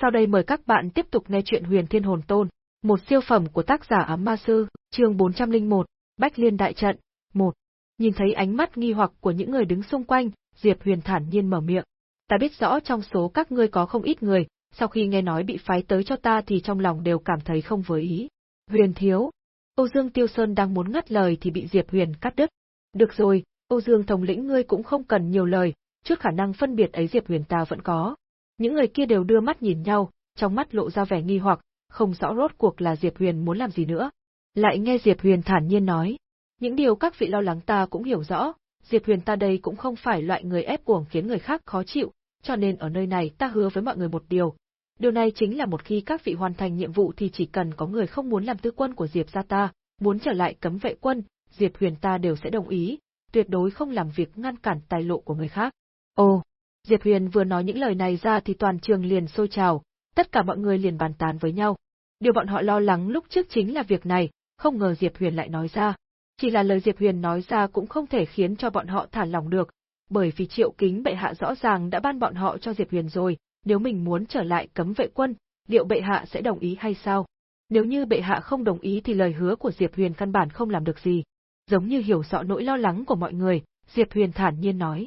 Sau đây mời các bạn tiếp tục nghe chuyện Huyền Thiên Hồn Tôn, một siêu phẩm của tác giả Ám Ma Sư, chương 401, Bách Liên Đại Trận, 1. Nhìn thấy ánh mắt nghi hoặc của những người đứng xung quanh, Diệp Huyền thản nhiên mở miệng. Ta biết rõ trong số các ngươi có không ít người, sau khi nghe nói bị phái tới cho ta thì trong lòng đều cảm thấy không vừa ý. Huyền thiếu. Âu Dương Tiêu Sơn đang muốn ngắt lời thì bị Diệp Huyền cắt đứt. Được rồi, Âu Dương thống lĩnh ngươi cũng không cần nhiều lời, trước khả năng phân biệt ấy Diệp Huyền ta vẫn có. Những người kia đều đưa mắt nhìn nhau, trong mắt lộ ra vẻ nghi hoặc, không rõ rốt cuộc là Diệp Huyền muốn làm gì nữa. Lại nghe Diệp Huyền thản nhiên nói, những điều các vị lo lắng ta cũng hiểu rõ, Diệp Huyền ta đây cũng không phải loại người ép cuồng khiến người khác khó chịu, cho nên ở nơi này ta hứa với mọi người một điều. Điều này chính là một khi các vị hoàn thành nhiệm vụ thì chỉ cần có người không muốn làm tư quân của Diệp gia ta, muốn trở lại cấm vệ quân, Diệp Huyền ta đều sẽ đồng ý, tuyệt đối không làm việc ngăn cản tài lộ của người khác. Ồ, Diệp Huyền vừa nói những lời này ra thì toàn trường liền sôi trào, tất cả mọi người liền bàn tán với nhau. Điều bọn họ lo lắng lúc trước chính là việc này, không ngờ Diệp Huyền lại nói ra. Chỉ là lời Diệp Huyền nói ra cũng không thể khiến cho bọn họ thả lòng được, bởi vì triệu kính bệ hạ rõ ràng đã ban bọn họ cho Diệp Huyền rồi, nếu mình muốn trở lại cấm vệ quân, liệu bệ hạ sẽ đồng ý hay sao? Nếu như bệ hạ không đồng ý thì lời hứa của Diệp Huyền căn bản không làm được gì. Giống như hiểu rõ nỗi lo lắng của mọi người, Diệp Huyền thản nhiên nói.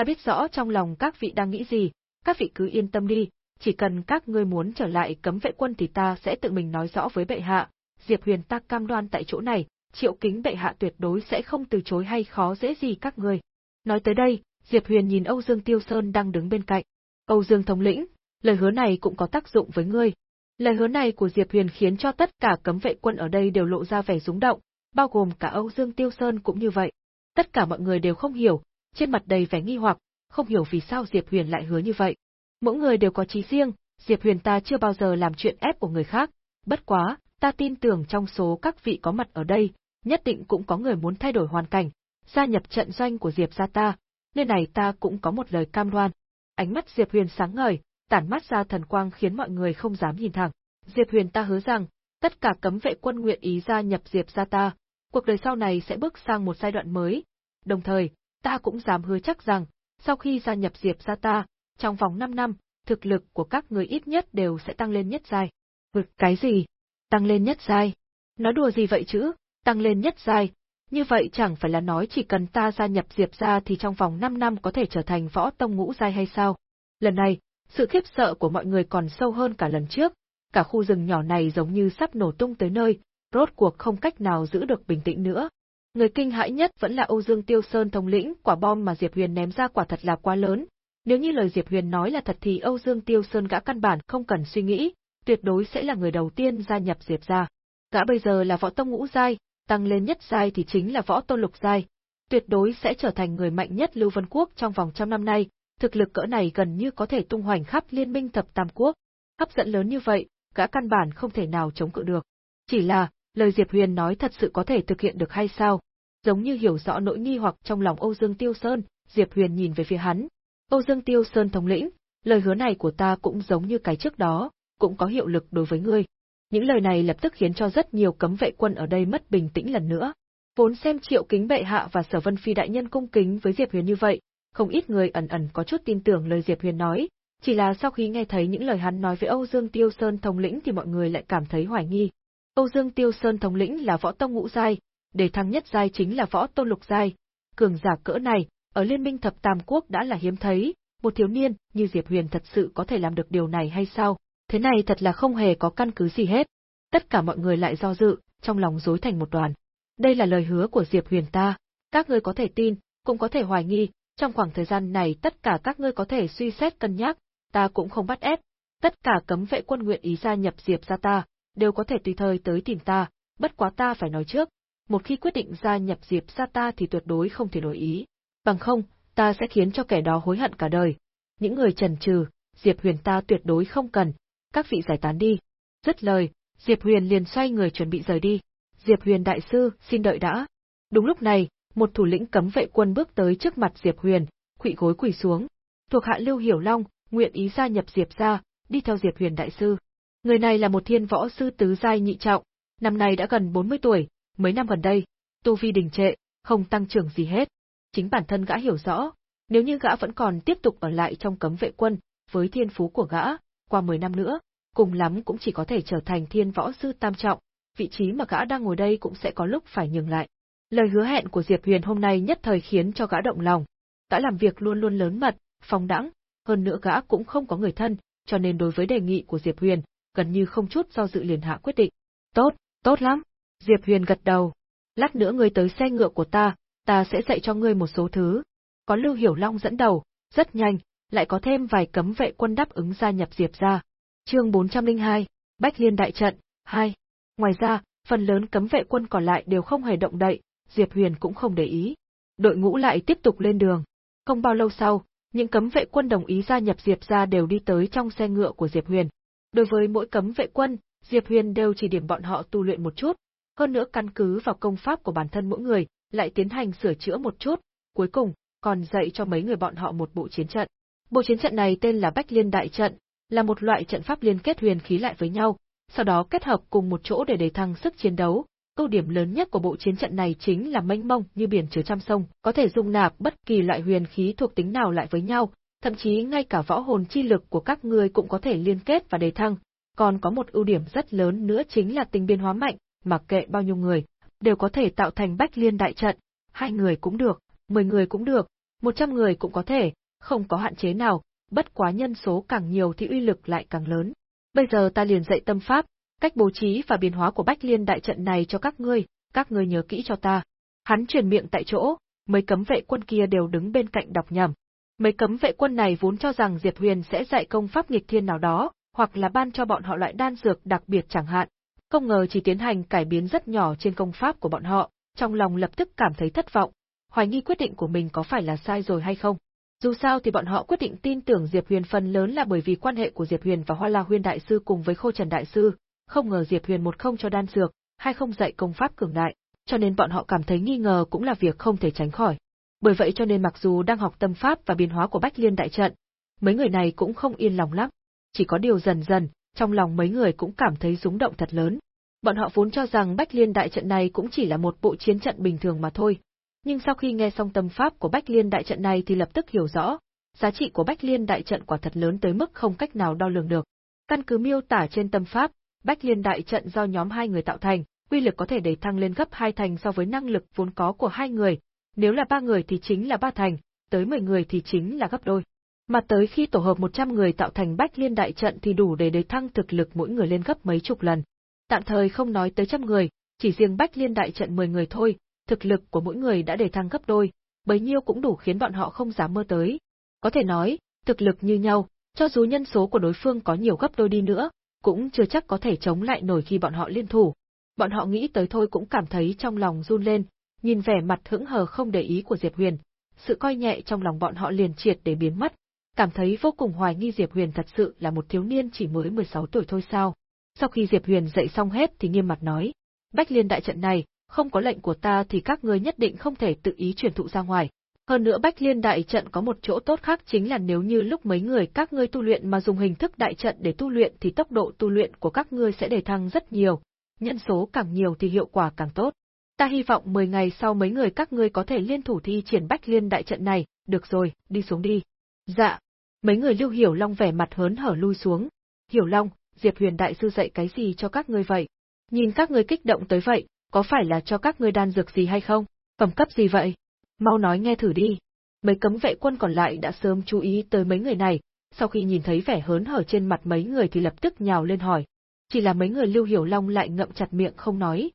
Ta biết rõ trong lòng các vị đang nghĩ gì, các vị cứ yên tâm đi, chỉ cần các ngươi muốn trở lại cấm vệ quân thì ta sẽ tự mình nói rõ với bệ hạ, Diệp Huyền ta cam đoan tại chỗ này, triệu kính bệ hạ tuyệt đối sẽ không từ chối hay khó dễ gì các ngươi. Nói tới đây, Diệp Huyền nhìn Âu Dương Tiêu Sơn đang đứng bên cạnh. Âu Dương thống lĩnh, lời hứa này cũng có tác dụng với ngươi. Lời hứa này của Diệp Huyền khiến cho tất cả cấm vệ quân ở đây đều lộ ra vẻ rúng động, bao gồm cả Âu Dương Tiêu Sơn cũng như vậy. Tất cả mọi người đều không hiểu, trên mặt đầy vẻ nghi hoặc, không hiểu vì sao Diệp Huyền lại hứa như vậy. Mỗi người đều có trí riêng, Diệp Huyền ta chưa bao giờ làm chuyện ép của người khác, bất quá, ta tin tưởng trong số các vị có mặt ở đây, nhất định cũng có người muốn thay đổi hoàn cảnh, gia nhập trận doanh của Diệp gia ta, nên này ta cũng có một lời cam đoan. Ánh mắt Diệp Huyền sáng ngời, tản mắt ra thần quang khiến mọi người không dám nhìn thẳng. Diệp Huyền ta hứa rằng, tất cả cấm vệ quân nguyện ý gia nhập Diệp gia ta, cuộc đời sau này sẽ bước sang một giai đoạn mới. Đồng thời, ta cũng dám hứa chắc rằng, sau khi gia nhập Diệp gia ta, trong vòng 5 năm, thực lực của các người ít nhất đều sẽ tăng lên nhất giai. Vực cái gì? Tăng lên nhất giai? Nói đùa gì vậy chứ? Tăng lên nhất giai? Như vậy chẳng phải là nói chỉ cần ta gia nhập Diệp gia thì trong vòng 5 năm có thể trở thành võ tông ngũ giai hay sao? Lần này, sự khiếp sợ của mọi người còn sâu hơn cả lần trước, cả khu rừng nhỏ này giống như sắp nổ tung tới nơi, rốt cuộc không cách nào giữ được bình tĩnh nữa. Người kinh hãi nhất vẫn là Âu Dương Tiêu Sơn thống lĩnh, quả bom mà Diệp Huyền ném ra quả thật là quá lớn. Nếu như lời Diệp Huyền nói là thật thì Âu Dương Tiêu Sơn gã căn bản không cần suy nghĩ, tuyệt đối sẽ là người đầu tiên gia nhập Diệp gia. Gã bây giờ là võ tông ngũ giai, tăng lên nhất giai thì chính là võ tôn lục giai, tuyệt đối sẽ trở thành người mạnh nhất Lưu Vân Quốc trong vòng trăm năm nay, thực lực cỡ này gần như có thể tung hoành khắp liên minh thập tam quốc. Hấp dẫn lớn như vậy, gã căn bản không thể nào chống cự được. Chỉ là, lời Diệp Huyền nói thật sự có thể thực hiện được hay sao? Giống như hiểu rõ nỗi nghi hoặc trong lòng Âu Dương Tiêu Sơn, Diệp Huyền nhìn về phía hắn. Âu Dương Tiêu Sơn thống lĩnh, lời hứa này của ta cũng giống như cái trước đó, cũng có hiệu lực đối với ngươi. Những lời này lập tức khiến cho rất nhiều cấm vệ quân ở đây mất bình tĩnh lần nữa. Vốn xem Triệu Kính bệ hạ và Sở Vân Phi đại nhân cung kính với Diệp Huyền như vậy, không ít người ẩn ẩn có chút tin tưởng lời Diệp Huyền nói, chỉ là sau khi nghe thấy những lời hắn nói với Âu Dương Tiêu Sơn thống lĩnh thì mọi người lại cảm thấy hoài nghi. Âu Dương Tiêu Sơn thống lĩnh là võ tông ngũ giai, để thăng nhất giai chính là võ tôn lục giai, cường giả cỡ này, ở liên minh thập tam quốc đã là hiếm thấy, một thiếu niên như Diệp Huyền thật sự có thể làm được điều này hay sao? Thế này thật là không hề có căn cứ gì hết. Tất cả mọi người lại do dự, trong lòng rối thành một đoàn. Đây là lời hứa của Diệp Huyền ta, các ngươi có thể tin, cũng có thể hoài nghi, trong khoảng thời gian này tất cả các ngươi có thể suy xét cân nhắc, ta cũng không bắt ép, tất cả cấm vệ quân nguyện ý gia nhập Diệp gia ta, đều có thể tùy thời tới tìm ta, bất quá ta phải nói trước, một khi quyết định gia nhập Diệp gia ta thì tuyệt đối không thể đổi ý, bằng không, ta sẽ khiến cho kẻ đó hối hận cả đời. Những người trần trừ, Diệp Huyền ta tuyệt đối không cần, các vị giải tán đi. Dứt lời, Diệp Huyền liền xoay người chuẩn bị rời đi. Diệp Huyền đại sư, xin đợi đã. Đúng lúc này, một thủ lĩnh cấm vệ quân bước tới trước mặt Diệp Huyền, quỵ gối quỳ xuống. Thuộc hạ Lưu Hiểu Long, nguyện ý gia nhập Diệp gia, đi theo Diệp Huyền đại sư. Người này là một thiên võ sư tứ giai nhị trọng, năm nay đã gần 40 tuổi, mấy năm gần đây, tu vi đình trệ, không tăng trưởng gì hết. Chính bản thân gã hiểu rõ, nếu như gã vẫn còn tiếp tục ở lại trong cấm vệ quân, với thiên phú của gã, qua 10 năm nữa, cùng lắm cũng chỉ có thể trở thành thiên võ sư tam trọng, vị trí mà gã đang ngồi đây cũng sẽ có lúc phải nhường lại. Lời hứa hẹn của Diệp Huyền hôm nay nhất thời khiến cho gã động lòng. Gã làm việc luôn luôn lớn mật, phóng đãng, hơn nữa gã cũng không có người thân, cho nên đối với đề nghị của Diệp Huyền, gần như không chút do dự liền hạ quyết định. Tốt, tốt lắm. Diệp Huyền gật đầu. Lát nữa ngươi tới xe ngựa của ta, ta sẽ dạy cho ngươi một số thứ. Có Lưu Hiểu Long dẫn đầu, rất nhanh, lại có thêm vài cấm vệ quân đáp ứng gia nhập Diệp ra. Chương 402, Bách Liên đại trận 2. Ngoài ra, phần lớn cấm vệ quân còn lại đều không hề động đậy, Diệp Huyền cũng không để ý. Đội ngũ lại tiếp tục lên đường. Không bao lâu sau, những cấm vệ quân đồng ý gia nhập Diệp ra đều đi tới trong xe ngựa của Diệp Huyền. Đối với mỗi cấm vệ quân, Diệp Huyền đều chỉ điểm bọn họ tu luyện một chút, hơn nữa căn cứ vào công pháp của bản thân mỗi người, lại tiến hành sửa chữa một chút, cuối cùng, còn dạy cho mấy người bọn họ một bộ chiến trận. Bộ chiến trận này tên là Bách Liên Đại Trận, là một loại trận pháp liên kết huyền khí lại với nhau, sau đó kết hợp cùng một chỗ để đề thăng sức chiến đấu. Ưu điểm lớn nhất của bộ chiến trận này chính là mênh mông như biển chứa trăm sông, có thể dung nạp bất kỳ loại huyền khí thuộc tính nào lại với nhau, thậm chí ngay cả võ hồn chi lực của các ngươi cũng có thể liên kết và đề thăng. Còn có một ưu điểm rất lớn nữa chính là tình biên hóa mạnh, mặc kệ bao nhiêu người, đều có thể tạo thành bách liên đại trận, hai người cũng được, mười người cũng được, một trăm người cũng có thể, không có hạn chế nào, bất quá nhân số càng nhiều thì uy lực lại càng lớn. Bây giờ ta liền dạy tâm pháp, cách bố trí và biến hóa của bách liên đại trận này cho các ngươi, các ngươi nhớ kỹ cho ta. Hắn truyền miệng tại chỗ, mấy cấm vệ quân kia đều đứng bên cạnh đọc nhầm. Mấy cấm vệ quân này vốn cho rằng Diệp Huyền sẽ dạy công pháp nghịch thiên nào đó, hoặc là ban cho bọn họ loại đan dược đặc biệt chẳng hạn. Không ngờ chỉ tiến hành cải biến rất nhỏ trên công pháp của bọn họ, trong lòng lập tức cảm thấy thất vọng, hoài nghi quyết định của mình có phải là sai rồi hay không. Dù sao thì bọn họ quyết định tin tưởng Diệp Huyền phần lớn là bởi vì quan hệ của Diệp Huyền và Hoa La Huyền đại sư cùng với Khô Trần đại sư, không ngờ Diệp Huyền một không cho đan dược, hai không dạy công pháp cường đại, cho nên bọn họ cảm thấy nghi ngờ cũng là việc không thể tránh khỏi. Bởi vậy cho nên mặc dù đang học tâm pháp và biến hóa của Bách Liên đại trận, mấy người này cũng không yên lòng lắm. Chỉ có điều dần dần, trong lòng mấy người cũng cảm thấy rúng động thật lớn. Bọn họ vốn cho rằng Bách Liên đại trận này cũng chỉ là một bộ chiến trận bình thường mà thôi, nhưng sau khi nghe xong tâm pháp của Bách Liên đại trận này thì lập tức hiểu rõ, giá trị của Bách Liên đại trận quả thật lớn tới mức không cách nào đo lường được. Căn cứ miêu tả trên tâm pháp, Bách Liên đại trận do nhóm hai người tạo thành, uy lực có thể đẩy thăng lên gấp hai thành so với năng lực vốn có của hai người, nếu là ba người thì chính là ba thành, tới mười người thì chính là gấp đôi. Mà tới khi tổ hợp 100 người tạo thành Bách Liên đại trận thì đủ để đẩy thăng thực lực mỗi người lên gấp mấy chục lần. Tạm thời không nói tới trăm người, chỉ riêng Bách Liên đại trận 10 người thôi, thực lực của mỗi người đã đề thăng gấp đôi, bấy nhiêu cũng đủ khiến bọn họ không dám mơ tới. Có thể nói, thực lực như nhau, cho dù nhân số của đối phương có nhiều gấp đôi đi nữa, cũng chưa chắc có thể chống lại nổi khi bọn họ liên thủ. Bọn họ nghĩ tới thôi cũng cảm thấy trong lòng run lên, nhìn vẻ mặt hững hờ không để ý của Diệp Huyền, sự coi nhẹ trong lòng bọn họ liền triệt để biến mất, cảm thấy vô cùng hoài nghi Diệp Huyền thật sự là một thiếu niên chỉ mới 16 tuổi thôi sao. Sau khi Diệp Huyền dạy xong hết thì nghiêm mặt nói, Bách Liên đại trận này, không có lệnh của ta thì các ngươi nhất định không thể tự ý truyền thụ ra ngoài. Hơn nữa Bách Liên đại trận có một chỗ tốt khác chính là nếu như lúc mấy người các ngươi tu luyện mà dùng hình thức đại trận để tu luyện thì tốc độ tu luyện của các ngươi sẽ đề thăng rất nhiều, nhân số càng nhiều thì hiệu quả càng tốt. Ta hy vọng 10 ngày sau mấy người các ngươi có thể liên thủ thi triển Bách Liên đại trận này, được rồi, đi xuống đi. Dạ. Mấy người Lưu Hiểu Long vẻ mặt hớn hở lui xuống. Hiểu Long, Diệp Huyền đại sư dạy cái gì cho các ngươi vậy? Nhìn các ngươi kích động tới vậy, có phải là cho các ngươi đan dược gì hay không? Phẩm cấp gì vậy? Mau nói nghe thử đi. Mấy cấm vệ quân còn lại đã sớm chú ý tới mấy người này, sau khi nhìn thấy vẻ hớn hở trên mặt mấy người thì lập tức nhào lên hỏi. Chỉ là mấy người Lưu Hiểu Long lại ngậm chặt miệng không nói.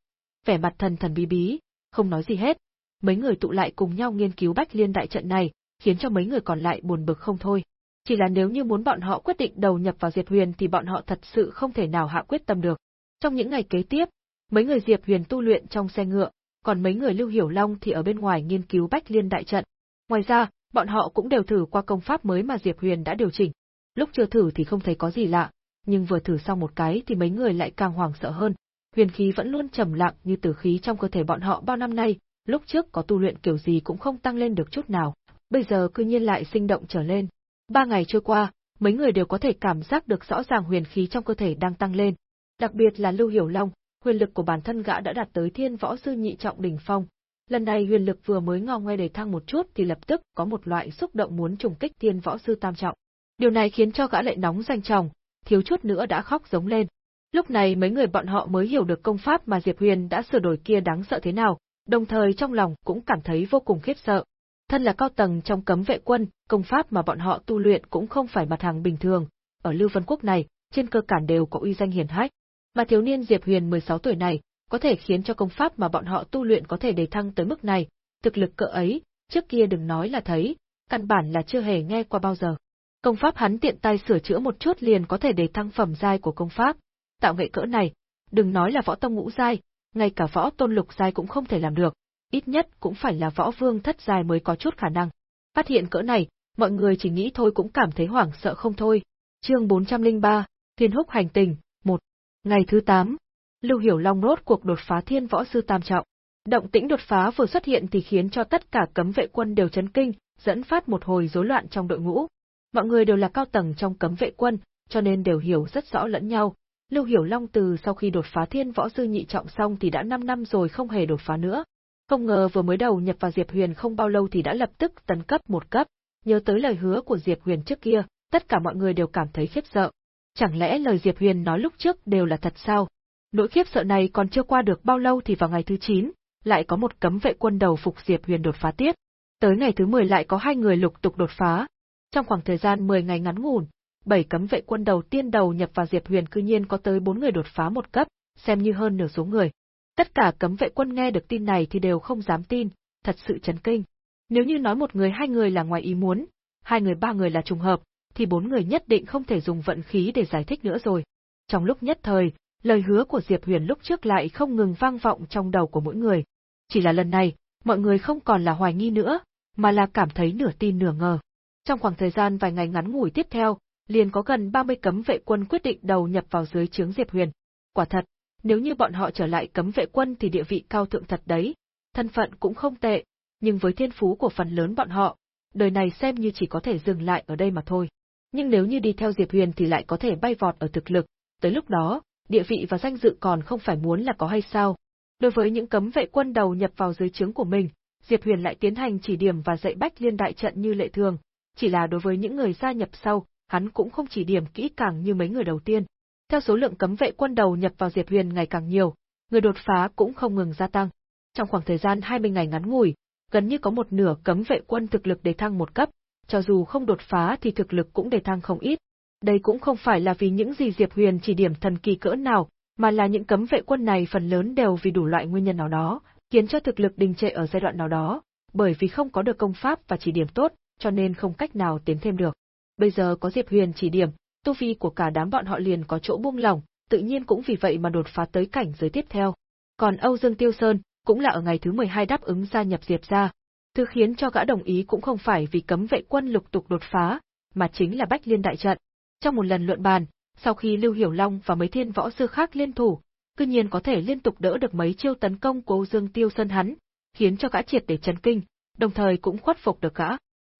Vẻ mặt thần thần bí bí, không nói gì hết. Mấy người tụ lại cùng nhau nghiên cứu bách liên đại trận này, khiến cho mấy người còn lại buồn bực không thôi. Chỉ là nếu như muốn bọn họ quyết định đầu nhập vào Diệp Huyền thì bọn họ thật sự không thể nào hạ quyết tâm được. Trong những ngày kế tiếp, Mấy người Diệp Huyền tu luyện trong xe ngựa, còn mấy người Lưu Hiểu Long thì ở bên ngoài nghiên cứu Bách Liên đại trận. Ngoài ra, bọn họ cũng đều thử qua công pháp mới mà Diệp Huyền đã điều chỉnh. Lúc chưa thử thì không thấy có gì lạ, nhưng vừa thử xong một cái thì mấy người lại càng hoảng sợ hơn. Huyền khí vẫn luôn trầm lặng như tử khí trong cơ thể bọn họ bao năm nay, lúc trước có tu luyện kiểu gì cũng không tăng lên được chút nào, bây giờ cư nhiên lại sinh động trở lên. Ba ngày trôi qua, mấy người đều có thể cảm giác được rõ ràng huyền khí trong cơ thể đang tăng lên. Đặc biệt là Lưu Hiểu Long, huyền lực của bản thân gã đã đạt tới thiên võ sư nhị trọng đỉnh phong. Lần này huyền lực vừa mới ngò ngoe đầy thăng một chút thì lập tức có một loại xúc động muốn trùng kích thiên võ sư tam trọng. Điều này khiến cho gã lại nóng danh chồng, thiếu chút nữa đã khóc giống lên. Lúc này mấy người bọn họ mới hiểu được công pháp mà Diệp Huyền đã sửa đổi kia đáng sợ thế nào, đồng thời trong lòng cũng cảm thấy vô cùng khiếp sợ. Thân là cao tầng trong cấm vệ quân, công pháp mà bọn họ tu luyện cũng không phải mặt hàng bình thường, ở Lưu Vân Quốc này, trên cơ cản đều có uy danh hiển hách. Mà thiếu niên Diệp Huyền 16 tuổi này, có thể khiến cho công pháp mà bọn họ tu luyện có thể đề thăng tới mức này, thực lực cỡ ấy, trước kia đừng nói là thấy, căn bản là chưa hề nghe qua bao giờ. Công pháp hắn tiện tay sửa chữa một chút liền có thể đề thăng phẩm giai của công pháp, tạo nghệ cỡ này, đừng nói là võ tông ngũ giai, ngay cả võ tôn lục giai cũng không thể làm được, ít nhất cũng phải là võ vương thất giai mới có chút khả năng. Phát hiện cỡ này, mọi người chỉ nghĩ thôi cũng cảm thấy hoảng sợ không thôi. Chương 403, Thiên Húc hành tình, 1. Ngày thứ 8, Lưu Hiểu Long rốt cuộc đột phá Thiên Võ sư tam trọng. Động tĩnh đột phá vừa xuất hiện thì khiến cho tất cả cấm vệ quân đều chấn kinh, dẫn phát một hồi rối loạn trong đội ngũ. Mọi người đều là cao tầng trong cấm vệ quân, cho nên đều hiểu rất rõ lẫn nhau. Lưu Hiểu Long từ sau khi đột phá Thiên Võ sư nhị trọng xong thì đã 5 năm rồi không hề đột phá nữa. Không ngờ vừa mới đầu nhập vào Diệp Huyền không bao lâu thì đã lập tức tấn cấp một cấp, nhớ tới lời hứa của Diệp Huyền trước kia, tất cả mọi người đều cảm thấy khiếp sợ. Chẳng lẽ lời Diệp Huyền nói lúc trước đều là thật sao? Nỗi khiếp sợ này còn chưa qua được bao lâu thì vào ngày thứ 9, lại có một cấm vệ quân đầu phục Diệp Huyền đột phá tiếp. Tới ngày thứ 10 lại có hai người lục tục đột phá. Trong khoảng thời gian 10 ngày ngắn ngủn, bảy cấm vệ quân đầu tiên đầu nhập vào Diệp Huyền cư nhiên có tới bốn người đột phá một cấp, xem như hơn nửa số người. Tất cả cấm vệ quân nghe được tin này thì đều không dám tin, thật sự chấn kinh. Nếu như nói một người hai người là ngoài ý muốn, hai người ba người là trùng hợp, thì bốn người nhất định không thể dùng vận khí để giải thích nữa rồi. Trong lúc nhất thời, lời hứa của Diệp Huyền lúc trước lại không ngừng vang vọng trong đầu của mỗi người. Chỉ là lần này, mọi người không còn là hoài nghi nữa, mà là cảm thấy nửa tin nửa ngờ. Trong khoảng thời gian vài ngày ngắn ngủi tiếp theo, liền có gần 30 cấm vệ quân quyết định đầu nhập vào dưới trướng Diệp Huyền. Quả thật, nếu như bọn họ trở lại cấm vệ quân thì địa vị cao thượng thật đấy, thân phận cũng không tệ, nhưng với thiên phú của phần lớn bọn họ, đời này xem như chỉ có thể dừng lại ở đây mà thôi. Nhưng nếu như đi theo Diệp Huyền thì lại có thể bay vọt ở thực lực, tới lúc đó, địa vị và danh dự còn không phải muốn là có hay sao. Đối với những cấm vệ quân đầu nhập vào dưới trướng của mình, Diệp Huyền lại tiến hành chỉ điểm và dạy bách liên đại trận như lệ thường, chỉ là đối với những người gia nhập sau, hắn cũng không chỉ điểm kỹ càng như mấy người đầu tiên. Theo số lượng cấm vệ quân đầu nhập vào Diệp Huyền ngày càng nhiều, người đột phá cũng không ngừng gia tăng. Trong khoảng thời gian 20 ngày ngắn ngủi, gần như có một nửa cấm vệ quân thực lực đề thăng một cấp, cho dù không đột phá thì thực lực cũng đề thăng không ít. Đây cũng không phải là vì những gì Diệp Huyền chỉ điểm thần kỳ cỡ nào, mà là những cấm vệ quân này phần lớn đều vì đủ loại nguyên nhân nào đó, khiến cho thực lực đình trệ ở giai đoạn nào đó, bởi vì không có được công pháp và chỉ điểm tốt, cho nên không cách nào tiến thêm được. Bây giờ có Diệp Huyền chỉ điểm, tu vi của cả đám bọn họ liền có chỗ buông lỏng, tự nhiên cũng vì vậy mà đột phá tới cảnh giới tiếp theo. Còn Âu Dương Tiêu Sơn, cũng là ở ngày thứ 12 đáp ứng gia nhập Diệp gia. Thứ khiến cho gã đồng ý cũng không phải vì cấm vệ quân lục tục đột phá, mà chính là Bách Liên đại trận. Trong một lần luận bàn, sau khi Lưu Hiểu Long và mấy thiên võ sư khác liên thủ, cư nhiên có thể liên tục đỡ được mấy chiêu tấn công của Âu Dương Tiêu Sơn hắn, khiến cho gã triệt để chấn kinh, đồng thời cũng khuất phục được gã.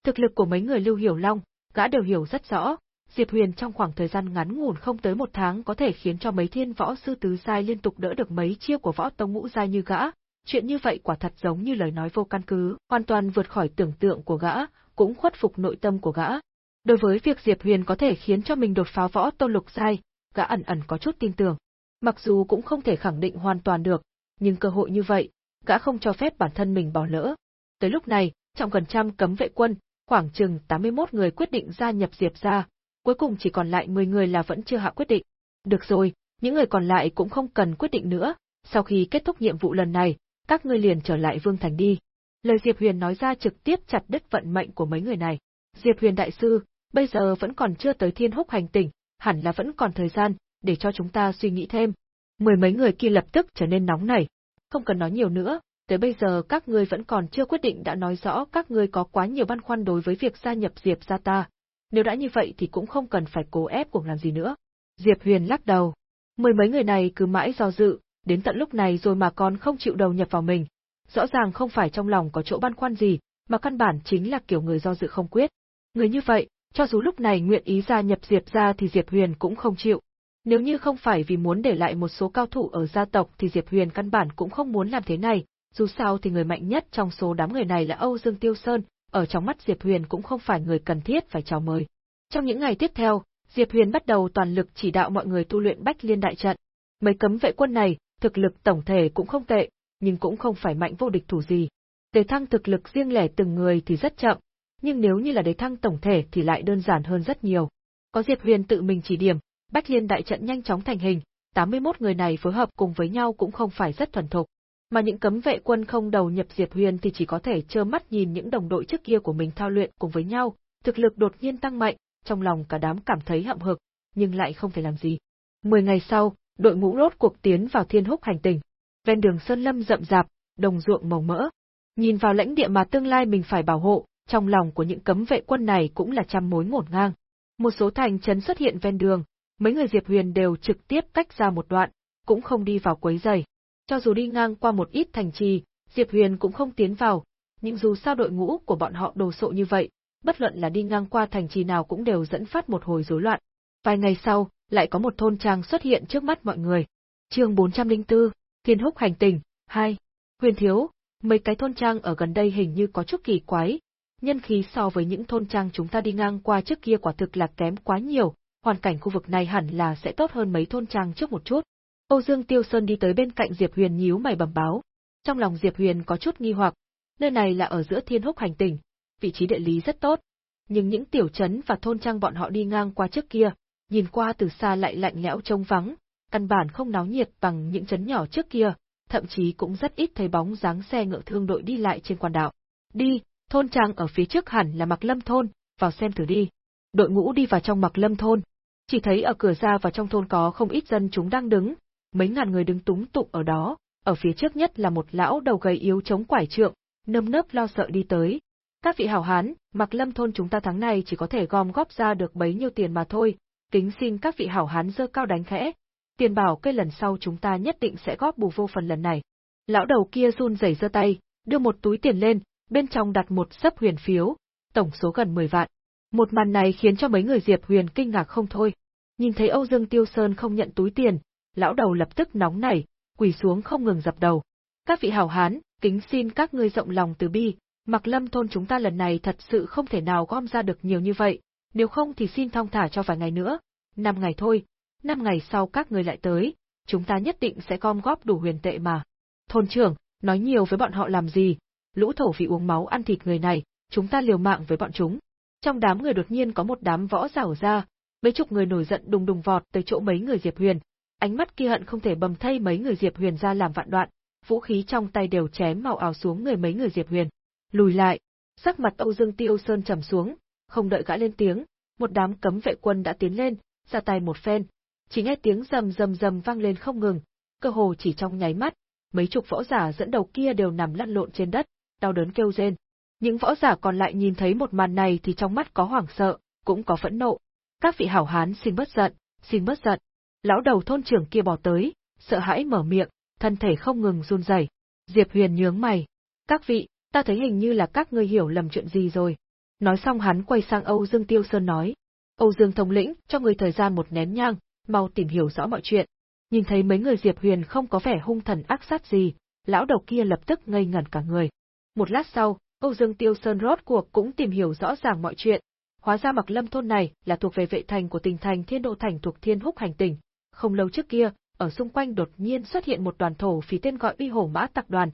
Thực lực của mấy người Lưu Hiểu Long, gã đều hiểu rất rõ, Diệp Huyền trong khoảng thời gian ngắn ngủn không tới một tháng có thể khiến cho mấy thiên võ sư tứ giai liên tục đỡ được mấy chiêu của võ tông ngũ giai như gã, chuyện như vậy quả thật giống như lời nói vô căn cứ, hoàn toàn vượt khỏi tưởng tượng của gã, cũng khuất phục nội tâm của gã. Đối với việc Diệp Huyền có thể khiến cho mình đột phá võ tôn lục giai, gã ẩn ẩn có chút tin tưởng. Mặc dù cũng không thể khẳng định hoàn toàn được, nhưng cơ hội như vậy, gã không cho phép bản thân mình bỏ lỡ. Tới lúc này, trong gần trăm cấm vệ quân, khoảng chừng 81 người quyết định gia nhập Diệp gia, cuối cùng chỉ còn lại 10 người là vẫn chưa hạ quyết định. Được rồi, những người còn lại cũng không cần quyết định nữa, sau khi kết thúc nhiệm vụ lần này, các ngươi liền trở lại Vương Thành đi. Lời Diệp Huyền nói ra trực tiếp chặt đứt vận mệnh của mấy người này. Diệp Huyền đại sư, bây giờ vẫn còn chưa tới thiên húc hành tỉnh, hẳn là vẫn còn thời gian, để cho chúng ta suy nghĩ thêm. Mười mấy người kia lập tức trở nên nóng nảy. Không cần nói nhiều nữa, tới bây giờ các ngươi vẫn còn chưa quyết định đã nói rõ các ngươi có quá nhiều băn khoăn đối với việc gia nhập Diệp gia ta. Nếu đã như vậy thì cũng không cần phải cố ép cuộc làm gì nữa. Diệp Huyền lắc đầu. Mười mấy người này cứ mãi do dự, đến tận lúc này rồi mà còn không chịu đầu nhập vào mình. Rõ ràng không phải trong lòng có chỗ băn khoăn gì, mà căn bản chính là kiểu người do dự không quyết. Người như vậy, cho dù lúc này nguyện ý gia nhập Diệp gia thì Diệp Huyền cũng không chịu. Nếu như không phải vì muốn để lại một số cao thủ ở gia tộc thì Diệp Huyền căn bản cũng không muốn làm thế này, dù sao thì người mạnh nhất trong số đám người này là Âu Dương Tiêu Sơn, ở trong mắt Diệp Huyền cũng không phải người cần thiết phải chào mời. Trong những ngày tiếp theo, Diệp Huyền bắt đầu toàn lực chỉ đạo mọi người tu luyện Bách Liên đại trận. Mấy cấm vệ quân này, thực lực tổng thể cũng không tệ, nhưng cũng không phải mạnh vô địch thủ gì. Để thăng thực lực riêng lẻ từng người thì rất chậm, nhưng nếu như là để thăng tổng thể thì lại đơn giản hơn rất nhiều. Có Diệp Huyền tự mình chỉ điểm, Bách Liên đại trận nhanh chóng thành hình, 81 người này phối hợp cùng với nhau cũng không phải rất thuần thục. Mà những cấm vệ quân không đầu nhập Diệp Huyền thì chỉ có thể trơ mắt nhìn những đồng đội trước kia của mình thao luyện cùng với nhau, thực lực đột nhiên tăng mạnh, trong lòng cả đám cảm thấy hậm hực, nhưng lại không thể làm gì. Mười ngày sau, đội ngũ rốt cuộc tiến vào thiên húc hành tinh. Ven đường sơn lâm rậm rạp, đồng ruộng màu mỡ. Nhìn vào lãnh địa mà tương lai mình phải bảo hộ, trong lòng của những cấm vệ quân này cũng là trăm mối ngổn ngang. Một số thành trấn xuất hiện ven đường, mấy người Diệp Huyền đều trực tiếp cách ra một đoạn, cũng không đi vào quấy giày. Cho dù đi ngang qua một ít thành trì, Diệp Huyền cũng không tiến vào, nhưng dù sao đội ngũ của bọn họ đồ sộ như vậy, bất luận là đi ngang qua thành trì nào cũng đều dẫn phát một hồi rối loạn. Vài ngày sau, lại có một thôn trang xuất hiện trước mắt mọi người. Chương 404, Thiên Húc hành tình, 2. Huyền thiếu, mấy cái thôn trang ở gần đây hình như có chút kỳ quái, nhân khí so với những thôn trang chúng ta đi ngang qua trước kia quả thực là kém quá nhiều, hoàn cảnh khu vực này hẳn là sẽ tốt hơn mấy thôn trang trước một chút. Âu Dương Tiêu Sơn đi tới bên cạnh Diệp Huyền nhíu mày bẩm báo. Trong lòng Diệp Huyền có chút nghi hoặc, nơi này là ở giữa thiên húc hành Tỉnh, vị trí địa lý rất tốt. Nhưng những tiểu trấn và thôn trang bọn họ đi ngang qua trước kia, nhìn qua từ xa lại lạnh lẽo trông vắng, căn bản không náo nhiệt bằng những trấn nhỏ trước kia, thậm chí cũng rất ít thấy bóng dáng xe ngựa thương đội đi lại trên quan đạo. Đi, thôn trang ở phía trước hẳn là Mặc Lâm thôn, vào xem thử đi. Đội ngũ đi vào trong Mặc Lâm thôn, chỉ thấy ở cửa ra vào trong thôn có không ít dân chúng đang đứng, mấy ngàn người đứng túng tụng ở đó, ở phía trước nhất là một lão đầu gầy yếu chống quải trượng, nơm nớp lo sợ đi tới. Các vị hảo hán, Mặc Lâm thôn chúng ta tháng này chỉ có thể gom góp ra được bấy nhiêu tiền mà thôi, kính xin các vị hảo hán dơ cao đánh khẽ. Tiền bảo cây lần sau chúng ta nhất định sẽ góp bù vô phần lần này. Lão đầu kia run rẩy giơ tay, đưa một túi tiền lên, bên trong đặt một sấp huyền phiếu, tổng số gần 10 vạn. Một màn này khiến cho mấy người Diệp Huyền kinh ngạc không thôi. Nhìn thấy Âu Dương Tiêu Sơn không nhận túi tiền, lão đầu lập tức nóng nảy, quỳ xuống không ngừng dập đầu. Các vị hảo hán, kính xin các ngươi rộng lòng từ bi, Mặc Lâm thôn chúng ta lần này thật sự không thể nào gom ra được nhiều như vậy, nếu không thì xin thong thả cho vài ngày nữa, năm ngày thôi, năm ngày sau các ngươi lại tới, chúng ta nhất định sẽ gom góp đủ huyền tệ mà. Thôn trưởng, nói nhiều với bọn họ làm gì, lũ thổ vị uống máu ăn thịt người này, chúng ta liều mạng với bọn chúng. Trong đám người đột nhiên có một đám võ rảo ra, mấy chục người nổi giận đùng đùng vọt tới chỗ mấy người Diệp Huyền, ánh mắt kia hận không thể bầm thay mấy người Diệp Huyền ra làm vạn đoạn, vũ khí trong tay đều chém màu ảo xuống người mấy người Diệp Huyền. Lùi lại, sắc mặt Âu Dương Tiêu Sơn trầm xuống, không đợi gã lên tiếng, một đám cấm vệ quân đã tiến lên, ra tay một phen, chỉ nghe tiếng rầm rầm rầm vang lên không ngừng, cơ hồ chỉ trong nháy mắt, mấy chục võ giả dẫn đầu kia đều nằm lăn lộn trên đất, đau đớn kêu rên. Những võ giả còn lại nhìn thấy một màn này thì trong mắt có hoảng sợ, cũng có phẫn nộ. Các vị hảo hán xin bớt giận, xin bớt giận. Lão đầu thôn trưởng kia bỏ tới, sợ hãi mở miệng, thân thể không ngừng run rẩy. Diệp Huyền nhướng mày. Các vị, ta thấy hình như là các ngươi hiểu lầm chuyện gì rồi. Nói xong hắn quay sang Âu Dương Tiêu Sơn nói. Âu Dương thống lĩnh, cho người thời gian một nén nhang, mau tìm hiểu rõ mọi chuyện. Nhìn thấy mấy người Diệp Huyền không có vẻ hung thần ác sát gì, lão đầu kia lập tức ngây ngẩn cả người. Một lát sau, Âu Dương Tiêu Sơn rốt cuộc cũng tìm hiểu rõ ràng mọi chuyện. Hóa ra Mặc Lâm thôn này là thuộc về vệ thành của tỉnh thành Thiên Độ Thành thuộc Thiên Húc hành tỉnh. Không lâu trước kia, ở xung quanh đột nhiên xuất hiện một đoàn thổ phỉ tên gọi Uy Hổ Mã Tặc đoàn.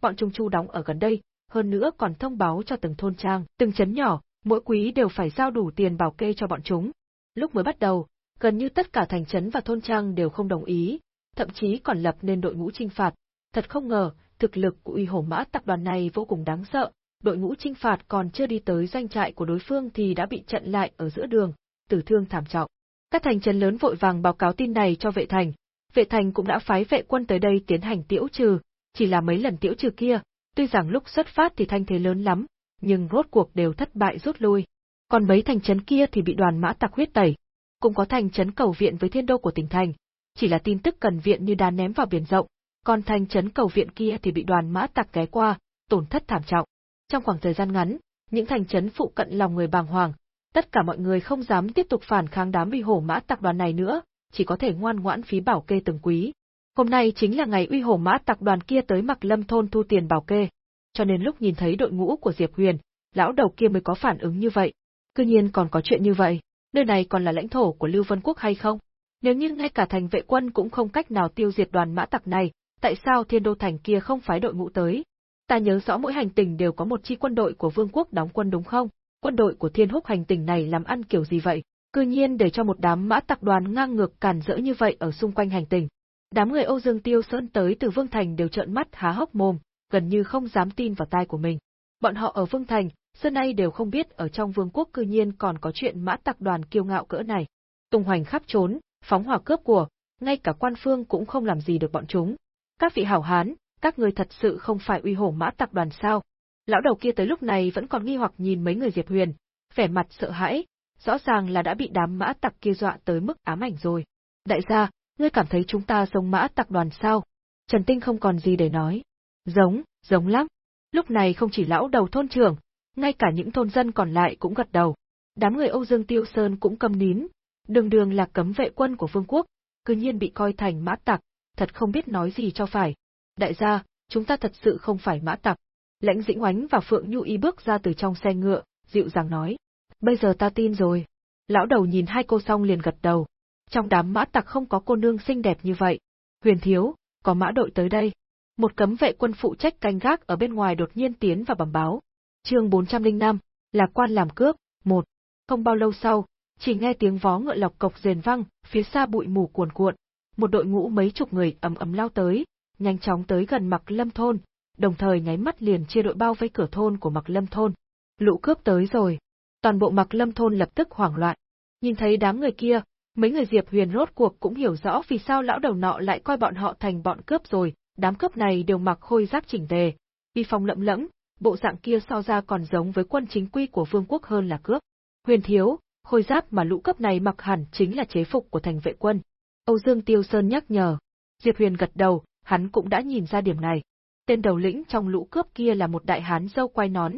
Bọn chúng Chu đóng ở gần đây, hơn nữa còn thông báo cho từng thôn trang, từng chấn nhỏ, mỗi quý đều phải giao đủ tiền bảo kê cho bọn chúng. Lúc mới bắt đầu, gần như tất cả thành trấn và thôn trang đều không đồng ý, thậm chí còn lập nên đội ngũ trinh phạt. Thật không ngờ, thực lực của uy hổ mã tập đoàn này vô cùng đáng sợ, đội ngũ trinh phạt còn chưa đi tới doanh trại của đối phương thì đã bị chặn lại ở giữa đường, tử thương thảm trọng. Các thành trấn lớn vội vàng báo cáo tin này cho vệ thành, vệ thành cũng đã phái vệ quân tới đây tiến hành tiễu trừ, chỉ là mấy lần tiễu trừ kia, tuy rằng lúc xuất phát thì thanh thế lớn lắm, nhưng rốt cuộc đều thất bại rút lui. Còn mấy thành trấn kia thì bị đoàn mã tặc huyết tẩy. Cũng có thành trấn cầu viện với thiên đô của tỉnh thành, chỉ là tin tức cần viện như đá ném vào biển rộng, còn thành trấn cầu viện kia thì bị đoàn mã tặc ghé qua, tổn thất thảm trọng. Trong khoảng thời gian ngắn, những thành trấn phụ cận lòng người bàng hoàng, tất cả mọi người không dám tiếp tục phản kháng đám uy hổ mã tặc đoàn này nữa, chỉ có thể ngoan ngoãn phí bảo kê từng quý. Hôm nay chính là ngày uy hổ mã tặc đoàn kia tới mặc lâm thôn thu tiền bảo kê, cho nên lúc nhìn thấy đội ngũ của Diệp Huyền, lão đầu kia mới có phản ứng như vậy. Cư nhiên còn có chuyện như vậy. nơi này còn là lãnh thổ của Lưu Vân Quốc hay không? Nếu như ngay cả thành vệ quân cũng không cách nào tiêu diệt đoàn mã tặc này, tại sao thiên đô thành kia không phái đội ngũ tới? Ta nhớ rõ mỗi hành tinh đều có một chi quân đội của vương quốc đóng quân đúng không? Quân đội của thiên húc hành tinh này làm ăn kiểu gì vậy? Cư nhiên để cho một đám mã tặc đoàn ngang ngược cản rỡ như vậy ở xung quanh hành tinh. Đám người Âu Dương Tiêu Sơn tới từ Vương Thành đều trợn mắt há hốc mồm, gần như không dám tin vào tai của mình. Bọn họ ở Vương Thành, xưa nay đều không biết ở trong vương quốc cư nhiên còn có chuyện mã tặc đoàn kiêu ngạo cỡ này. Tung hoành khắp trốn, phóng hỏa cướp của, ngay cả quan phương cũng không làm gì được bọn chúng. Các vị hảo hán, các người thật sự không phải uy hổ mã tặc đoàn sao? Lão đầu kia tới lúc này vẫn còn nghi hoặc nhìn mấy người Diệp Huyền, vẻ mặt sợ hãi, rõ ràng là đã bị đám mã tặc kia dọa tới mức ám ảnh rồi. Đại gia, ngươi cảm thấy chúng ta giống mã tặc đoàn sao? Trần Tinh không còn gì để nói. Giống, giống lắm. Lúc này không chỉ lão đầu thôn trưởng, ngay cả những thôn dân còn lại cũng gật đầu. Đám người Âu Dương Tiêu Sơn cũng câm nín, đường đường là cấm vệ quân của vương quốc, cư nhiên bị coi thành mã tặc, thật không biết nói gì cho phải. Đại gia, chúng ta thật sự không phải mã tặc. Lãnh Dĩnh Oánh và Phượng Nhu Y bước ra từ trong xe ngựa, dịu dàng nói. Bây giờ ta tin rồi. Lão đầu nhìn hai cô xong liền gật đầu. Trong đám mã tặc không có cô nương xinh đẹp như vậy. Huyền thiếu, có mã đội tới đây. Một cấm vệ quân phụ trách canh gác ở bên ngoài đột nhiên tiến và bẩm báo. chương 405, là quan làm cướp, một. Không bao lâu sau, chỉ nghe tiếng vó ngựa lọc cộc rền vang, phía xa bụi mù cuồn cuộn. Một đội ngũ mấy chục người ầm ầm lao tới, nhanh chóng tới gần Mặc Lâm thôn, đồng thời nháy mắt liền chia đội bao vây cửa thôn của Mặc Lâm thôn. Lũ cướp tới rồi. Toàn bộ Mặc Lâm thôn lập tức hoảng loạn. Nhìn thấy đám người kia, mấy người Diệp Huyền rốt cuộc cũng hiểu rõ vì sao lão đầu nọ lại coi bọn họ thành bọn cướp rồi, đám cướp này đều mặc khôi giáp chỉnh tề, y phong lẫm lẫm, bộ dạng kia so ra còn giống với quân chính quy của vương quốc hơn là cướp. Huyền thiếu, khôi giáp mà lũ cấp này mặc hẳn chính là chế phục của thành vệ quân. Âu Dương Tiêu Sơn nhắc nhở. Diệp Huyền gật đầu, hắn cũng đã nhìn ra điểm này. Tên đầu lĩnh trong lũ cướp kia là một đại hán dâu quai nón,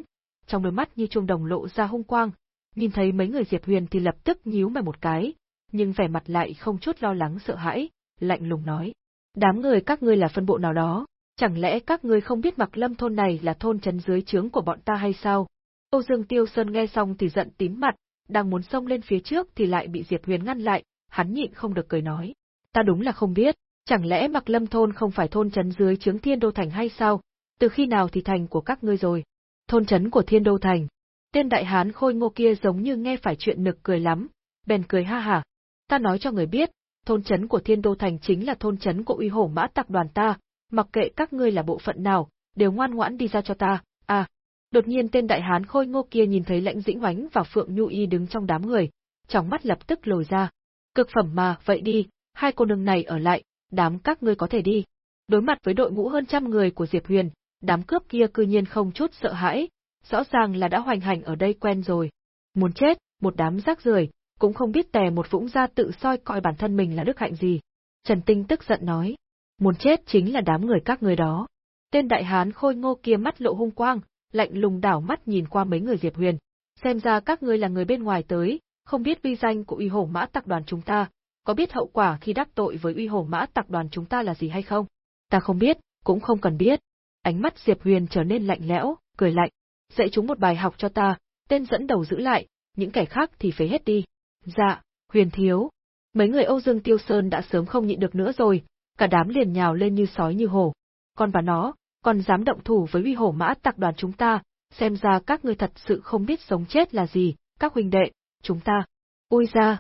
trong đôi mắt như chuông đồng lộ ra hung quang, nhìn thấy mấy người Diệp Huyền thì lập tức nhíu mày một cái, nhưng vẻ mặt lại không chút lo lắng sợ hãi, lạnh lùng nói. Đám người các ngươi là phân bộ nào đó, chẳng lẽ các ngươi không biết mặc lâm thôn này là thôn trấn dưới trướng của bọn ta hay sao? Âu Dương Tiêu Sơn nghe xong thì giận tím mặt, đang muốn xông lên phía trước thì lại bị Diệp Huyền ngăn lại, hắn nhịn không được cười nói. Ta đúng là không biết, chẳng lẽ mặc lâm thôn không phải thôn trấn dưới chướng thiên đô thành hay sao? Từ khi nào thì thành của các ngươi rồi? Thôn trấn của thiên đô thành. Tên đại hán khôi ngô kia giống như nghe phải chuyện nực cười lắm, bèn cười ha hả. Ta nói cho người biết, thôn trấn của thiên đô thành chính là thôn trấn của uy hổ mã tặc đoàn ta, mặc kệ các ngươi là bộ phận nào, đều ngoan ngoãn đi ra cho ta, à, Đột nhiên tên đại hán khôi ngô kia nhìn thấy lãnh dĩnh hoánh và Phượng Nhu Y đứng trong đám người, trong mắt lập tức lồi ra. Cực phẩm mà, vậy đi, hai cô nương này ở lại, đám các ngươi có thể đi. Đối mặt với đội ngũ hơn trăm người của Diệp Huyền, đám cướp kia cư nhiên không chút sợ hãi, rõ ràng là đã hoành hành ở đây quen rồi. Muốn chết, một đám rác rưởi, cũng không biết tè một vũng ra tự soi coi bản thân mình là đức hạnh gì. Trần Tinh tức giận nói, muốn chết chính là đám người các người đó. Tên đại hán khôi ngô kia mắt lộ hung quang, lạnh lùng đảo mắt nhìn qua mấy người Diệp Huyền. Xem ra các ngươi là người bên ngoài tới, không biết uy danh của uy hổ mã tặc đoàn chúng ta, có biết hậu quả khi đắc tội với uy hổ mã tặc đoàn chúng ta là gì hay không? Ta không biết, cũng không cần biết. Ánh mắt Diệp Huyền trở nên lạnh lẽo, cười lạnh. Dạy chúng một bài học cho ta, tên dẫn đầu giữ lại, những kẻ khác thì phế hết đi. Dạ, Huyền thiếu. Mấy người Âu Dương Tiêu Sơn đã sớm không nhịn được nữa rồi, cả đám liền nhào lên như sói như hổ. Con bà nó, còn dám động thủ với uy hổ mã tặc đoàn chúng ta, xem ra các ngươi thật sự không biết sống chết là gì, các huynh đệ, chúng ta. Ui ra,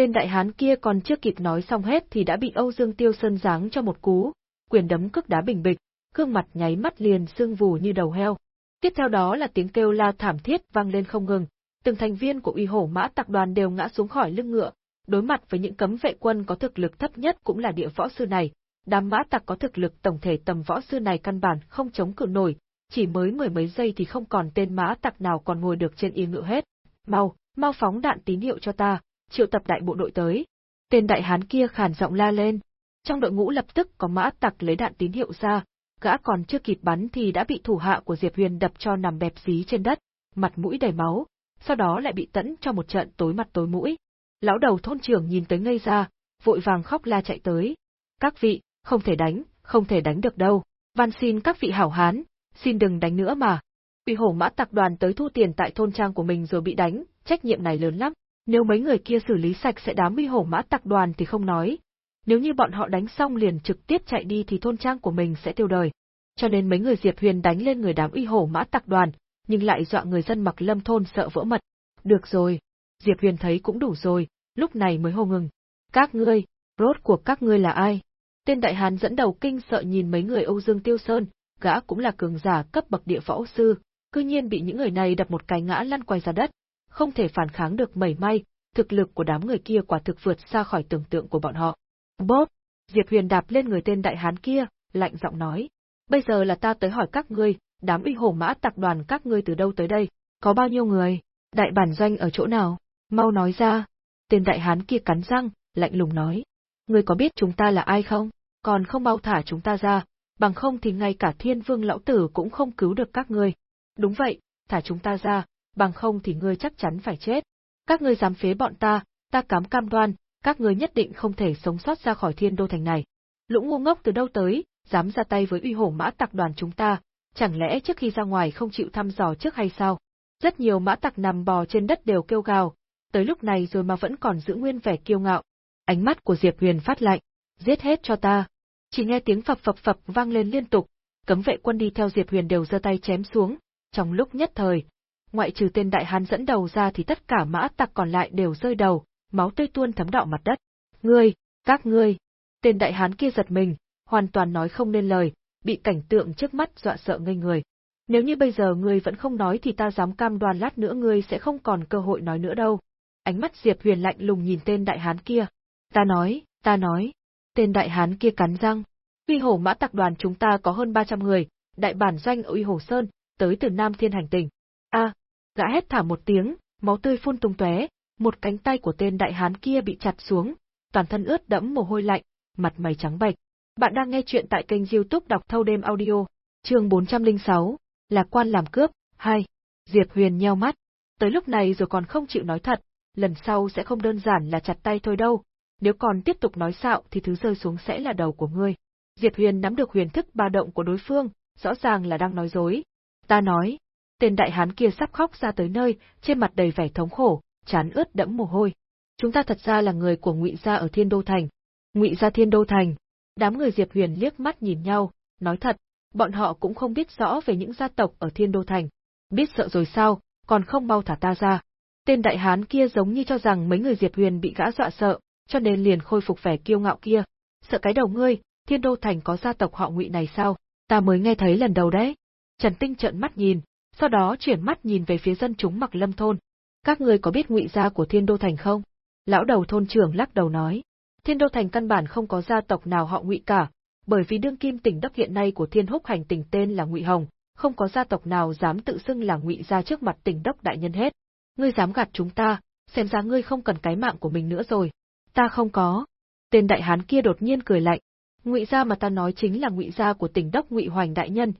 tên đại hán kia còn chưa kịp nói xong hết thì đã bị Âu Dương Tiêu Sơn giáng cho một cú, quyền đấm cước đá bình bịch, gương mặt nháy mắt liền sưng vù như đầu heo. Tiếp theo đó là tiếng kêu la thảm thiết vang lên không ngừng, từng thành viên của uy hổ mã tặc đoàn đều ngã xuống khỏi lưng ngựa, đối mặt với những cấm vệ quân có thực lực thấp nhất cũng là địa võ sư này, Đám mã tặc có thực lực tổng thể tầm võ sư này căn bản không chống cự nổi, chỉ mới mười mấy giây thì không còn tên mã tặc nào còn ngồi được trên yên ngựa hết. Mau, mau phóng đạn tín hiệu cho ta, triệu tập đại bộ đội tới. Tên đại hán kia khàn giọng la lên. Trong đội ngũ lập tức có mã tặc lấy đạn tín hiệu ra, gã còn chưa kịp bắn thì đã bị thủ hạ của Diệp Huyền đập cho nằm bẹp dí trên đất, mặt mũi đầy máu, sau đó lại bị tẫn cho một trận tối mặt tối mũi. Lão đầu thôn trưởng nhìn tới ngây ra, vội vàng khóc la chạy tới. Các vị, không thể đánh, không thể đánh được đâu. Van xin các vị hảo hán, xin đừng đánh nữa mà. bị hổ mã tặc đoàn tới thu tiền tại thôn trang của mình rồi bị đánh, trách nhiệm này lớn lắm. Nếu mấy người kia xử lý sạch sẽ đám uy hổ mã tặc đoàn thì không nói. Nếu như bọn họ đánh xong liền trực tiếp chạy đi thì thôn trang của mình sẽ tiêu đời. Cho nên mấy người Diệp Huyền đánh lên người đám uy hổ mã tặc đoàn, nhưng lại dọa người dân mặc lâm thôn sợ vỡ mật. Được rồi. Diệp Huyền thấy cũng đủ rồi, lúc này mới hô ngừng. Các ngươi, rốt cuộc các ngươi là ai? Tên đại hán dẫn đầu kinh sợ nhìn mấy người Âu Dương Tiêu Sơn, gã cũng là cường giả cấp bậc địa võ sư, cư nhiên bị những người này đập một cái ngã lăn quay ra đất, không thể phản kháng được mảy may, thực lực của đám người kia quả thực vượt xa khỏi tưởng tượng của bọn họ. Bốp! Diệp Huyền đạp lên người tên đại hán kia, lạnh giọng nói. Bây giờ là ta tới hỏi các ngươi, đám uy hổ mã tặc đoàn các ngươi từ đâu tới đây, có bao nhiêu người, đại bản doanh ở chỗ nào, mau nói ra. Tên đại hán kia cắn răng, lạnh lùng nói. Ngươi có biết chúng ta là ai không? Còn không bao thả chúng ta ra, bằng không thì ngay cả thiên vương lão tử cũng không cứu được các ngươi. Đúng vậy, thả chúng ta ra, bằng không thì ngươi chắc chắn phải chết. Các ngươi dám phế bọn ta, ta cám cam đoan, các ngươi nhất định không thể sống sót ra khỏi thiên đô thành này. Lũ ngu ngốc từ đâu tới, dám ra tay với uy hổ mã tặc đoàn chúng ta, chẳng lẽ trước khi ra ngoài không chịu thăm dò trước hay sao? Rất nhiều mã tặc nằm bò trên đất đều kêu gào, tới lúc này rồi mà vẫn còn giữ nguyên vẻ kiêu ngạo. Ánh mắt của Diệp Huyền phát lạnh, giết hết cho ta. Chỉ nghe tiếng phập phập phập vang lên liên tục, cấm vệ quân đi theo Diệp Huyền đều giơ tay chém xuống, trong lúc nhất thời, ngoại trừ tên đại hán dẫn đầu ra thì tất cả mã tặc còn lại đều rơi đầu, máu tươi tuôn thấm đỏ mặt đất. Ngươi, các ngươi. Tên đại hán kia giật mình, hoàn toàn nói không nên lời, bị cảnh tượng trước mắt dọa sợ ngây người. Nếu như bây giờ ngươi vẫn không nói thì ta dám cam đoan lát nữa ngươi sẽ không còn cơ hội nói nữa đâu. Ánh mắt Diệp Huyền lạnh lùng nhìn tên đại hán kia. Ta nói, ta nói. Tên đại hán kia cắn răng. Uy hổ mã tặc đoàn chúng ta có hơn 300 người, đại bản doanh ở Uy Hồ Sơn, tới từ Nam Thiên Hành Tỉnh. A, gã hét thả một tiếng, máu tươi phun tung tóe, một cánh tay của tên đại hán kia bị chặt xuống, toàn thân ướt đẫm mồ hôi lạnh, mặt mày trắng bệch. Bạn đang nghe chuyện tại kênh youtube đọc thâu đêm audio, chương 406, là quan làm cướp, 2. Diệp Huyền nheo mắt. Tới lúc này rồi còn không chịu nói thật, lần sau sẽ không đơn giản là chặt tay thôi đâu, nếu còn tiếp tục nói xạo thì thứ rơi xuống sẽ là đầu của ngươi. Diệp Huyền nắm được huyền thức ba động của đối phương, rõ ràng là đang nói dối. Ta nói, tên đại hán kia sắp khóc ra tới nơi, trên mặt đầy vẻ thống khổ, chán ướt đẫm mồ hôi. Chúng ta thật ra là người của Ngụy gia ở Thiên Đô thành. Ngụy gia Thiên Đô thành. Đám người Diệp Huyền liếc mắt nhìn nhau, nói thật, bọn họ cũng không biết rõ về những gia tộc ở Thiên Đô thành. Biết sợ rồi sao, còn không mau thả ta ra. Tên đại hán kia giống như cho rằng mấy người Diệp Huyền bị gã dọa sợ, cho nên liền khôi phục vẻ kiêu ngạo kia. Sợ cái đầu ngươi, Thiên Đô thành có gia tộc họ Ngụy này sao? Ta mới nghe thấy lần đầu đấy. Trần Tinh trợn mắt nhìn, sau đó chuyển mắt nhìn về phía dân chúng mặc lâm thôn. Các người có biết ngụy gia của Thiên Đô Thành không? Lão đầu thôn trưởng lắc đầu nói. Thiên Đô Thành căn bản không có gia tộc nào họ ngụy cả, bởi vì đương kim tỉnh đốc hiện nay của Thiên Húc Hành tỉnh tên là Ngụy Hồng, không có gia tộc nào dám tự xưng là ngụy gia trước mặt tỉnh đốc đại nhân hết. Ngươi dám gạt chúng ta, xem ra ngươi không cần cái mạng của mình nữa rồi. Ta không có. Tên đại hán kia đột nhiên cười lạnh. Ngụy gia mà ta nói chính là ngụy gia của tỉnh đốc Ngụy Hoành đại nhân.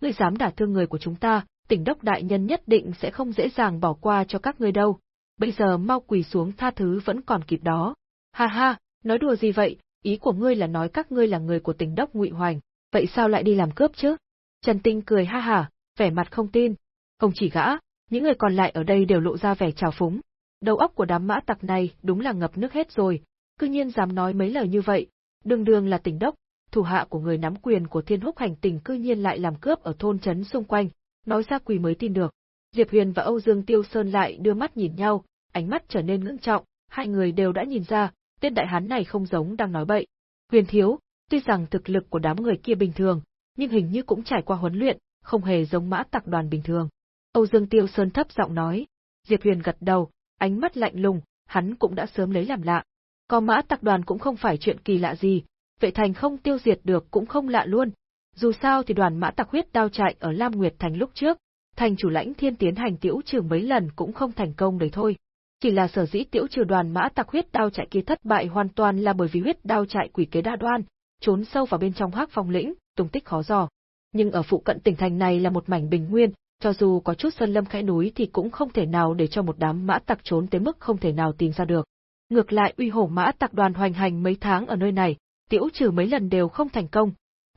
Ngươi dám đả thương người của chúng ta, tỉnh đốc đại nhân nhất định sẽ không dễ dàng bỏ qua cho các ngươi đâu. Bây giờ mau quỳ xuống tha thứ vẫn còn kịp đó. Ha ha, nói đùa gì vậy, ý của ngươi là nói các ngươi là người của tỉnh đốc Ngụy Hoành, vậy sao lại đi làm cướp chứ? Trần Tinh cười ha ha, vẻ mặt không tin. Không chỉ gã, những người còn lại ở đây đều lộ ra vẻ trào phúng. Đầu óc của đám mã tặc này đúng là ngập nước hết rồi, cư nhiên dám nói mấy lời như vậy. Đường đường là tỉnh đốc, thủ hạ của người nắm quyền của thiên húc hành tỉnh cư nhiên lại làm cướp ở thôn trấn xung quanh, nói ra quỳ mới tin được. Diệp Huyền và Âu Dương Tiêu Sơn lại đưa mắt nhìn nhau, ánh mắt trở nên ngưỡng trọng, hai người đều đã nhìn ra, tên đại hán này không giống đang nói bậy. Huyền thiếu, tuy rằng thực lực của đám người kia bình thường, nhưng hình như cũng trải qua huấn luyện, không hề giống mã tặc đoàn bình thường. Âu Dương Tiêu Sơn thấp giọng nói. Diệp Huyền gật đầu, ánh mắt lạnh lùng, hắn cũng đã sớm lấy làm lạ. Có mã tặc đoàn cũng không phải chuyện kỳ lạ gì, vệ thành không tiêu diệt được cũng không lạ luôn, dù sao thì đoàn mã tặc huyết đao chạy ở Lam Nguyệt Thành lúc trước, thành chủ lãnh thiên tiến hành tiễu trừ mấy lần cũng không thành công đấy thôi. Chỉ là sở dĩ tiễu trừ đoàn mã tặc huyết đao chạy kia thất bại hoàn toàn là bởi vì huyết đao chạy quỷ kế đa đoan, trốn sâu vào bên trong hắc phong lĩnh, tung tích khó dò. Nhưng ở phụ cận tỉnh thành này là một mảnh bình nguyên, cho dù có chút sơn lâm khẽ núi thì cũng không thể nào để cho một đám mã tặc trốn tới mức không thể nào tìm ra được. Ngược lại uy hổ mã tặc đoàn hoành hành mấy tháng ở nơi này, tiễu trừ mấy lần đều không thành công,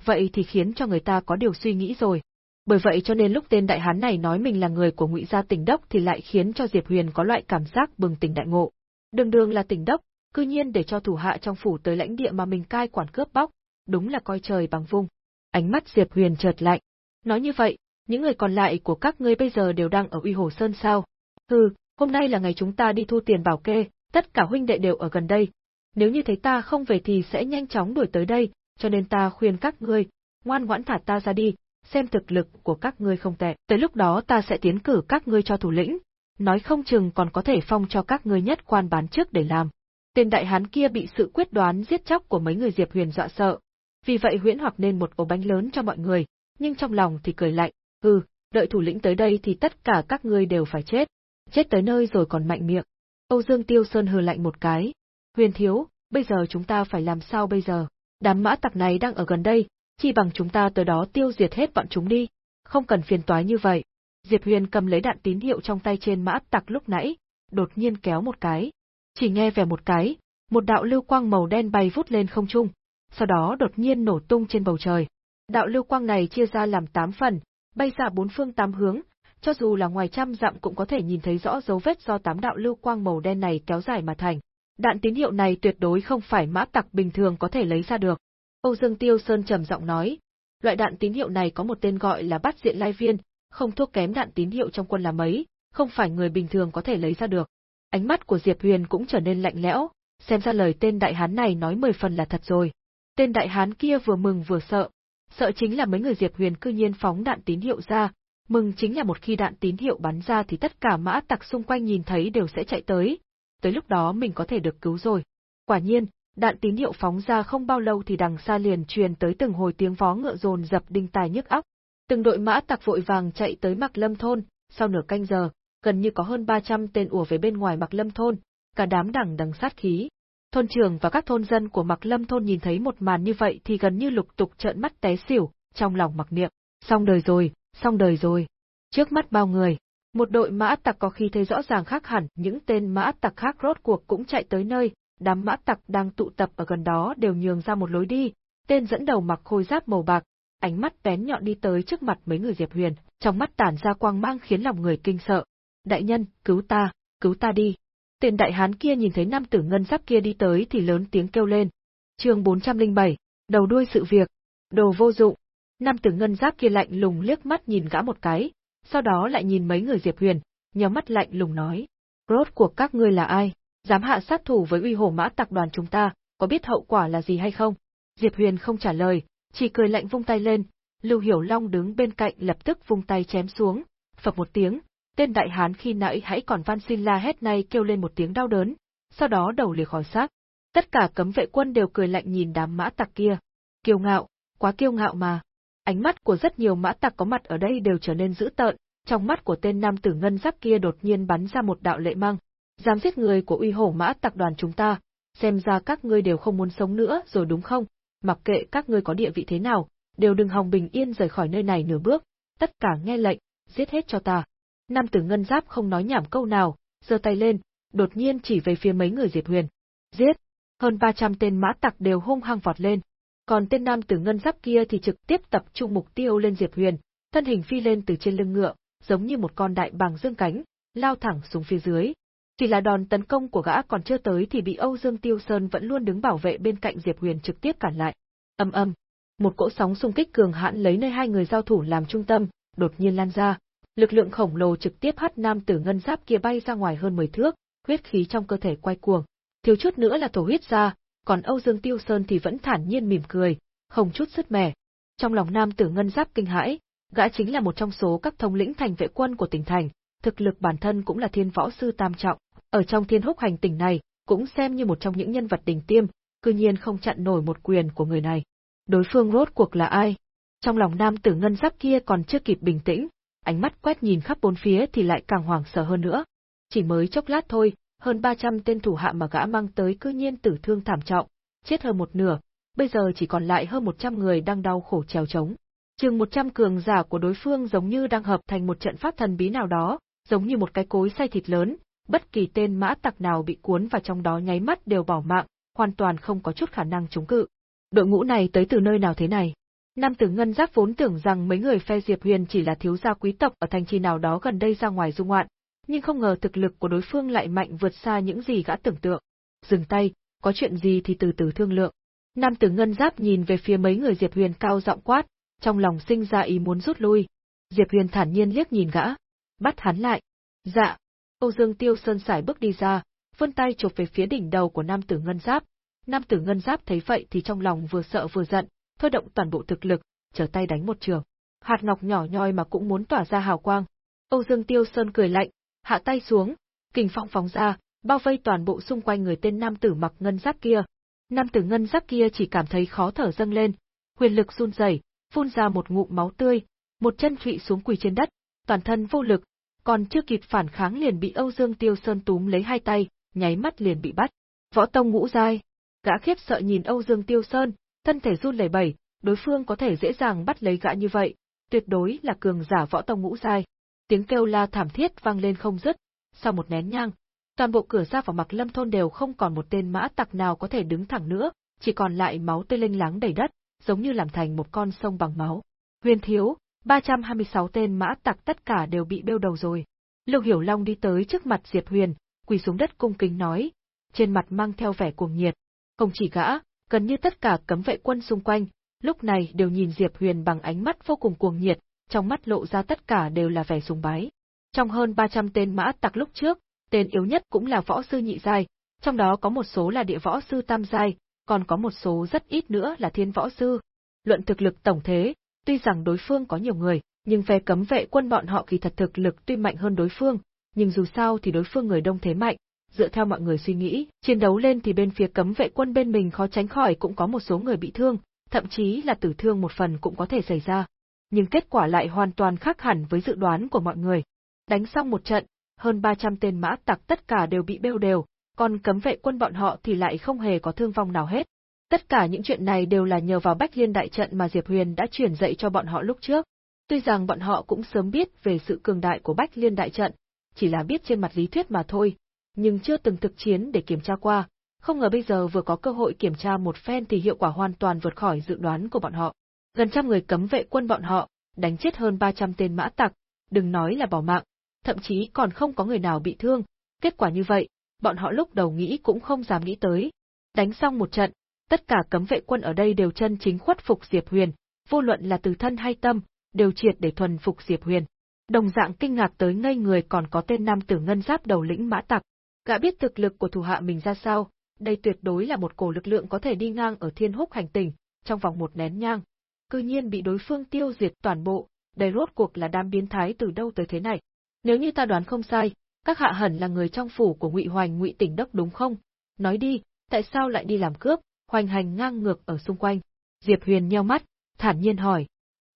vậy thì khiến cho người ta có điều suy nghĩ rồi. Bởi vậy cho nên lúc tên đại hán này nói mình là người của ngụy gia tỉnh đốc thì lại khiến cho Diệp Huyền có loại cảm giác bừng tỉnh đại ngộ. Đường đường là tỉnh đốc, cư nhiên để cho thủ hạ trong phủ tới lãnh địa mà mình cai quản cướp bóc, đúng là coi trời bằng vung. Ánh mắt Diệp Huyền chợt lạnh. Nói như vậy, những người còn lại của các ngươi bây giờ đều đang ở Uy Hồ Sơn sao? Hừ, hôm nay là ngày chúng ta đi thu tiền bảo kê, tất cả huynh đệ đều ở gần đây. Nếu như thấy ta không về thì sẽ nhanh chóng đuổi tới đây, cho nên ta khuyên các ngươi, ngoan ngoãn thả ta ra đi, xem thực lực của các ngươi không tệ. Tới lúc đó ta sẽ tiến cử các ngươi cho thủ lĩnh, nói không chừng còn có thể phong cho các ngươi nhất quan bán trước để làm. Tên đại hán kia bị sự quyết đoán giết chóc của mấy người Diệp Huyền dọa sợ, vì vậy huyễn hoặc nên một ổ bánh lớn cho mọi người, nhưng trong lòng thì cười lạnh, hừ, đợi thủ lĩnh tới đây thì tất cả các ngươi đều phải chết, chết tới nơi rồi còn mạnh miệng. Âu Dương Tiêu Sơn hừ lạnh một cái, huyền thiếu, bây giờ chúng ta phải làm sao bây giờ? Đám mã tặc này đang ở gần đây, chỉ bằng chúng ta tới đó tiêu diệt hết bọn chúng đi, không cần phiền toái như vậy. Diệp Huyền cầm lấy đạn tín hiệu trong tay trên mã tặc lúc nãy, đột nhiên kéo một cái. Chỉ nghe về một cái, một đạo lưu quang màu đen bay vút lên không trung, sau đó đột nhiên nổ tung trên bầu trời. Đạo lưu quang này chia ra làm tám phần, bay ra bốn phương tám hướng, cho dù là ngoài trăm dặm cũng có thể nhìn thấy rõ dấu vết do tám đạo lưu quang màu đen này kéo dài mà thành. Đạn tín hiệu này tuyệt đối không phải mã tặc bình thường có thể lấy ra được. Âu Dương Tiêu Sơn trầm giọng nói, loại đạn tín hiệu này có một tên gọi là bắt diện lai viên, không thua kém đạn tín hiệu trong quân là mấy, không phải người bình thường có thể lấy ra được. Ánh mắt của Diệp Huyền cũng trở nên lạnh lẽo, xem ra lời tên đại hán này nói mười phần là thật rồi. Tên đại hán kia vừa mừng vừa sợ, sợ chính là mấy người Diệp Huyền cư nhiên phóng đạn tín hiệu ra, mừng chính là một khi đạn tín hiệu bắn ra thì tất cả mã tặc xung quanh nhìn thấy đều sẽ chạy tới, tới lúc đó mình có thể được cứu rồi. Quả nhiên, đạn tín hiệu phóng ra không bao lâu thì đằng xa liền truyền tới từng hồi tiếng vó ngựa rồn dập đinh tài nhức óc. Từng đội mã tặc vội vàng chạy tới Mạc Lâm thôn, sau nửa canh giờ, gần như có hơn 300 tên ùa về bên ngoài Mạc Lâm thôn, cả đám đằng đằng sát khí. Thôn trưởng và các thôn dân của Mạc Lâm thôn nhìn thấy một màn như vậy thì gần như lục tục trợn mắt té xỉu, trong lòng mặc niệm, xong đời rồi, xong đời rồi. Trước mắt bao người, một đội mã tặc có khi thấy rõ ràng khác hẳn, những tên mã tặc khác rốt cuộc cũng chạy tới nơi, đám mã tặc đang tụ tập ở gần đó đều nhường ra một lối đi, tên dẫn đầu mặc khôi giáp màu bạc, ánh mắt bén nhọn đi tới trước mặt mấy người Diệp Huyền, trong mắt tản ra quang mang khiến lòng người kinh sợ. Đại nhân, cứu ta, cứu ta đi. Tên đại hán kia nhìn thấy nam tử ngân giáp kia đi tới thì lớn tiếng kêu lên. chương 407, đầu đuôi sự việc. Đồ vô dụng. Nam tử ngân giáp kia lạnh lùng liếc mắt nhìn gã một cái, sau đó lại nhìn mấy người Diệp Huyền, nhắm mắt lạnh lùng nói. Rốt cuộc các ngươi là ai? Dám hạ sát thủ với uy hổ mã tặc đoàn chúng ta, có biết hậu quả là gì hay không? Diệp Huyền không trả lời, chỉ cười lạnh vung tay lên, Lưu Hiểu Long đứng bên cạnh lập tức vung tay chém xuống, phập một tiếng, tên đại hán khi nãy hãy còn van xin la hét nay kêu lên một tiếng đau đớn, sau đó đầu lìa khỏi xác. Tất cả cấm vệ quân đều cười lạnh nhìn đám mã tặc kia. Kiêu ngạo, quá kiêu ngạo mà. Ánh mắt của rất nhiều mã tặc có mặt ở đây đều trở nên dữ tợn, trong mắt của tên nam tử ngân giáp kia đột nhiên bắn ra một đạo lệ mang. Dám giết người của uy hổ mã tặc đoàn chúng ta, xem ra các ngươi đều không muốn sống nữa rồi đúng không? Mặc kệ các ngươi có địa vị thế nào, đều đừng hòng bình yên rời khỏi nơi này nửa bước, tất cả nghe lệnh, giết hết cho ta. Nam tử ngân giáp không nói nhảm câu nào, giơ tay lên, đột nhiên chỉ về phía mấy người Diệp Huyền. Giết! Hơn 300 tên mã tặc đều hung hăng vọt lên. Còn tên nam tử ngân giáp kia thì trực tiếp tập trung mục tiêu lên Diệp Huyền, thân hình phi lên từ trên lưng ngựa, giống như một con đại bàng dương cánh, lao thẳng xuống phía dưới. Chỉ là đòn tấn công của gã còn chưa tới thì bị Âu Dương Tiêu Sơn vẫn luôn đứng bảo vệ bên cạnh Diệp Huyền trực tiếp cản lại. Âm âm, một cỗ sóng xung kích cường hãn lấy nơi hai người giao thủ làm trung tâm, đột nhiên lan ra, lực lượng khổng lồ trực tiếp hất nam tử ngân giáp kia bay ra ngoài hơn 10 thước, huyết khí trong cơ thể quay cuồng, thiếu chút nữa là thổ huyết ra, còn Âu Dương Tiêu Sơn thì vẫn thản nhiên mỉm cười, không chút sứt mẻ. Trong lòng nam tử ngân giáp kinh hãi, gã chính là một trong số các thống lĩnh thành vệ quân của tỉnh thành, thực lực bản thân cũng là thiên võ sư tam trọng, ở trong thiên húc hành tỉnh này, cũng xem như một trong những nhân vật đỉnh tiêm, cư nhiên không chặn nổi một quyền của người này. Đối phương rốt cuộc là ai? Trong lòng nam tử ngân giáp kia còn chưa kịp bình tĩnh, ánh mắt quét nhìn khắp bốn phía thì lại càng hoảng sợ hơn nữa. Chỉ mới chốc lát thôi, hơn 300 tên thủ hạ mà gã mang tới cư nhiên tử thương thảm trọng, chết hơn một nửa, bây giờ chỉ còn lại hơn 100 người đang đau khổ trèo trống. Chừng 100 cường giả của đối phương giống như đang hợp thành một trận pháp thần bí nào đó, giống như một cái cối xay thịt lớn, bất kỳ tên mã tặc nào bị cuốn vào trong đó nháy mắt đều bỏ mạng, hoàn toàn không có chút khả năng chống cự. Đội ngũ này tới từ nơi nào thế này? Nam tử Ngân Giác vốn tưởng rằng mấy người phe Diệp Huyền chỉ là thiếu gia quý tộc ở thành trì nào đó gần đây ra ngoài du ngoạn, nhưng không ngờ thực lực của đối phương lại mạnh vượt xa những gì gã tưởng tượng. Dừng tay, có chuyện gì thì từ từ thương lượng. Nam tử ngân giáp nhìn về phía mấy người Diệp Huyền cao giọng quát, trong lòng sinh ra ý muốn rút lui. Diệp Huyền thản nhiên liếc nhìn gã, bắt hắn lại. Dạ. Âu Dương Tiêu Sơn sải bước đi ra, vươn tay chụp về phía đỉnh đầu của nam tử ngân giáp. Nam tử ngân giáp thấy vậy thì trong lòng vừa sợ vừa giận, thôi động toàn bộ thực lực, trở tay đánh một trường. Hạt ngọc nhỏ nhoi mà cũng muốn tỏa ra hào quang. Âu Dương Tiêu Sơn cười lạnh, hạ tay xuống, kình phong phóng ra, bao vây toàn bộ xung quanh người tên nam tử mặc ngân giáp kia. Nam tử ngân giáp kia chỉ cảm thấy khó thở dâng lên, huyền lực run rẩy, phun ra một ngụm máu tươi, một chân trụy xuống quỳ trên đất, toàn thân vô lực, còn chưa kịp phản kháng liền bị Âu Dương Tiêu Sơn túm lấy hai tay, nháy mắt liền bị bắt. Võ tông ngũ giai. Gã khiếp sợ nhìn Âu Dương Tiêu Sơn, thân thể run lẩy bẩy, đối phương có thể dễ dàng bắt lấy gã như vậy, tuyệt đối là cường giả võ tông ngũ giai. Tiếng kêu la thảm thiết vang lên không dứt, sau một nén nhang, toàn bộ cửa ra vào mặt lâm thôn đều không còn một tên mã tặc nào có thể đứng thẳng nữa, chỉ còn lại máu tươi lênh láng đầy đất, giống như làm thành một con sông bằng máu. Huyền thiếu, 326 tên mã tặc tất cả đều bị bêu đầu rồi. Lưu Hiểu Long đi tới trước mặt Diệp Huyền, quỳ xuống đất cung kính nói, trên mặt mang theo vẻ cuồng nhiệt. Không chỉ gã, gần như tất cả cấm vệ quân xung quanh, lúc này đều nhìn Diệp Huyền bằng ánh mắt vô cùng cuồng nhiệt, trong mắt lộ ra tất cả đều là vẻ sùng bái. Trong hơn 300 tên mã tặc lúc trước, tên yếu nhất cũng là võ sư nhị giai, trong đó có một số là địa võ sư tam giai, còn có một số rất ít nữa là thiên võ sư. Luận thực lực tổng thế, tuy rằng đối phương có nhiều người, nhưng về cấm vệ quân bọn họ kỳ thật thực lực tuy mạnh hơn đối phương, nhưng dù sao thì đối phương người đông thế mạnh, dựa theo mọi người suy nghĩ, chiến đấu lên thì bên phía cấm vệ quân bên mình khó tránh khỏi cũng có một số người bị thương, thậm chí là tử thương một phần cũng có thể xảy ra. Nhưng kết quả lại hoàn toàn khác hẳn với dự đoán của mọi người. Đánh xong một trận, hơn 300 tên mã tặc tất cả đều bị bêu đều, còn cấm vệ quân bọn họ thì lại không hề có thương vong nào hết. Tất cả những chuyện này đều là nhờ vào Bách Liên đại trận mà Diệp Huyền đã truyền dạy cho bọn họ lúc trước. Tuy rằng bọn họ cũng sớm biết về sự cường đại của Bách Liên đại trận, chỉ là biết trên mặt lý thuyết mà thôi, nhưng chưa từng thực chiến để kiểm tra qua, không ngờ bây giờ vừa có cơ hội kiểm tra một phen thì hiệu quả hoàn toàn vượt khỏi dự đoán của bọn họ. Gần trăm người cấm vệ quân bọn họ, đánh chết hơn 300 tên mã tặc, đừng nói là bỏ mạng, thậm chí còn không có người nào bị thương, kết quả như vậy, bọn họ lúc đầu nghĩ cũng không dám nghĩ tới. Đánh xong một trận, tất cả cấm vệ quân ở đây đều chân chính khuất phục Diệp Huyền, vô luận là từ thân hay tâm, đều triệt để thuần phục Diệp Huyền. Đồng dạng kinh ngạc tới ngây người còn có tên nam tử ngân giáp đầu lĩnh mã tặc. Gã biết thực lực của thủ hạ mình ra sao, đây tuyệt đối là một cổ lực lượng có thể đi ngang ở thiên húc hành tinh, trong vòng một nén nhang. Cư nhiên bị đối phương tiêu diệt toàn bộ, đây rốt cuộc là đám biến thái từ đâu tới thế này. Nếu như ta đoán không sai, các hạ hẳn là người trong phủ của Ngụy Hoành Ngụy Tỉnh Đốc đúng không? Nói đi, tại sao lại đi làm cướp, hoành hành ngang ngược ở xung quanh? Diệp Huyền nheo mắt, thản nhiên hỏi.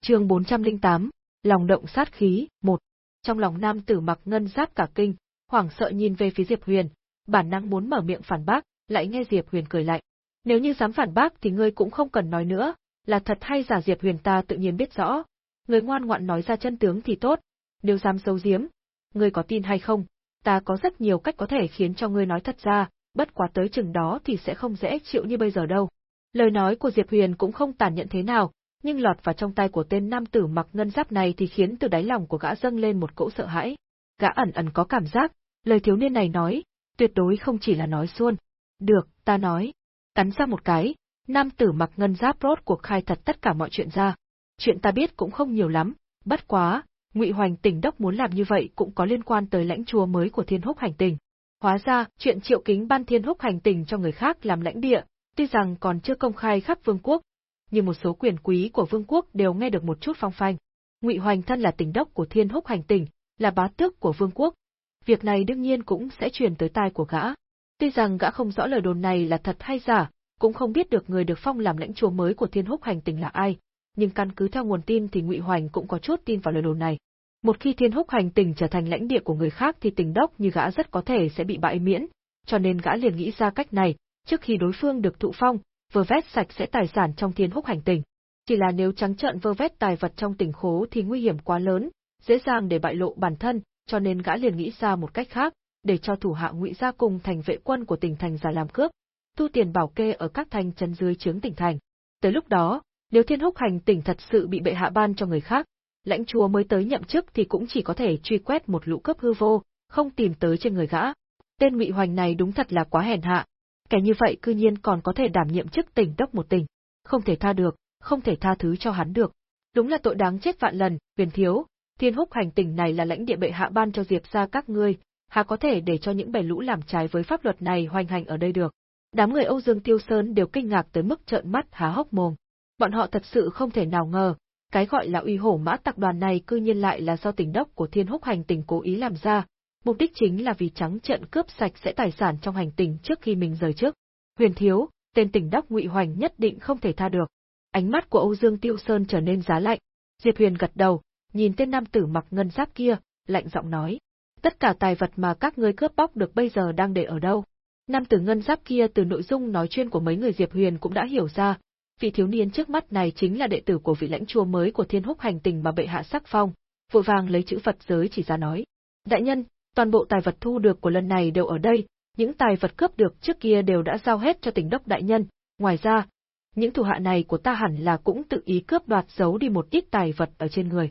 Chương 408, lòng động sát khí, một. Trong lòng nam tử mặc ngân giáp cả kinh, hoảng sợ nhìn về phía Diệp Huyền, bản năng muốn mở miệng phản bác, lại nghe Diệp Huyền cười lạnh. Nếu như dám phản bác thì ngươi cũng không cần nói nữa, là thật hay giả Diệp Huyền ta tự nhiên biết rõ. Người ngoan ngoãn nói ra chân tướng thì tốt, nếu dám giấu giếm, ngươi có tin hay không, ta có rất nhiều cách có thể khiến cho ngươi nói thật ra, bất quá tới chừng đó thì sẽ không dễ chịu như bây giờ đâu. Lời nói của Diệp Huyền cũng không tàn nhẫn thế nào, nhưng lọt vào trong tay của tên nam tử mặc ngân giáp này thì khiến từ đáy lòng của gã dâng lên một cỗ sợ hãi. Gã ẩn ẩn có cảm giác, lời thiếu niên này nói, tuyệt đối không chỉ là nói suôn. Được, ta nói. Cắn ra một cái, nam tử mặc ngân giáp rốt cuộc khai thật tất cả mọi chuyện ra. Chuyện ta biết cũng không nhiều lắm, bất quá, Ngụy Hoành tỉnh đốc muốn làm như vậy cũng có liên quan tới lãnh chúa mới của Thiên Húc hành tinh. Hóa ra, chuyện Triệu Kính ban Thiên Húc hành tinh cho người khác làm lãnh địa, tuy rằng còn chưa công khai khắp vương quốc, nhưng một số quyền quý của vương quốc đều nghe được một chút phong phanh. Ngụy Hoành thân là tỉnh đốc của Thiên Húc hành tinh, là bá tước của vương quốc. Việc này đương nhiên cũng sẽ truyền tới tai của gã. Tuy rằng gã không rõ lời đồn này là thật hay giả, cũng không biết được người được phong làm lãnh chúa mới của Thiên Húc hành tinh là ai, nhưng căn cứ theo nguồn tin thì Ngụy Hoành cũng có chút tin vào lời đồn này. Một khi Thiên Húc hành tinh trở thành lãnh địa của người khác thì tỉnh đốc như gã rất có thể sẽ bị bãi miễn, cho nên gã liền nghĩ ra cách này, trước khi đối phương được thụ phong, vơ vét sạch sẽ tài sản trong Thiên Húc hành tinh. Chỉ là nếu trắng trợn vơ vét tài vật trong tỉnh khố thì nguy hiểm quá lớn, dễ dàng để bại lộ bản thân, cho nên gã liền nghĩ ra một cách khác, để cho thủ hạ Ngụy gia cùng thành vệ quân của tỉnh thành giả làm cướp, thu tiền bảo kê ở các thành trấn dưới trướng tỉnh thành. Tới lúc đó, nếu Thiên Húc hành tỉnh thật sự bị bệ hạ ban cho người khác, lãnh chúa mới tới nhậm chức thì cũng chỉ có thể truy quét một lũ cướp hư vô, không tìm tới trên người gã. Tên Ngụy Hoành này đúng thật là quá hèn hạ. Kẻ như vậy cư nhiên còn có thể đảm nhiệm chức tỉnh đốc một tỉnh. Không thể tha được, không thể tha thứ cho hắn được. Đúng là tội đáng chết vạn lần, huyền thiếu, thiên húc hành tỉnh này là lãnh địa bệ hạ ban cho Diệp ra các ngươi, há có thể để cho những bè lũ làm trái với pháp luật này hoành hành ở đây được. Đám người Âu Dương Tiêu Sơn đều kinh ngạc tới mức trợn mắt há hốc mồm. Bọn họ thật sự không thể nào ngờ, cái gọi là uy hổ mã tập đoàn này cư nhiên lại là do tỉnh đốc của thiên húc hành tỉnh cố ý làm ra, mục đích chính là vì trắng trận cướp sạch sẽ tài sản trong hành tỉnh trước khi mình rời trước. Huyền thiếu, tên tỉnh đốc ngụy hoành nhất định không thể tha được. Ánh mắt của Âu Dương Tiêu Sơn trở nên giá lạnh. Diệp Huyền gật đầu, nhìn tên nam tử mặc ngân giáp kia, lạnh giọng nói: "Tất cả tài vật mà các ngươi cướp bóc được bây giờ đang để ở đâu?" Nam tử ngân giáp kia từ nội dung nói chuyên của mấy người Diệp Huyền cũng đã hiểu ra, vị thiếu niên trước mắt này chính là đệ tử của vị lãnh chúa mới của Thiên Húc hành tình mà bệ hạ sắc phong, vội vàng lấy chữ Phật giới chỉ ra nói: "Đại nhân, toàn bộ tài vật thu được của lần này đều ở đây, những tài vật cướp được trước kia đều đã giao hết cho tỉnh đốc đại nhân, ngoài ra, những thủ hạ này của ta hẳn là cũng tự ý cướp đoạt giấu đi một ít tài vật ở trên người.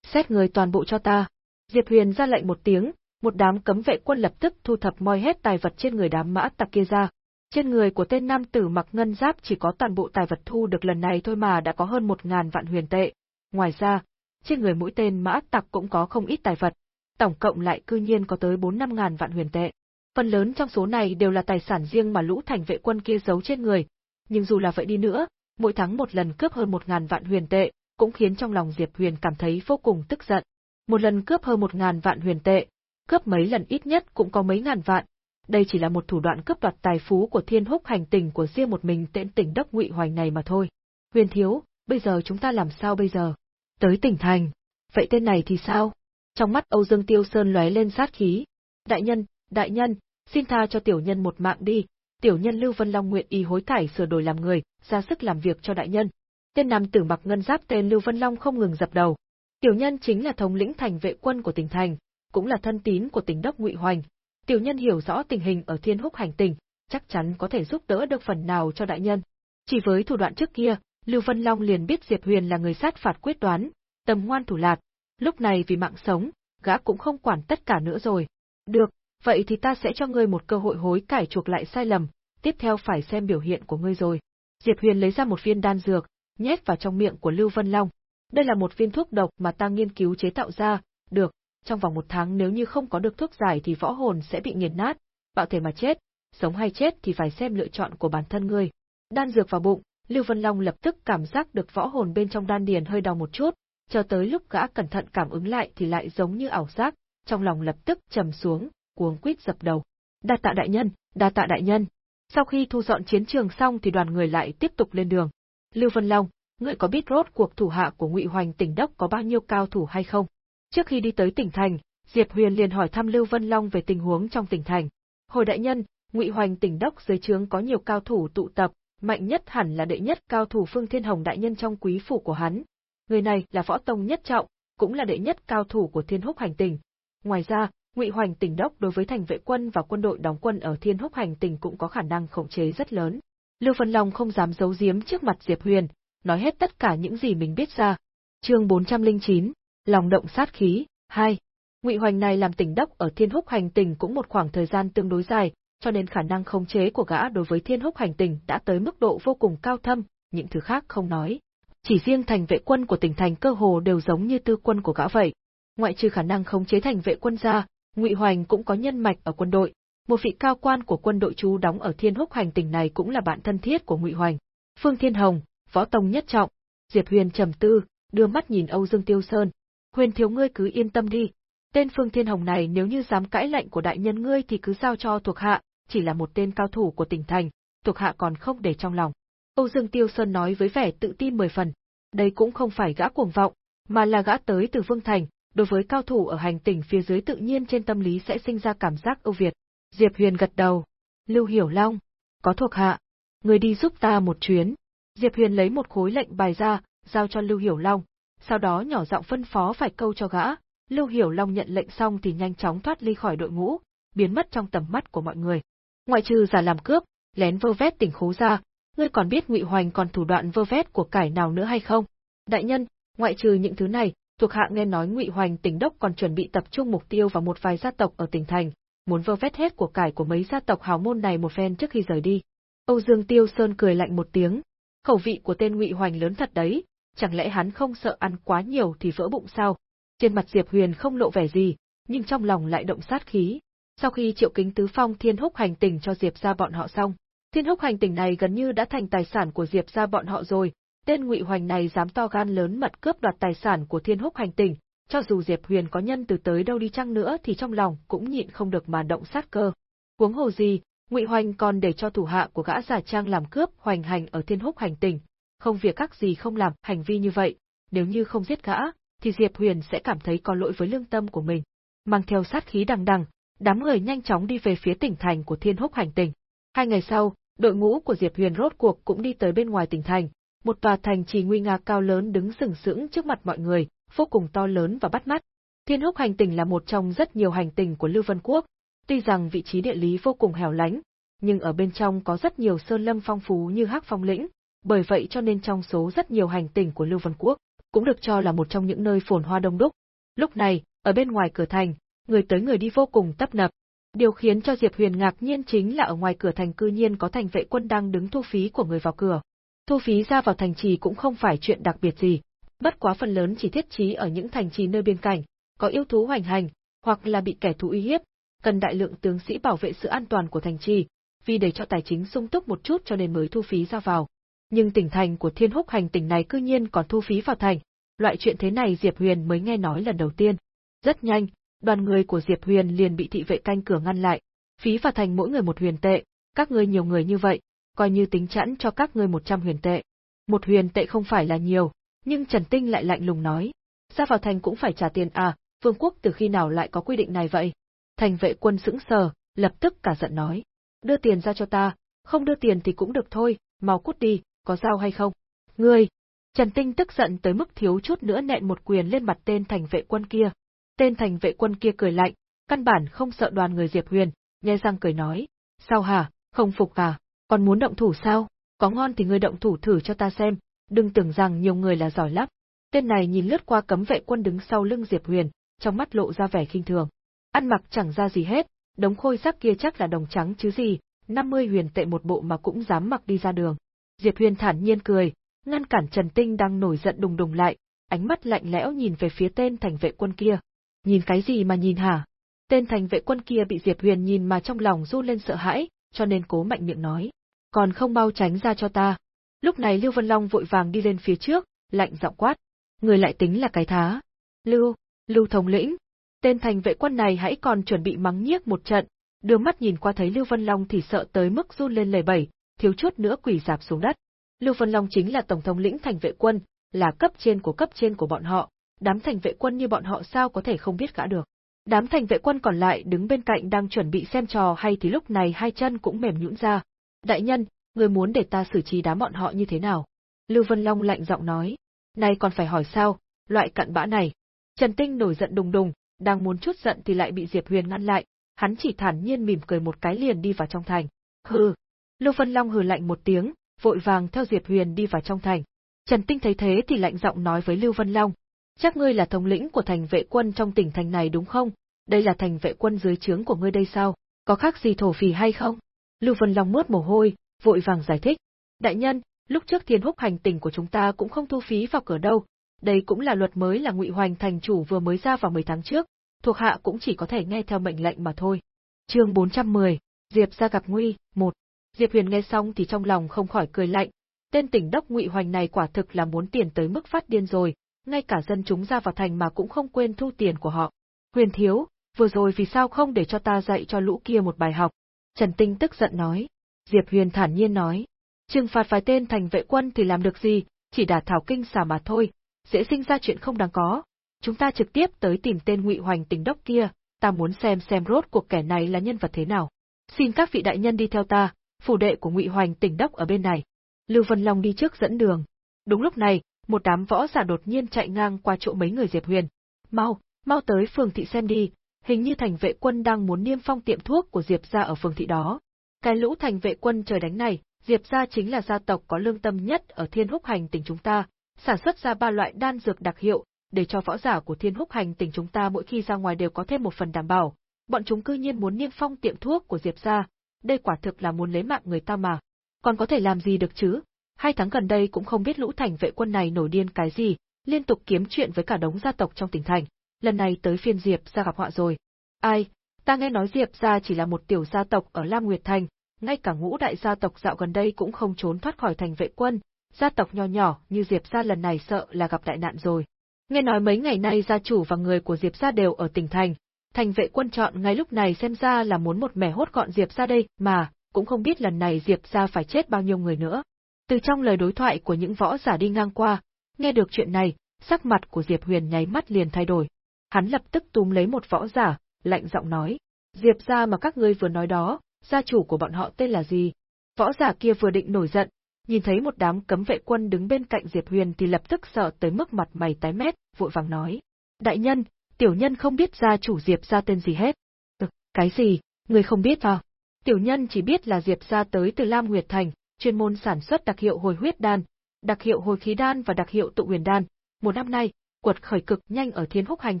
Xét người toàn bộ cho ta. Diệp Huyền ra lệnh một tiếng, một đám cấm vệ quân lập tức thu thập moi hết tài vật trên người đám mã tặc kia ra. Trên người của tên nam tử mặc ngân giáp chỉ có toàn bộ tài vật thu được lần này thôi mà đã có hơn một ngàn vạn huyền tệ. Ngoài ra, trên người mỗi tên mã tặc cũng có không ít tài vật, tổng cộng lại cư nhiên có tới bốn năm ngàn vạn huyền tệ. Phần lớn trong số này đều là tài sản riêng mà lũ thành vệ quân kia giấu trên người, nhưng dù là vậy đi nữa, mỗi tháng một lần cướp hơn một ngàn vạn huyền tệ, cũng khiến trong lòng Diệp Huyền cảm thấy vô cùng tức giận. Một lần cướp hơn một ngàn vạn huyền tệ, cướp mấy lần ít nhất cũng có mấy ngàn vạn. Đây chỉ là một thủ đoạn cướp đoạt tài phú của thiên húc hành tình của riêng một mình tên tỉnh đốc ngụy hoành này mà thôi. Huyền thiếu, bây giờ chúng ta làm sao bây giờ? Tới tỉnh thành. Vậy tên này thì sao? Trong mắt Âu Dương Tiêu Sơn lóe lên sát khí. Đại nhân, đại nhân, xin tha cho tiểu nhân một mạng đi, tiểu nhân Lưu Vân Long nguyện ý hối cải sửa đổi làm người, ra sức làm việc cho đại nhân. Tên nam tử mặc ngân giáp tên Lưu Vân Long không ngừng dập đầu. Tiểu nhân chính là thống lĩnh thành vệ quân của tỉnh thành, cũng là thân tín của tỉnh đốc Ngụy Hoành. Tiểu nhân hiểu rõ tình hình ở Thiên Húc hành tỉnh, chắc chắn có thể giúp đỡ được phần nào cho đại nhân. Chỉ với thủ đoạn trước kia, Lưu Vân Long liền biết Diệp Huyền là người sát phạt quyết đoán, tầm ngoan thủ lạt. Lúc này vì mạng sống, gã cũng không quản tất cả nữa rồi. Được, vậy thì ta sẽ cho ngươi một cơ hội hối cải chuộc lại sai lầm, tiếp theo phải xem biểu hiện của ngươi rồi. Diệp Huyền lấy ra một viên đan dược, nhét vào trong miệng của Lưu Vân Long. Đây là một viên thuốc độc mà ta nghiên cứu chế tạo ra, được, trong vòng một tháng nếu như không có được thuốc giải thì võ hồn sẽ bị nghiền nát, bạo thể mà chết, sống hay chết thì phải xem lựa chọn của bản thân ngươi. Đan dược vào bụng, Lưu Vân Long lập tức cảm giác được võ hồn bên trong đan điền hơi đau một chút, Cho tới lúc gã cẩn thận cảm ứng lại thì lại giống như ảo giác, trong lòng lập tức trầm xuống, cuống quýt dập đầu. Đa tạ đại nhân, đa tạ đại nhân. Sau khi thu dọn chiến trường xong thì đoàn người lại tiếp tục lên đường. Lưu Vân Long, ngươi có biết rốt cuộc thủ hạ của Ngụy Hoành tỉnh đốc có bao nhiêu cao thủ hay không? Trước khi đi tới tỉnh thành, Diệp Huyền liền hỏi thăm Lưu Vân Long về tình huống trong tỉnh thành. Hồi đại nhân, Ngụy Hoành tỉnh đốc dưới trướng có nhiều cao thủ tụ tập, mạnh nhất hẳn là đệ nhất cao thủ Phương Thiên Hồng đại nhân trong quý phủ của hắn. Người này là võ tông nhất trọng, cũng là đệ nhất cao thủ của Thiên Húc hành tỉnh. Ngoài ra, Ngụy Hoành tỉnh đốc đối với thành vệ quân và quân đội đóng quân ở Thiên Húc hành tỉnh cũng có khả năng khống chế rất lớn. Lưu Vân Long không dám giấu giếm trước mặt Diệp Huyền, nói hết tất cả những gì mình biết ra. Chương 409, lòng động sát khí, 2. Ngụy Hoành này làm tỉnh đốc ở Thiên Húc hành tình cũng một khoảng thời gian tương đối dài, cho nên khả năng khống chế của gã đối với Thiên Húc hành tình đã tới mức độ vô cùng cao thâm, những thứ khác không nói. Chỉ riêng thành vệ quân của tỉnh thành cơ hồ đều giống như tư quân của gã vậy. Ngoại trừ khả năng khống chế thành vệ quân ra, Ngụy Hoành cũng có nhân mạch ở quân đội, một vị cao quan của quân đội chú đóng ở Thiên Húc hành tỉnh này cũng là bạn thân thiết của Ngụy Hoành. Phương Thiên Hồng, võ tông nhất trọng. Diệp Huyền trầm tư, đưa mắt nhìn Âu Dương Tiêu Sơn. Huyền thiếu ngươi cứ yên tâm đi, tên Phương Thiên Hồng này nếu như dám cãi lệnh của đại nhân ngươi thì cứ giao cho thuộc hạ, chỉ là một tên cao thủ của tỉnh thành, thuộc hạ còn không để trong lòng. Âu Dương Tiêu Sơn nói với vẻ tự tin mười phần. Đây cũng không phải gã cuồng vọng, mà là gã tới từ Vương Thành, đối với cao thủ ở hành tỉnh phía dưới tự nhiên trên tâm lý sẽ sinh ra cảm giác ưu việt. Diệp Huyền gật đầu. Lưu Hiểu Long, có thuộc hạ, người đi giúp ta một chuyến. Diệp Huyền lấy một khối lệnh bài ra, giao cho Lưu Hiểu Long, sau đó nhỏ giọng phân phó phải câu cho gã. Lưu Hiểu Long nhận lệnh xong thì nhanh chóng thoát ly khỏi đội ngũ, biến mất trong tầm mắt của mọi người. Ngoại trừ giả làm cướp, lén vơ vét tỉnh khố ra, ngươi còn biết Ngụy Hoành còn thủ đoạn vơ vét của cải nào nữa hay không? Đại nhân, ngoại trừ những thứ này, thuộc hạ nghe nói Ngụy Hoành tỉnh đốc còn chuẩn bị tập trung mục tiêu vào một vài gia tộc ở tỉnh thành, muốn vơ vét hết của cải của mấy gia tộc hào môn này một phen trước khi rời đi. Âu Dương Tiêu Sơn cười lạnh một tiếng, khẩu vị của tên Ngụy Hoành lớn thật đấy, chẳng lẽ hắn không sợ ăn quá nhiều thì vỡ bụng sao? Trên mặt Diệp Huyền không lộ vẻ gì, nhưng trong lòng lại động sát khí. Sau khi Triệu Kính Tứ Phong Thiên Húc hành tình cho Diệp gia bọn họ xong, Thiên Húc hành tình này gần như đã thành tài sản của Diệp gia bọn họ rồi, tên Ngụy Hoành này dám to gan lớn mật cướp đoạt tài sản của Thiên Húc hành tình, cho dù Diệp Huyền có nhân từ tới đâu đi chăng nữa thì trong lòng cũng nhịn không được mà động sát cơ. Huống hồ gì, Ngụy Hoành còn để cho thủ hạ của gã giả trang làm cướp hoành hành ở Thiên Húc hành tình, không việc các gì không làm hành vi như vậy, nếu như không giết gã, thì Diệp Huyền sẽ cảm thấy có lỗi với lương tâm của mình. Mang theo sát khí đằng đằng, đám người nhanh chóng đi về phía tỉnh thành của Thiên Húc hành tình. Hai ngày sau, đội ngũ của Diệp Huyền rốt cuộc cũng đi tới bên ngoài tỉnh thành, một tòa thành trì nguy nga cao lớn đứng sừng sững trước mặt mọi người, vô cùng to lớn và bắt mắt. Thiên Húc hành tinh là một trong rất nhiều hành tinh của Lưu Vân Quốc, tuy rằng vị trí địa lý vô cùng hẻo lánh, nhưng ở bên trong có rất nhiều sơn lâm phong phú như Hắc Phong lĩnh, bởi vậy cho nên trong số rất nhiều hành tinh của Lưu Vân Quốc, cũng được cho là một trong những nơi phồn hoa đông đúc. Lúc này, ở bên ngoài cửa thành, người tới người đi vô cùng tấp nập. Điều khiến cho Diệp Huyền ngạc nhiên chính là ở ngoài cửa thành cư nhiên có thành vệ quân đang đứng thu phí của người vào cửa. Thu phí ra vào thành trì cũng không phải chuyện đặc biệt gì, bất quá phần lớn chỉ thiết trí ở những thành trì nơi biên cảnh, có yêu thú hoành hành, hoặc là bị kẻ thù uy hiếp, cần đại lượng tướng sĩ bảo vệ sự an toàn của thành trì, vì để cho tài chính sung túc một chút cho nên mới thu phí ra vào. Nhưng tỉnh thành của Thiên Húc hành tỉnh này cư nhiên còn thu phí vào thành, loại chuyện thế này Diệp Huyền mới nghe nói lần đầu tiên. Rất nhanh, đoàn người của Diệp Huyền liền bị thị vệ canh cửa ngăn lại, phí vào thành mỗi người một huyền tệ, các ngươi nhiều người như vậy, coi như tính chẵn cho các ngươi một trăm huyền tệ. Một huyền tệ không phải là nhiều, nhưng Trần Tinh lại lạnh lùng nói, ra vào thành cũng phải trả tiền à, vương quốc từ khi nào lại có quy định này vậy? Thành vệ quân sững sờ, lập tức cả giận nói, đưa tiền ra cho ta, không đưa tiền thì cũng được thôi, mau cút đi, có dao hay không? Ngươi! Trần Tinh tức giận tới mức thiếu chút nữa nện một quyền lên mặt tên thành vệ quân kia. Tên thành vệ quân kia cười lạnh, căn bản không sợ đoàn người Diệp Huyền, nhe răng cười nói, sao hả, không phục à, còn muốn động thủ sao, có ngon thì ngươi động thủ thử cho ta xem, đừng tưởng rằng nhiều người là giỏi lắm. Tên này nhìn lướt qua cấm vệ quân đứng sau lưng Diệp Huyền, trong mắt lộ ra vẻ khinh thường. Ăn mặc chẳng ra gì hết, đống khôi giáp kia chắc là đồng trắng chứ gì, 50 huyền tệ một bộ mà cũng dám mặc đi ra đường. Diệp Huyền thản nhiên cười, ngăn cản Trần Tinh đang nổi giận đùng đùng lại, ánh mắt lạnh lẽo nhìn về phía tên thành vệ quân kia. Nhìn cái gì mà nhìn hả? Tên thành vệ quân kia bị Diệp Huyền nhìn mà trong lòng run lên sợ hãi, cho nên cố mạnh miệng nói. Còn không bao tránh ra cho ta. Lúc này Lưu Vân Long vội vàng đi lên phía trước, lạnh giọng quát. Người lại tính là cái thá. Lưu, Lưu thống lĩnh. Tên thành vệ quân này hãy còn chuẩn bị mắng nhiếc một trận, đưa mắt nhìn qua thấy Lưu Vân Long thì sợ tới mức run lên lẩy bẩy, thiếu chút nữa quỳ dạp xuống đất. Lưu Vân Long chính là tổng thống lĩnh thành vệ quân, là cấp trên của cấp trên của bọn họ, đám thành vệ quân như bọn họ sao có thể không biết gã được. Đám thành vệ quân còn lại đứng bên cạnh đang chuẩn bị xem trò hay thì lúc này hai chân cũng mềm nhũn ra. Đại nhân, người muốn để ta xử trí đám bọn họ như thế nào? Lưu Vân Long lạnh giọng nói. Này còn phải hỏi sao, loại cặn bã này. Trần Tinh nổi giận đùng đùng, đang muốn chút giận thì lại bị Diệp Huyền ngăn lại, hắn chỉ thản nhiên mỉm cười một cái liền đi vào trong thành. Hừ. Lưu Vân Long hừ lạnh một tiếng, vội vàng theo Diệp Huyền đi vào trong thành. Trần Tinh thấy thế thì lạnh giọng nói với Lưu Vân Long, chắc ngươi là thống lĩnh của thành vệ quân trong tỉnh thành này đúng không? Đây là thành vệ quân dưới trướng của ngươi đây sao? Có khác gì thổ phỉ hay không? Lưu Vân Long mướt mồ hôi, vội vàng giải thích. Đại nhân, lúc trước thiên húc hành tỉnh của chúng ta cũng không thu phí vào cửa đâu. Đây cũng là luật mới là ngụy hoành thành chủ vừa mới ra vào 10 tháng trước, thuộc hạ cũng chỉ có thể nghe theo mệnh lệnh mà thôi. chương 410, Diệp ra gặp nguy, một. Diệp Huyền nghe xong thì trong lòng không khỏi cười lạnh, tên tỉnh đốc ngụy hoành này quả thực là muốn tiền tới mức phát điên rồi, ngay cả dân chúng ra vào thành mà cũng không quên thu tiền của họ. Huyền thiếu, vừa rồi vì sao không để cho ta dạy cho lũ kia một bài học? Trần Tinh tức giận nói. Diệp Huyền thản nhiên nói. Trừng phạt vài tên thành vệ quân thì làm được gì, chỉ đả thảo kinh xả mà thôi, dễ sinh ra chuyện không đáng có. Chúng ta trực tiếp tới tìm tên ngụy hoành tỉnh đốc kia, ta muốn xem xem rốt cuộc kẻ này là nhân vật thế nào. Xin các vị đại nhân đi theo ta, phủ đệ của ngụy hoành tỉnh đốc ở bên này. Lưu Vân Long đi trước dẫn đường. Đúng lúc này, một đám võ giả đột nhiên chạy ngang qua chỗ mấy người Diệp Huyền. Mau, mau tới phường thị xem đi, hình như thành vệ quân đang muốn niêm phong tiệm thuốc của Diệp gia ở phường thị đó. Cái lũ thành vệ quân trời đánh này, Diệp gia chính là gia tộc có lương tâm nhất ở Thiên Húc Hành tỉnh chúng ta, sản xuất ra ba loại đan dược đặc hiệu, để cho võ giả của Thiên Húc Hành tỉnh chúng ta mỗi khi ra ngoài đều có thêm một phần đảm bảo. Bọn chúng cư nhiên muốn niêm phong tiệm thuốc của Diệp gia, đây quả thực là muốn lấy mạng người ta mà. Còn có thể làm gì được chứ? Hai tháng gần đây cũng không biết lũ thành vệ quân này nổi điên cái gì, liên tục kiếm chuyện với cả đống gia tộc trong tỉnh thành. Lần này tới phiên Diệp gia gặp họa rồi. Ai, ta nghe nói Diệp gia chỉ là một tiểu gia tộc ở Lam Nguyệt Thành, ngay cả ngũ đại gia tộc dạo gần đây cũng không trốn thoát khỏi thành vệ quân, gia tộc nho nhỏ như Diệp gia lần này sợ là gặp đại nạn rồi. Nghe nói mấy ngày nay gia chủ và người của Diệp gia đều ở tỉnh thành, thành vệ quân chọn ngay lúc này xem ra là muốn một mẻ hốt gọn Diệp gia đây, mà, cũng không biết lần này Diệp gia phải chết bao nhiêu người nữa. Từ trong lời đối thoại của những võ giả đi ngang qua, nghe được chuyện này, sắc mặt của Diệp Huyền nháy mắt liền thay đổi. Hắn lập tức túm lấy một võ giả, lạnh giọng nói: "Diệp gia mà các ngươi vừa nói đó, gia chủ của bọn họ tên là gì?" Võ giả kia vừa định nổi giận, nhìn thấy một đám cấm vệ quân đứng bên cạnh Diệp Huyền thì lập tức sợ tới mức mặt mày tái mét, vội vàng nói: "Đại nhân, tiểu nhân không biết gia chủ Diệp gia tên gì hết." "Ừ, cái gì? Người không biết à?" Tiểu nhân chỉ biết là Diệp gia tới từ Lam Nguyệt Thành, chuyên môn sản xuất đặc hiệu hồi huyết đan, đặc hiệu hồi khí đan và đặc hiệu tụ huyền đan. Một năm nay, quật khởi cực nhanh ở Thiên Húc hành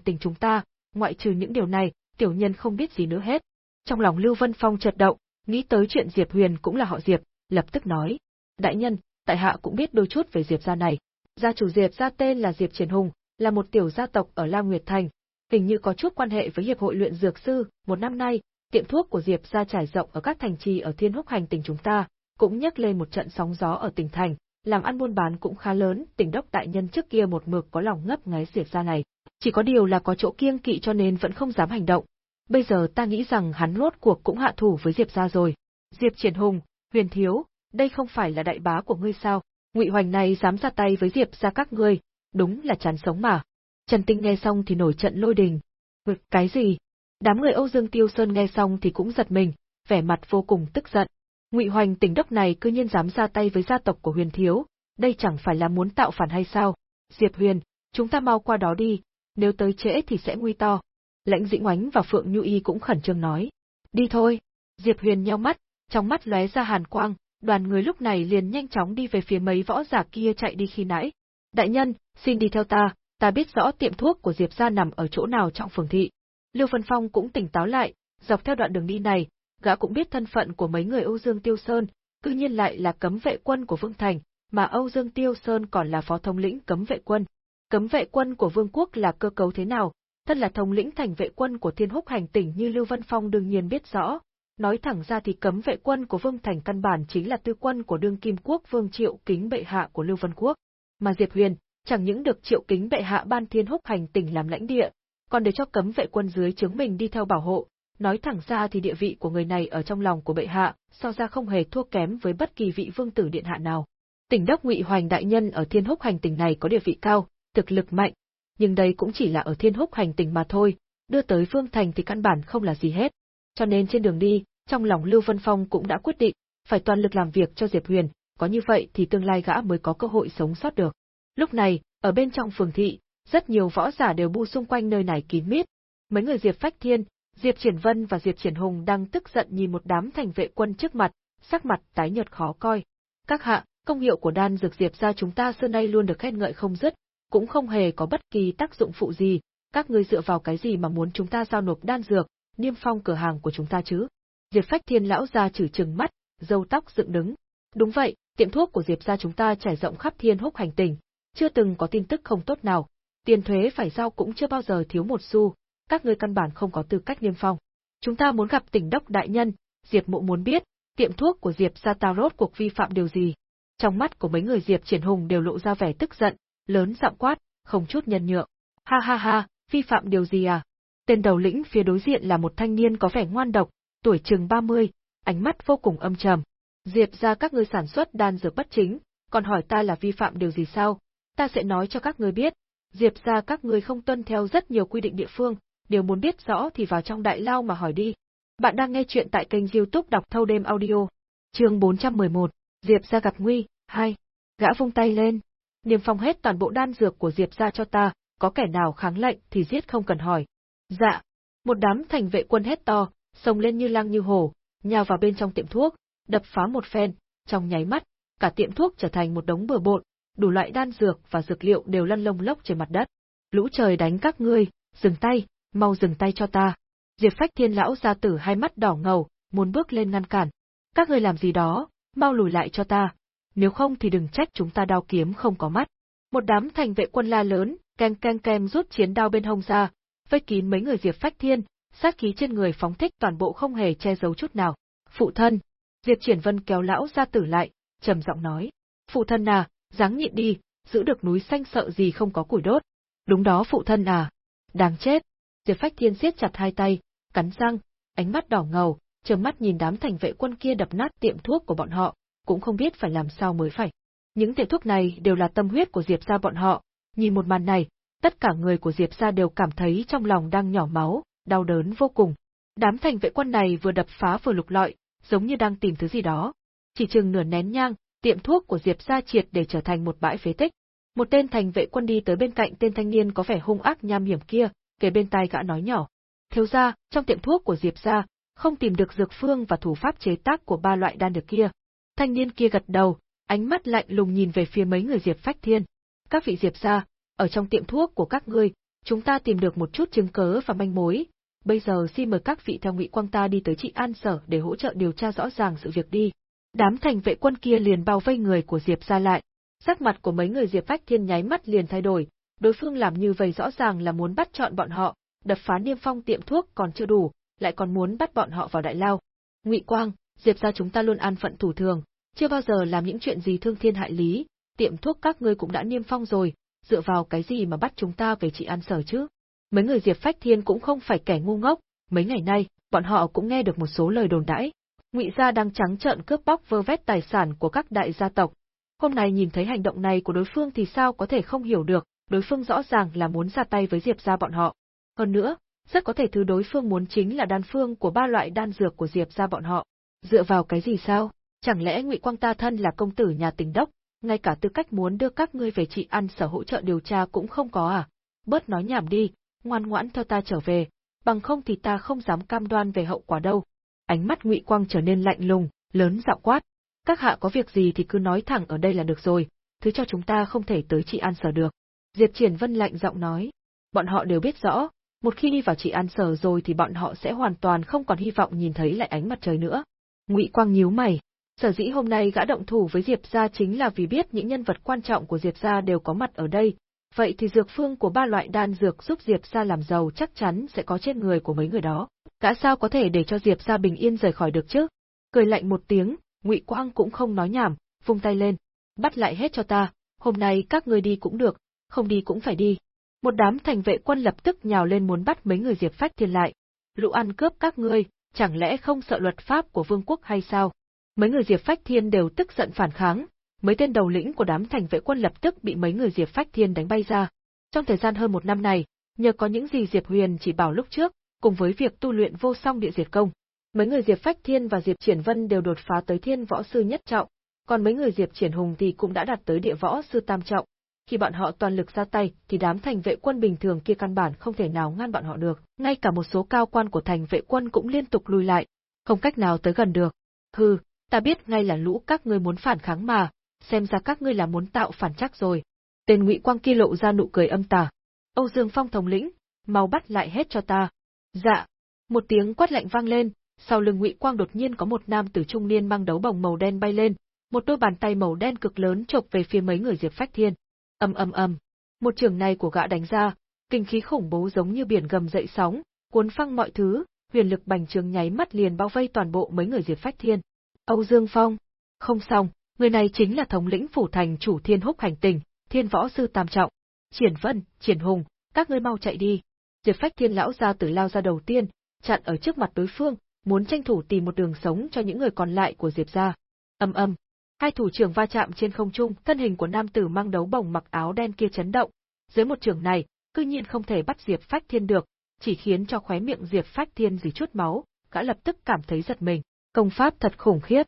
tình chúng ta, ngoại trừ những điều này, tiểu nhân không biết gì nữa hết. Trong lòng Lưu Vân Phong chợt động, nghĩ tới chuyện Diệp Huyền cũng là họ Diệp, lập tức nói: "Đại nhân, tại hạ cũng biết đôi chút về Diệp gia này. Gia chủ Diệp gia tên là Diệp Triển Hùng, là một tiểu gia tộc ở Lam Nguyệt Thành, hình như có chút quan hệ với hiệp hội luyện dược sư, một năm nay, tiệm thuốc của Diệp gia trải rộng ở các thành trì ở Thiên Húc hành tỉnh chúng ta, cũng nhấc lên một trận sóng gió ở tỉnh thành, làm ăn buôn bán cũng khá lớn, tỉnh đốc đại nhân trước kia một mực có lòng ngấp nghé Diệp gia này, chỉ có điều là có chỗ kiêng kỵ cho nên vẫn không dám hành động. Bây giờ ta nghĩ rằng hắn rốt cuộc cũng hạ thủ với Diệp gia rồi. Diệp Triển Hùng, Huyền Thiếu, đây không phải là đại bá của ngươi sao? Ngụy Hoành này dám ra tay với Diệp gia các ngươi, đúng là chán sống mà. Trần Tinh nghe xong thì nổi trận lôi đình. Vực cái gì? Đám người Âu Dương Tiêu Sơn nghe xong thì cũng giật mình, vẻ mặt vô cùng tức giận. Ngụy Hoành tỉnh đốc này cư nhiên dám ra tay với gia tộc của Huyền Thiếu, đây chẳng phải là muốn tạo phản hay sao? Diệp Huyền, chúng ta mau qua đó đi, nếu tới trễ thì sẽ nguy to. Lãnh Dĩnh Ngoánh và Phượng Nhu Y cũng khẩn trương nói. Đi thôi. Diệp Huyền nheo mắt, trong mắt lóe ra hàn quang, đoàn người lúc này liền nhanh chóng đi về phía mấy võ giả kia chạy đi khi nãy. Đại nhân, xin đi theo ta, ta biết rõ tiệm thuốc của Diệp gia nằm ở chỗ nào trong phường thị. Lưu Vân Phong cũng tỉnh táo lại, dọc theo đoạn đường đi này, gã cũng biết thân phận của mấy người Âu Dương Tiêu Sơn, cư nhiên lại là cấm vệ quân của Vương Thành, mà Âu Dương Tiêu Sơn còn là phó thống lĩnh cấm vệ quân. Cấm vệ quân của Vương quốc là cơ cấu thế nào? Thân là thống lĩnh thành vệ quân của Thiên Húc hành tỉnh như Lưu Vân Phong đương nhiên biết rõ. Nói thẳng ra thì cấm vệ quân của Vương Thành căn bản chính là tư quân của đương kim quốc Vương Triệu Kính bệ hạ của Lưu Vân Quốc. Mà Diệp Huyền, chẳng những được Triệu Kính bệ hạ ban Thiên Húc hành tỉnh làm lãnh địa, còn để cho cấm vệ quân dưới chứng mình đi theo bảo hộ, nói thẳng ra thì địa vị của người này ở trong lòng của bệ hạ, so ra không hề thua kém với bất kỳ vị vương tử điện hạ nào. Tỉnh đốc Ngụy Hoành đại nhân ở Thiên Húc hành tỉnh này có địa vị cao, thực lực mạnh, nhưng đây cũng chỉ là ở Thiên Húc hành tỉnh mà thôi, đưa tới Vương thành thì căn bản không là gì hết. Cho nên trên đường đi, trong lòng Lưu Vân Phong cũng đã quyết định, phải toàn lực làm việc cho Diệp Huyền, có như vậy thì tương lai gã mới có cơ hội sống sót được. Lúc này, ở bên trong phường thị, rất nhiều võ giả đều bu xung quanh nơi này kín mít. Mấy người Diệp Phách Thiên, Diệp Triển Vân và Diệp Triển Hùng đang tức giận nhìn một đám thành vệ quân trước mặt, sắc mặt tái nhợt khó coi. Các hạ, công hiệu của đan dược Diệp gia chúng ta xưa nay luôn được khen ngợi không dứt, cũng không hề có bất kỳ tác dụng phụ gì, các ngươi dựa vào cái gì mà muốn chúng ta giao nộp đan dược, niêm phong cửa hàng của chúng ta chứ? Diệp Phách Thiên lão gia chử trừng mắt, râu tóc dựng đứng. Đúng vậy, tiệm thuốc của Diệp gia chúng ta trải rộng khắp Thiên Húc hành tình chưa từng có tin tức không tốt nào, tiền thuế phải giao cũng chưa bao giờ thiếu một xu, các ngươi căn bản không có tư cách niêm phong. Chúng ta muốn gặp tỉnh đốc đại nhân, Diệp Mộ muốn biết, tiệm thuốc của Diệp gia ta rốt cuộc vi phạm điều gì. Trong mắt của mấy người Diệp Triển Hùng đều lộ ra vẻ tức giận, lớn giọng quát, không chút nhân nhượng. Ha ha ha, vi phạm điều gì à? Tên đầu lĩnh phía đối diện là một thanh niên có vẻ ngoan độc, tuổi chừng 30, ánh mắt vô cùng âm trầm. Diệp gia các ngươi sản xuất đan dược bất chính, còn hỏi ta là vi phạm điều gì sao? Ta sẽ nói cho các ngươi biết, Diệp gia các ngươi không tuân theo rất nhiều quy định địa phương, nếu muốn biết rõ thì vào trong đại lao mà hỏi đi. Bạn đang nghe chuyện tại kênh youtube đọc thâu đêm audio. chương 411, Diệp gia gặp nguy, 2. Gã vung tay lên. Niềm phong hết toàn bộ đan dược của Diệp gia cho ta, có kẻ nào kháng lệnh thì giết không cần hỏi. Dạ. Một đám thành vệ quân hét to, xông lên như lang như hổ, nhào vào bên trong tiệm thuốc, đập phá một phen, trong nháy mắt, cả tiệm thuốc trở thành một đống bừa bộn, đủ loại đan dược và dược liệu đều lăn lông lốc trên mặt đất. Lũ trời đánh các ngươi, dừng tay, mau dừng tay cho ta. Diệp Phách Thiên lão gia tử hai mắt đỏ ngầu, muốn bước lên ngăn cản. Các ngươi làm gì đó, mau lùi lại cho ta, nếu không thì đừng trách chúng ta đao kiếm không có mắt. Một đám thành vệ quân la lớn, keng keng kem rút chiến đao bên hông ra, vây kín mấy người Diệp Phách Thiên, sát khí trên người phóng thích toàn bộ không hề che giấu chút nào. Phụ thân, Diệp Triển Vân kéo lão gia tử lại, trầm giọng nói, phụ thân à, dáng nhịn đi, giữ được núi xanh sợ gì không có củi đốt. Đúng đó phụ thân à, đáng chết. Diệp Phách Thiên siết chặt hai tay, cắn răng, ánh mắt đỏ ngầu, trợn mắt nhìn đám thành vệ quân kia đập nát tiệm thuốc của bọn họ, cũng không biết phải làm sao mới phải. Những tiệm thuốc này đều là tâm huyết của Diệp gia bọn họ, nhìn một màn này, tất cả người của Diệp gia đều cảm thấy trong lòng đang nhỏ máu, đau đớn vô cùng. Đám thành vệ quân này vừa đập phá vừa lục lọi, giống như đang tìm thứ gì đó. Chỉ chừng nửa nén nhang, tiệm thuốc của Diệp gia triệt để trở thành một bãi phế tích. Một tên thành vệ quân đi tới bên cạnh tên thanh niên có vẻ hung ác nham hiểm kia, kề bên tai gã nói nhỏ. Thiếu gia, trong tiệm thuốc của Diệp gia, không tìm được dược phương và thủ pháp chế tác của ba loại đan dược kia. Thanh niên kia gật đầu, ánh mắt lạnh lùng nhìn về phía mấy người Diệp Phách Thiên. Các vị Diệp gia, ở trong tiệm thuốc của các ngươi, chúng ta tìm được một chút chứng cớ và manh mối. Bây giờ xin mời các vị theo Ngụy Quang ta đi tới trị an sở để hỗ trợ điều tra rõ ràng sự việc đi. Đám thành vệ quân kia liền bao vây người của Diệp gia lại. Sắc mặt của mấy người Diệp Phách Thiên nháy mắt liền thay đổi, đối phương làm như vậy rõ ràng là muốn bắt chọn bọn họ, đập phá niêm phong tiệm thuốc còn chưa đủ, lại còn muốn bắt bọn họ vào đại lao. Ngụy Quang, Diệp gia chúng ta luôn an phận thủ thường, chưa bao giờ làm những chuyện gì thương thiên hại lý, tiệm thuốc các ngươi cũng đã niêm phong rồi, dựa vào cái gì mà bắt chúng ta về trị an sở chứ? Mấy người Diệp Phách Thiên cũng không phải kẻ ngu ngốc, mấy ngày nay, bọn họ cũng nghe được một số lời đồn đãi. Ngụy gia đang trắng trợn cướp bóc vơ vét tài sản của các đại gia tộc. Hôm nay nhìn thấy hành động này của đối phương thì sao có thể không hiểu được, đối phương rõ ràng là muốn ra tay với Diệp gia bọn họ. Hơn nữa, rất có thể thứ đối phương muốn chính là đan phương của ba loại đan dược của Diệp gia bọn họ. Dựa vào cái gì sao? Chẳng lẽ Ngụy Quang ta thân là công tử nhà tỉnh đốc, ngay cả tư cách muốn đưa các ngươi về trị ăn sở hỗ trợ điều tra cũng không có à? Bớt nói nhảm đi, ngoan ngoãn theo ta trở về, bằng không thì ta không dám cam đoan về hậu quả đâu. Ánh mắt Ngụy Quang trở nên lạnh lùng, lớn giọng quát. Các hạ có việc gì thì cứ nói thẳng ở đây là được rồi, thứ cho chúng ta không thể tới trị an sở được. Diệp Triển Vân lạnh giọng nói. Bọn họ đều biết rõ, một khi đi vào trị an sở rồi thì bọn họ sẽ hoàn toàn không còn hy vọng nhìn thấy lại ánh mặt trời nữa. Ngụy Quang nhíu mày, sở dĩ hôm nay gã động thủ với Diệp gia chính là vì biết những nhân vật quan trọng của Diệp gia đều có mặt ở đây, vậy thì dược phương của ba loại đan dược giúp Diệp gia làm giàu chắc chắn sẽ có trên người của mấy người đó. Gã sao có thể để cho Diệp gia bình yên rời khỏi được chứ? Cười lạnh một tiếng, Ngụy Quang cũng không nói nhảm, vung tay lên, bắt lại hết cho ta, hôm nay các ngươi đi cũng được, không đi cũng phải đi. Một đám thành vệ quân lập tức nhào lên muốn bắt mấy người Diệp Phách Thiên lại. Lũ ăn cướp các ngươi, chẳng lẽ không sợ luật pháp của vương quốc hay sao? Mấy người Diệp Phách Thiên đều tức giận phản kháng, mấy tên đầu lĩnh của đám thành vệ quân lập tức bị mấy người Diệp Phách Thiên đánh bay ra. Trong thời gian hơn một năm này, nhờ có những gì Diệp Huyền chỉ bảo lúc trước, cùng với việc tu luyện vô song địa diệt công, mấy người Diệp Phách Thiên và Diệp Triển Vân đều đột phá tới thiên võ sư nhất trọng, còn mấy người Diệp Triển Hùng thì cũng đã đạt tới địa võ sư tam trọng. Khi bọn họ toàn lực ra tay, thì đám thành vệ quân bình thường kia căn bản không thể nào ngăn bọn họ được, ngay cả một số cao quan của thành vệ quân cũng liên tục lùi lại, không cách nào tới gần được. Hừ, ta biết ngay là lũ các ngươi muốn phản kháng mà, xem ra các ngươi là muốn tạo phản chắc rồi. Tên Ngụy Quang kia lộ ra nụ cười âm tà. Âu Dương Phong thống lĩnh, mau bắt lại hết cho ta. Dạ. Một tiếng quát lạnh vang lên, sau lưng Ngụy Quang đột nhiên có một nam tử trung niên mang đấu bồng màu đen bay lên, một đôi bàn tay màu đen cực lớn chộp về phía mấy người Diệp Phách Thiên. Ầm ầm ầm. Một trường này của gã đánh ra, kinh khí khủng bố giống như biển gầm dậy sóng, cuốn phăng mọi thứ, huyền lực bành trường nháy mắt liền bao vây toàn bộ mấy người Diệp Phách Thiên. Âu Dương Phong. Không xong, người này chính là thống lĩnh phủ thành chủ Thiên Húc hành tình, Thiên Võ sư tam trọng. Triển Vân, Triển Hùng, các ngươi mau chạy đi. Diệp Phách Thiên lão gia tử lao ra đầu tiên, chặn ở trước mặt đối phương, muốn tranh thủ tìm một đường sống cho những người còn lại của Diệp gia. Âm âm, hai thủ trưởng va chạm trên không trung, thân hình của nam tử mang đấu bồng mặc áo đen kia chấn động. Dưới một trường này, cư nhiên không thể bắt Diệp Phách Thiên được, chỉ khiến cho khóe miệng Diệp Phách Thiên dì chút máu, gã lập tức cảm thấy giật mình. Công pháp thật khủng khiếp.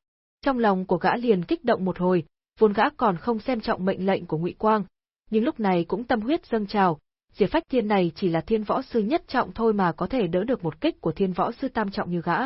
Trong lòng của gã liền kích động một hồi, vốn gã còn không xem trọng mệnh lệnh của Ngụy Quang, nhưng lúc này cũng tâm huyết dâng trào. Diệp Phách Thiên này chỉ là thiên võ sư nhất trọng thôi mà có thể đỡ được một kích của thiên võ sư tam trọng như gã.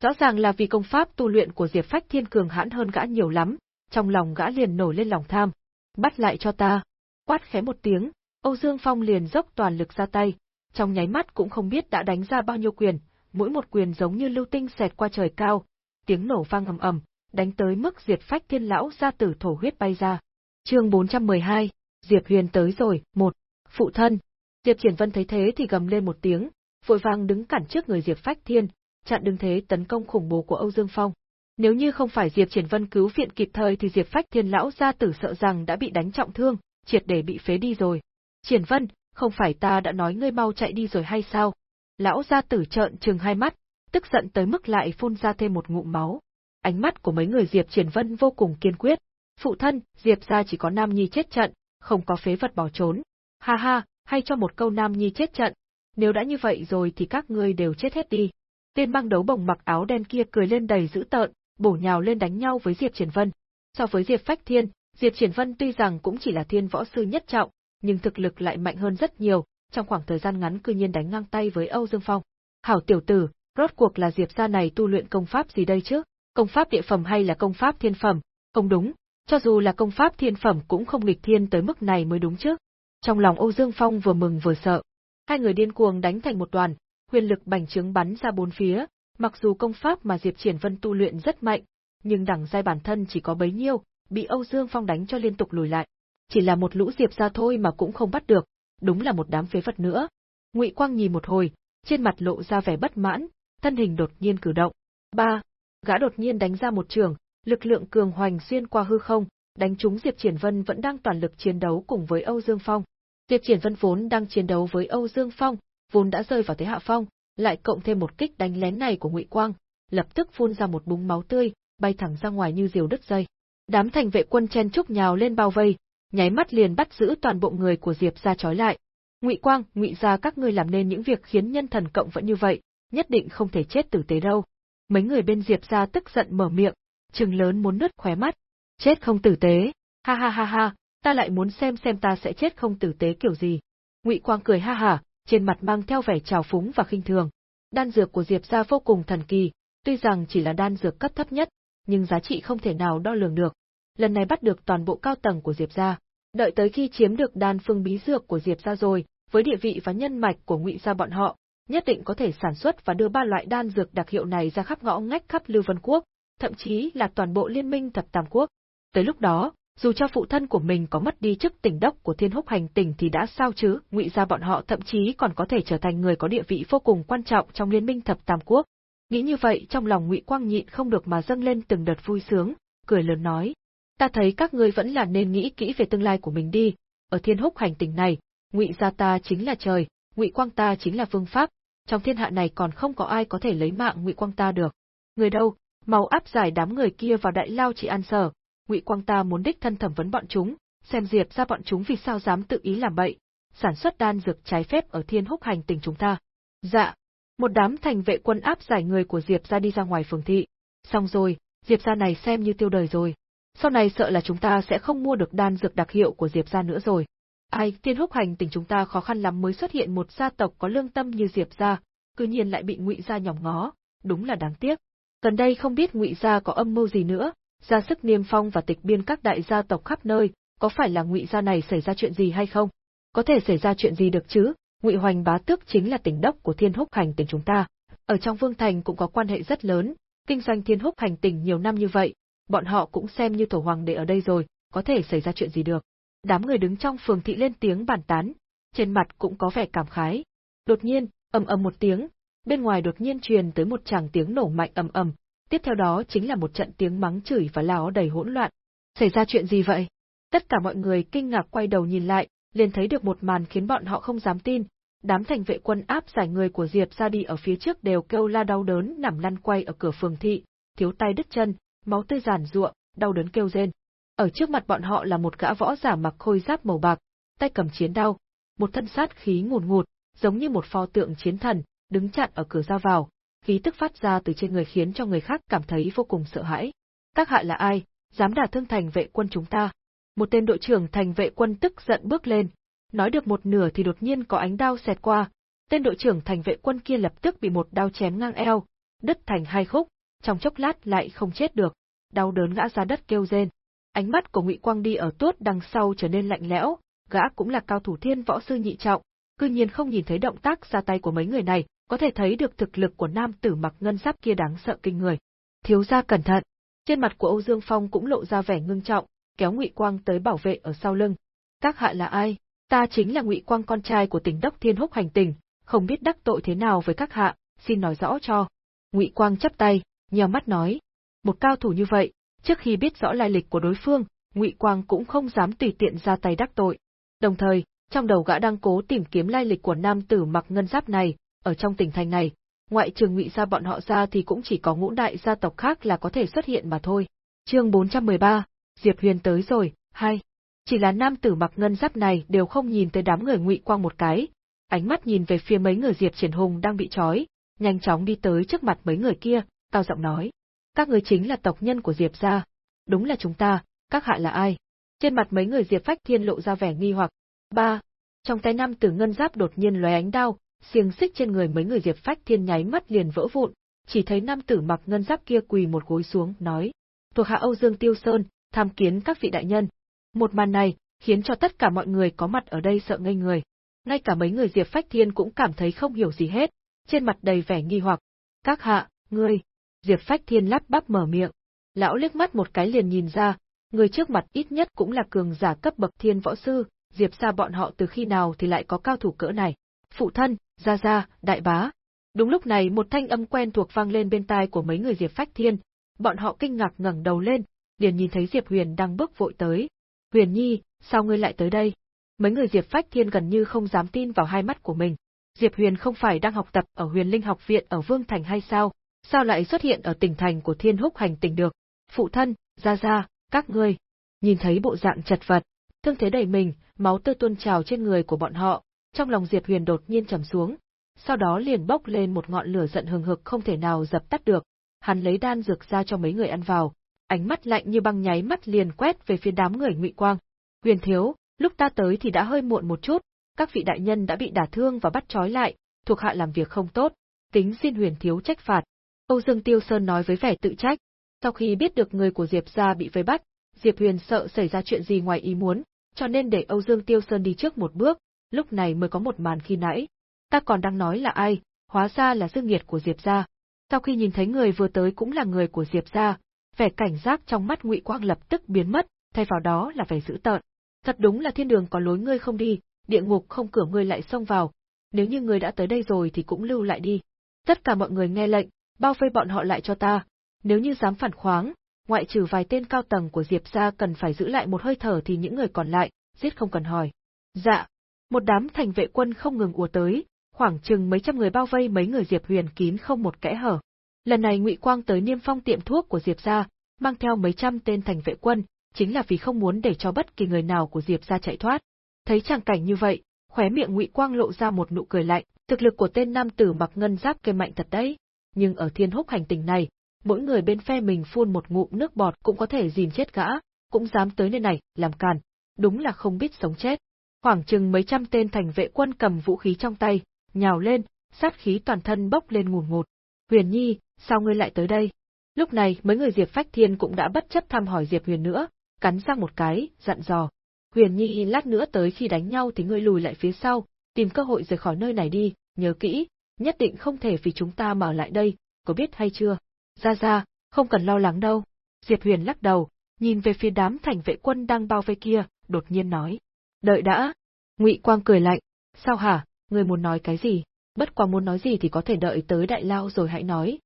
Rõ ràng là vì công pháp tu luyện của Diệp Phách Thiên cường hãn hơn gã nhiều lắm, trong lòng gã liền nổi lên lòng tham. Bắt lại cho ta. Quát khẽ một tiếng, Âu Dương Phong liền dốc toàn lực ra tay, trong nháy mắt cũng không biết đã đánh ra bao nhiêu quyền, mỗi một quyền giống như lưu tinh xẹt qua trời cao, tiếng nổ vang ầm ầm, đánh tới mức diệt phách thiên lão ra tử thổ huyết bay ra. Chương 412, Diệp Huyền tới rồi, một, phụ thân. Diệp Triển Vân thấy thế thì gầm lên một tiếng, vội vàng đứng cản trước người Diệp Phách Thiên, chặn đứng thế tấn công khủng bố của Âu Dương Phong. Nếu như không phải Diệp Triển Vân cứu viện kịp thời thì Diệp Phách Thiên lão gia tử sợ rằng đã bị đánh trọng thương, triệt để bị phế đi rồi. Triển Vân, không phải ta đã nói ngươi mau chạy đi rồi hay sao? Lão gia tử trợn trừng hai mắt, tức giận tới mức lại phun ra thêm một ngụm máu. Ánh mắt của mấy người Diệp Triển Vân vô cùng kiên quyết. Phụ thân, Diệp gia chỉ có Nam Nhi chết trận, không có phế vật bỏ trốn. Ha ha, hay cho một câu Nam Nhi chết trận. Nếu đã như vậy rồi thì các ngươi đều chết hết đi. Tên băng đấu bồng mặc áo đen kia cười lên đầy dữ tợn, bổ nhào lên đánh nhau với Diệp Triển Vân. So với Diệp Phách Thiên, Diệp Triển Vân tuy rằng cũng chỉ là thiên võ sư nhất trọng, nhưng thực lực lại mạnh hơn rất nhiều, trong khoảng thời gian ngắn cư nhiên đánh ngang tay với Âu Dương Phong. Hảo tiểu tử, rốt cuộc là Diệp gia này tu luyện công pháp gì đây chứ? Công pháp địa phẩm hay là công pháp thiên phẩm? Không đúng, cho dù là công pháp thiên phẩm cũng không nghịch thiên tới mức này mới đúng chứ. Trong lòng Âu Dương Phong vừa mừng vừa sợ. Hai người điên cuồng đánh thành một đoàn, huyền lực bành trướng bắn ra bốn phía, mặc dù công pháp mà Diệp Triển Vân tu luyện rất mạnh, nhưng đẳng giai bản thân chỉ có bấy nhiêu, bị Âu Dương Phong đánh cho liên tục lùi lại. Chỉ là một lũ Diệp ra thôi mà cũng không bắt được, đúng là một đám phế vật nữa. Ngụy Quang nhìn một hồi, trên mặt lộ ra vẻ bất mãn, thân hình đột nhiên cử động. Ba, gã đột nhiên đánh ra một trường, lực lượng cường hoành xuyên qua hư không, đánh trúng Diệp Triển Vân vẫn đang toàn lực chiến đấu cùng với Âu Dương Phong. Diệp Triển Vân vốn đang chiến đấu với Âu Dương Phong, vốn đã rơi vào thế hạ phong, lại cộng thêm một kích đánh lén này của Ngụy Quang, lập tức phun ra một búng máu tươi, bay thẳng ra ngoài như diều đứt dây. Đám thành vệ quân chen chúc nhào lên bao vây, nháy mắt liền bắt giữ toàn bộ người của Diệp gia trói lại. Ngụy Quang, Ngụy gia các ngươi làm nên những việc khiến nhân thần cộng vẫn như vậy, nhất định không thể chết tử tế đâu. Mấy người bên Diệp gia tức giận mở miệng, trừng lớn muốn nứt khóe mắt. Chết không tử tế, ha ha ha ha, ta lại muốn xem xem ta sẽ chết không tử tế kiểu gì. Ngụy Quang cười ha ha, trên mặt mang theo vẻ trào phúng và khinh thường. Đan dược của Diệp gia vô cùng thần kỳ, tuy rằng chỉ là đan dược cấp thấp nhất, nhưng giá trị không thể nào đo lường được. Lần này bắt được toàn bộ cao tầng của Diệp gia, đợi tới khi chiếm được đan phương bí dược của Diệp gia rồi, với địa vị và nhân mạch của Ngụy gia bọn họ, nhất định có thể sản xuất và đưa ba loại đan dược đặc hiệu này ra khắp ngõ ngách khắp Lưu Vân Quốc, thậm chí là toàn bộ liên minh thập tam quốc. Tới lúc đó, dù cho phụ thân của mình có mất đi chức tỉnh đốc của Thiên Húc hành tỉnh thì đã sao chứ, ngụy gia bọn họ thậm chí còn có thể trở thành người có địa vị vô cùng quan trọng trong liên minh thập tam quốc. Nghĩ như vậy, trong lòng Ngụy Quang nhịn không được mà dâng lên từng đợt vui sướng, cười lớn nói: "Ta thấy các ngươi vẫn là nên nghĩ kỹ về tương lai của mình đi, ở Thiên Húc hành tỉnh này, Ngụy gia ta chính là trời, Ngụy Quang ta chính là phương pháp, trong thiên hạ này còn không có ai có thể lấy mạng Ngụy Quang ta được. Người đâu, mau áp giải đám người kia vào đại lao chỉ an sở, Ngụy Quang ta muốn đích thân thẩm vấn bọn chúng, xem Diệp ra bọn chúng vì sao dám tự ý làm bậy, sản xuất đan dược trái phép ở Thiên Húc hành tỉnh chúng ta. Dạ. Một đám thành vệ quân áp giải người của Diệp ra đi ra ngoài phường thị. Xong rồi, Diệp gia này xem như tiêu đời rồi. Sau này sợ là chúng ta sẽ không mua được đan dược đặc hiệu của Diệp gia nữa rồi. Ai, Thiên Húc hành tỉnh chúng ta khó khăn lắm mới xuất hiện một gia tộc có lương tâm như Diệp gia, cư nhiên lại bị Ngụy gia nhòm ngó, đúng là đáng tiếc. Gần đây không biết Ngụy gia có âm mưu gì nữa, ra sức niêm phong và tịch biên các đại gia tộc khắp nơi, có phải là Ngụy gia này xảy ra chuyện gì hay không? Có thể xảy ra chuyện gì được chứ? Ngụy Hoành bá tước chính là tỉnh đốc của Thiên Húc hành tỉnh chúng ta, ở trong Vương thành cũng có quan hệ rất lớn, kinh doanh Thiên Húc hành tỉnh nhiều năm như vậy, bọn họ cũng xem như thổ hoàng đệ ở đây rồi, có thể xảy ra chuyện gì được. Đám người đứng trong phường thị lên tiếng bàn tán, trên mặt cũng có vẻ cảm khái. Đột nhiên, ầm ầm một tiếng, bên ngoài đột nhiên truyền tới một tràng tiếng nổ mạnh ầm ầm, tiếp theo đó chính là một trận tiếng mắng chửi và lao đầy hỗn loạn. Xảy ra chuyện gì vậy? Tất cả mọi người kinh ngạc quay đầu nhìn lại, liền thấy được một màn khiến bọn họ không dám tin. Đám thành vệ quân áp giải người của Diệp ra đi ở phía trước đều kêu la đau đớn nằm lăn quay ở cửa phường thị, thiếu tay đứt chân, máu tươi giàn ruộng, đau đớn kêu rên. Ở trước mặt bọn họ là một gã võ giả mặc khôi giáp màu bạc, tay cầm chiến đao, một thân sát khí ngùn ngụt, giống như một pho tượng chiến thần, đứng chặn ở cửa ra vào, khí tức phát ra từ trên người khiến cho người khác cảm thấy vô cùng sợ hãi. Các hạ là ai, dám đả thương thành vệ quân chúng ta? Một tên đội trưởng thành vệ quân tức giận bước lên, nói được một nửa thì đột nhiên có ánh đao xẹt qua, tên đội trưởng thành vệ quân kia lập tức bị một đao chém ngang eo, đứt thành hai khúc, trong chốc lát lại không chết được, đau đớn ngã ra đất kêu rên. Ánh mắt của Ngụy Quang đi ở tuốt đằng sau trở nên lạnh lẽo, gã cũng là cao thủ thiên võ sư nhị trọng, cư nhiên không nhìn thấy động tác ra tay của mấy người này, có thể thấy được thực lực của nam tử mặc ngân giáp kia đáng sợ kinh người. Thiếu gia cẩn thận. Trên mặt của Âu Dương Phong cũng lộ ra vẻ ngưng trọng, kéo Ngụy Quang tới bảo vệ ở sau lưng. Các hạ là ai? Ta chính là Ngụy Quang con trai của tỉnh đốc Thiên Húc hành tỉnh, không biết đắc tội thế nào với các hạ, xin nói rõ cho. Ngụy Quang chắp tay, nhíu mắt nói, một cao thủ như vậy, trước khi biết rõ lai lịch của đối phương, Ngụy Quang cũng không dám tùy tiện ra tay đắc tội. Đồng thời, trong đầu gã đang cố tìm kiếm lai lịch của nam tử mặc ngân giáp này, ở trong tỉnh thành này, ngoại trừ Ngụy gia bọn họ ra thì cũng chỉ có ngũ đại gia tộc khác là có thể xuất hiện mà thôi. Chương 413, Diệp Huyền tới rồi, hai. Chỉ là nam tử mặc ngân giáp này đều không nhìn tới đám người Ngụy Quang một cái, ánh mắt nhìn về phía mấy người Diệp Triển Hùng đang bị trói, nhanh chóng đi tới trước mặt mấy người kia, cao giọng nói: "Các người chính là tộc nhân của Diệp gia." "Đúng là chúng ta, các hạ là ai?" Trên mặt mấy người Diệp Phách Thiên lộ ra vẻ nghi hoặc. Ba, trong tay nam tử ngân giáp đột nhiên lóe ánh đao, xiềng xích trên người mấy người Diệp Phách Thiên nháy mắt liền vỡ vụn, chỉ thấy nam tử mặc ngân giáp kia quỳ một gối xuống, nói: "Thuộc hạ Âu Dương Tiêu Sơn, tham kiến các vị đại nhân." Một màn này khiến cho tất cả mọi người có mặt ở đây sợ ngây người. Ngay cả mấy người Diệp Phách Thiên cũng cảm thấy không hiểu gì hết, trên mặt đầy vẻ nghi hoặc. "Các hạ, ngươi?" Diệp Phách Thiên lắp bắp mở miệng. Lão liếc mắt một cái liền nhìn ra, người trước mặt ít nhất cũng là cường giả cấp bậc thiên võ sư, Diệp gia bọn họ từ khi nào thì lại có cao thủ cỡ này. Phụ thân, gia gia, đại bá. Đúng lúc này một thanh âm quen thuộc vang lên bên tai của mấy người Diệp Phách Thiên, bọn họ kinh ngạc ngẩng đầu lên, liền nhìn thấy Diệp Huyền đang bước vội tới. Huyền Nhi, sao ngươi lại tới đây? Mấy người Diệp Phách Thiên gần như không dám tin vào hai mắt của mình. Diệp Huyền không phải đang học tập ở Huyền Linh học viện ở Vương Thành hay sao? Sao lại xuất hiện ở tỉnh thành của Thiên Húc hành tỉnh được? Phụ thân, gia gia, các ngươi. Nhìn thấy bộ dạng chật vật, thương thế đầy mình, máu tươi tuôn trào trên người của bọn họ, trong lòng Diệp Huyền đột nhiên trầm xuống, sau đó liền bốc lên một ngọn lửa giận hừng hực không thể nào dập tắt được. Hắn lấy đan dược ra cho mấy người ăn vào, ánh mắt lạnh như băng nháy mắt liền quét về phía đám người Ngụy Quang. Huyền thiếu, lúc ta tới thì đã hơi muộn một chút, các vị đại nhân đã bị đả thương và bắt trói lại, thuộc hạ làm việc không tốt, tính xin Huyền thiếu trách phạt. Âu Dương Tiêu Sơn nói với vẻ tự trách. Sau khi biết được người của Diệp gia bị vây bắt, Diệp Huyền sợ xảy ra chuyện gì ngoài ý muốn, cho nên để Âu Dương Tiêu Sơn đi trước một bước, lúc này mới có một màn khi nãy. Ta còn đang nói là ai, hóa ra là dương nghiệt của Diệp gia. Sau khi nhìn thấy người vừa tới cũng là người của Diệp gia, vẻ cảnh giác trong mắt Ngụy Quang lập tức biến mất, thay vào đó là vẻ dữ tợn. Thật đúng là thiên đường có lối ngươi không đi, địa ngục không cửa ngươi lại xông vào, nếu như ngươi đã tới đây rồi thì cũng lưu lại đi. Tất cả mọi người nghe lệnh, bao vây bọn họ lại cho ta, nếu như dám phản khoáng, ngoại trừ vài tên cao tầng của Diệp gia cần phải giữ lại một hơi thở thì những người còn lại, giết không cần hỏi. Dạ. Một đám thành vệ quân không ngừng ùa tới, khoảng chừng mấy trăm người bao vây mấy người Diệp Huyền kín không một kẽ hở. Lần này Ngụy Quang tới Niêm Phong tiệm thuốc của Diệp gia, mang theo mấy trăm tên thành vệ quân, chính là vì không muốn để cho bất kỳ người nào của Diệp gia chạy thoát. Thấy tràng cảnh như vậy, khóe miệng Ngụy Quang lộ ra một nụ cười lạnh, thực lực của tên nam tử mặc ngân giáp kia mạnh thật đấy, nhưng ở Thiên Húc hành tinh này, mỗi người bên phe mình phun một ngụm nước bọt cũng có thể dìm chết gã, cũng dám tới nơi này, làm càn, đúng là không biết sống chết. Khoảng chừng mấy trăm tên thành vệ quân cầm vũ khí trong tay, nhào lên, sát khí toàn thân bốc lên ngùn ngụt. Huyền Nhi, sao ngươi lại tới đây? Lúc này mấy người Diệp Phách Thiên cũng đã bất chấp thăm hỏi Diệp Huyền nữa, cắn răng một cái, dặn dò. Huyền Nhi lát nữa tới khi đánh nhau thì ngươi lùi lại phía sau, tìm cơ hội rời khỏi nơi này đi, nhớ kỹ, nhất định không thể vì chúng ta mà ở lại đây, có biết hay chưa? Ra ra, không cần lo lắng đâu. Diệp Huyền lắc đầu, nhìn về phía đám thành vệ quân đang bao vây kia, đột nhiên nói. Đợi đã. Ngụy Quang cười lạnh. Sao hả, người muốn nói cái gì? Bất quá muốn nói gì thì có thể đợi tới đại lao rồi hãy nói.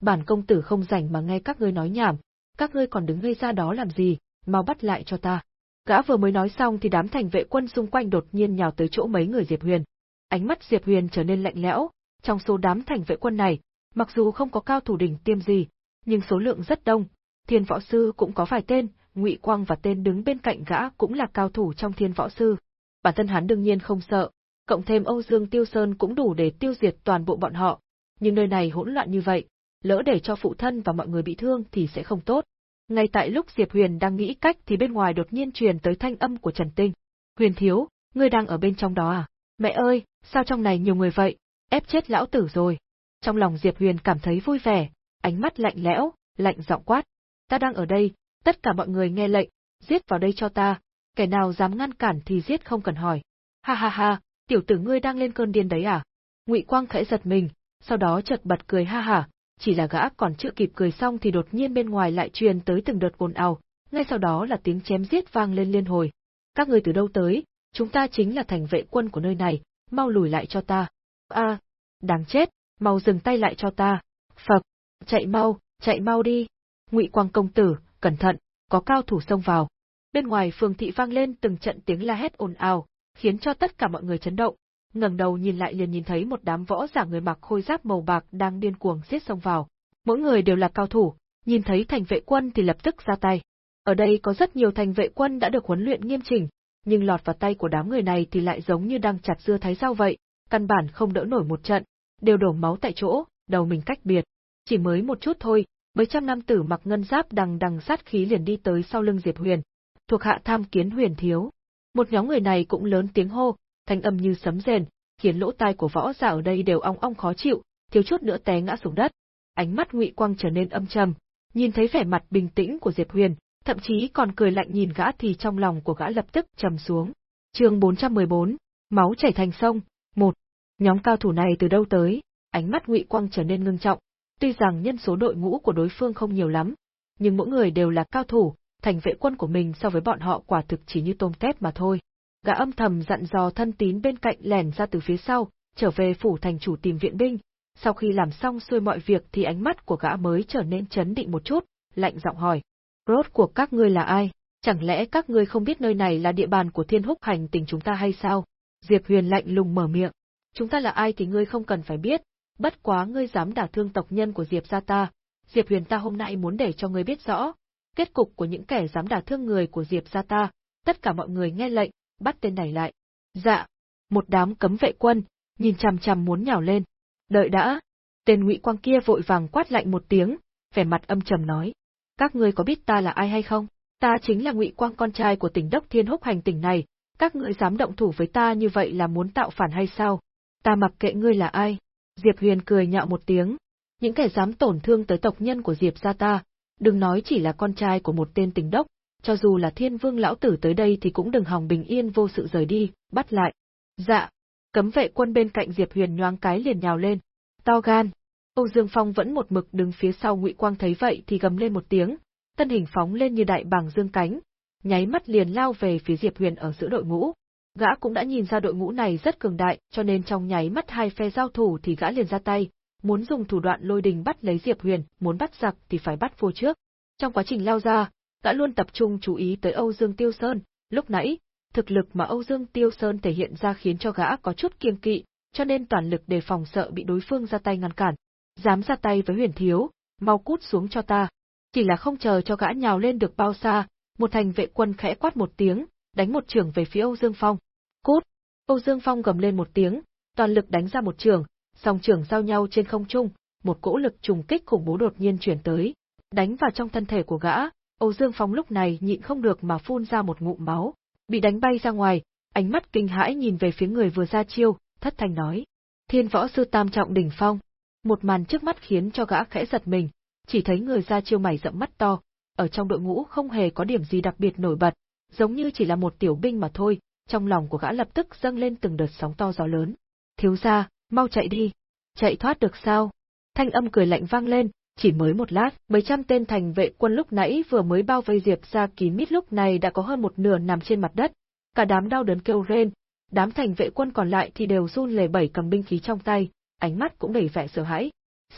Bản công tử không rảnh mà nghe các ngươi nói nhảm, các ngươi còn đứng ngây ra đó làm gì, mau bắt lại cho ta. Gã vừa mới nói xong thì đám thành vệ quân xung quanh đột nhiên nhào tới chỗ mấy người Diệp Huyền. Ánh mắt Diệp Huyền trở nên lạnh lẽo, trong số đám thành vệ quân này, mặc dù không có cao thủ đỉnh tiêm gì, nhưng số lượng rất đông, thiên võ sư cũng có vài tên, Ngụy Quang và tên đứng bên cạnh gã cũng là cao thủ trong thiên võ sư. Bản thân hắn đương nhiên không sợ, cộng thêm Âu Dương Tiêu Sơn cũng đủ để tiêu diệt toàn bộ bọn họ, nhưng nơi này hỗn loạn như vậy, lỡ để cho phụ thân và mọi người bị thương thì sẽ không tốt. Ngay tại lúc Diệp Huyền đang nghĩ cách thì bên ngoài đột nhiên truyền tới thanh âm của Trần Tinh. Huyền thiếu, ngươi đang ở bên trong đó à? Mẹ ơi, sao trong này nhiều người vậy? Ép chết lão tử rồi. Trong lòng Diệp Huyền cảm thấy vui vẻ, ánh mắt lạnh lẽo, lạnh giọng quát. Ta đang ở đây, tất cả mọi người nghe lệnh, giết vào đây cho ta, kẻ nào dám ngăn cản thì giết không cần hỏi. Ha ha ha, tiểu tử ngươi đang lên cơn điên đấy à? Ngụy Quang khẽ giật mình, sau đó chợt bật cười ha ha, chỉ là gã còn chưa kịp cười xong thì đột nhiên bên ngoài lại truyền tới từng đợt ồn ào, ngay sau đó là tiếng chém giết vang lên liên hồi. Các người từ đâu tới? Chúng ta chính là thành vệ quân của nơi này, mau lùi lại cho ta. A, đáng chết, mau dừng tay lại cho ta. Phật, chạy mau, chạy mau đi. Ngụy Quang công tử, cẩn thận, có cao thủ xông vào. Bên ngoài phường thị vang lên từng trận tiếng la hét ồn ào, khiến cho tất cả mọi người chấn động. Ngẩng đầu nhìn lại liền nhìn thấy một đám võ giả người mặc khôi giáp màu bạc đang điên cuồng giết xông vào. Mỗi người đều là cao thủ, nhìn thấy thành vệ quân thì lập tức ra tay. Ở đây có rất nhiều thành vệ quân đã được huấn luyện nghiêm chỉnh, nhưng lọt vào tay của đám người này thì lại giống như đang chặt dưa thái rau vậy, căn bản không đỡ nổi một trận, đều đổ máu tại chỗ, đầu mình cách biệt. Chỉ mới một chút thôi, mấy trăm nam tử mặc ngân giáp đằng đằng sát khí liền đi tới sau lưng Diệp Huyền, thuộc hạ tham kiến Huyền thiếu. Một nhóm người này cũng lớn tiếng hô, thanh âm như sấm rền, khiến lỗ tai của võ giả ở đây đều ong ong khó chịu, thiếu chút nữa té ngã xuống đất. Ánh mắt Ngụy Quang trở nên âm trầm, nhìn thấy vẻ mặt bình tĩnh của Diệp Huyền, thậm chí còn cười lạnh nhìn gã thì trong lòng của gã lập tức trầm xuống. Chương 414, máu chảy thành sông, một. Nhóm cao thủ này từ đâu tới? Ánh mắt Ngụy Quang trở nên ngưng trọng. Tuy rằng nhân số đội ngũ của đối phương không nhiều lắm, nhưng mỗi người đều là cao thủ, thành vệ quân của mình so với bọn họ quả thực chỉ như tôm tép mà thôi. Gã âm thầm dặn dò thân tín bên cạnh lẻn ra từ phía sau, trở về phủ thành chủ tìm viện binh. Sau khi làm xong xuôi mọi việc thì ánh mắt của gã mới trở nên chấn định một chút, lạnh giọng hỏi. Rốt cuộc các ngươi là ai? Chẳng lẽ các ngươi không biết nơi này là địa bàn của thiên húc hành tình chúng ta hay sao? Diệp Huyền lạnh lùng mở miệng. Chúng ta là ai thì ngươi không cần phải biết, bất quá ngươi dám đả thương tộc nhân của Diệp gia ta. Diệp Huyền ta hôm nay muốn để cho ngươi biết rõ, kết cục của những kẻ dám đả thương người của Diệp gia ta, tất cả mọi người nghe lệnh, bắt tên này lại. Dạ, một đám cấm vệ quân, nhìn chằm chằm muốn nhào lên. Đợi đã, tên ngụy quang kia vội vàng quát lạnh một tiếng, vẻ mặt âm trầm nói. Các ngươi có biết ta là ai hay không? Ta chính là ngụy quang con trai của tỉnh đốc thiên húc hành tỉnh này, các ngươi dám động thủ với ta như vậy là muốn tạo phản hay sao? Ta mặc kệ ngươi là ai? Diệp Huyền cười nhạo một tiếng. Những kẻ dám tổn thương tới tộc nhân của Diệp gia ta, đừng nói chỉ là con trai của một tên tình đốc, cho dù là thiên vương lão tử tới đây thì cũng đừng hòng bình yên vô sự rời đi, bắt lại. Dạ. Cấm vệ quân bên cạnh Diệp Huyền nhoáng cái liền nhào lên. To gan. Âu Dương Phong vẫn một mực đứng phía sau Ngụy Quang thấy vậy thì gầm lên một tiếng, thân hình phóng lên như đại bàng dương cánh, nháy mắt liền lao về phía Diệp Huyền ở giữa đội ngũ. Gã cũng đã nhìn ra đội ngũ này rất cường đại, cho nên trong nháy mắt hai phe giao thủ thì gã liền ra tay, muốn dùng thủ đoạn lôi đình bắt lấy Diệp Huyền, muốn bắt giặc thì phải bắt vô trước. Trong quá trình lao ra, gã luôn tập trung chú ý tới Âu Dương Tiêu Sơn, lúc nãy, thực lực mà Âu Dương Tiêu Sơn thể hiện ra khiến cho gã có chút kiêng kỵ, cho nên toàn lực đề phòng sợ bị đối phương ra tay ngăn cản. Dám ra tay với huyền thiếu, mau cút xuống cho ta. Chỉ là không chờ cho gã nhào lên được bao xa, một thành vệ quân khẽ quát một tiếng, đánh một trường về phía Âu Dương Phong. Cút! Âu Dương Phong gầm lên một tiếng, toàn lực đánh ra một trường, song trường giao nhau trên không trung, một cỗ lực trùng kích khủng bố đột nhiên chuyển tới, đánh vào trong thân thể của gã, Âu Dương Phong lúc này nhịn không được mà phun ra một ngụm máu, bị đánh bay ra ngoài, ánh mắt kinh hãi nhìn về phía người vừa ra chiêu, thất thanh nói: "Thiên võ sư tam trọng đỉnh phong." Một màn trước mắt khiến cho gã khẽ giật mình, chỉ thấy người ra chiêu mày rậm mắt to, ở trong đội ngũ không hề có điểm gì đặc biệt nổi bật, giống như chỉ là một tiểu binh mà thôi, trong lòng của gã lập tức dâng lên từng đợt sóng to gió lớn. Thiếu gia, mau chạy đi. Chạy thoát được sao? Thanh âm cười lạnh vang lên, chỉ mới một lát, mấy trăm tên thành vệ quân lúc nãy vừa mới bao vây Diệp ra kín mít lúc này đã có hơn một nửa nằm trên mặt đất, cả đám đau đớn kêu rên, đám thành vệ quân còn lại thì đều run lẩy bẩy cầm binh khí trong tay, ánh mắt cũng đầy vẻ sợ hãi.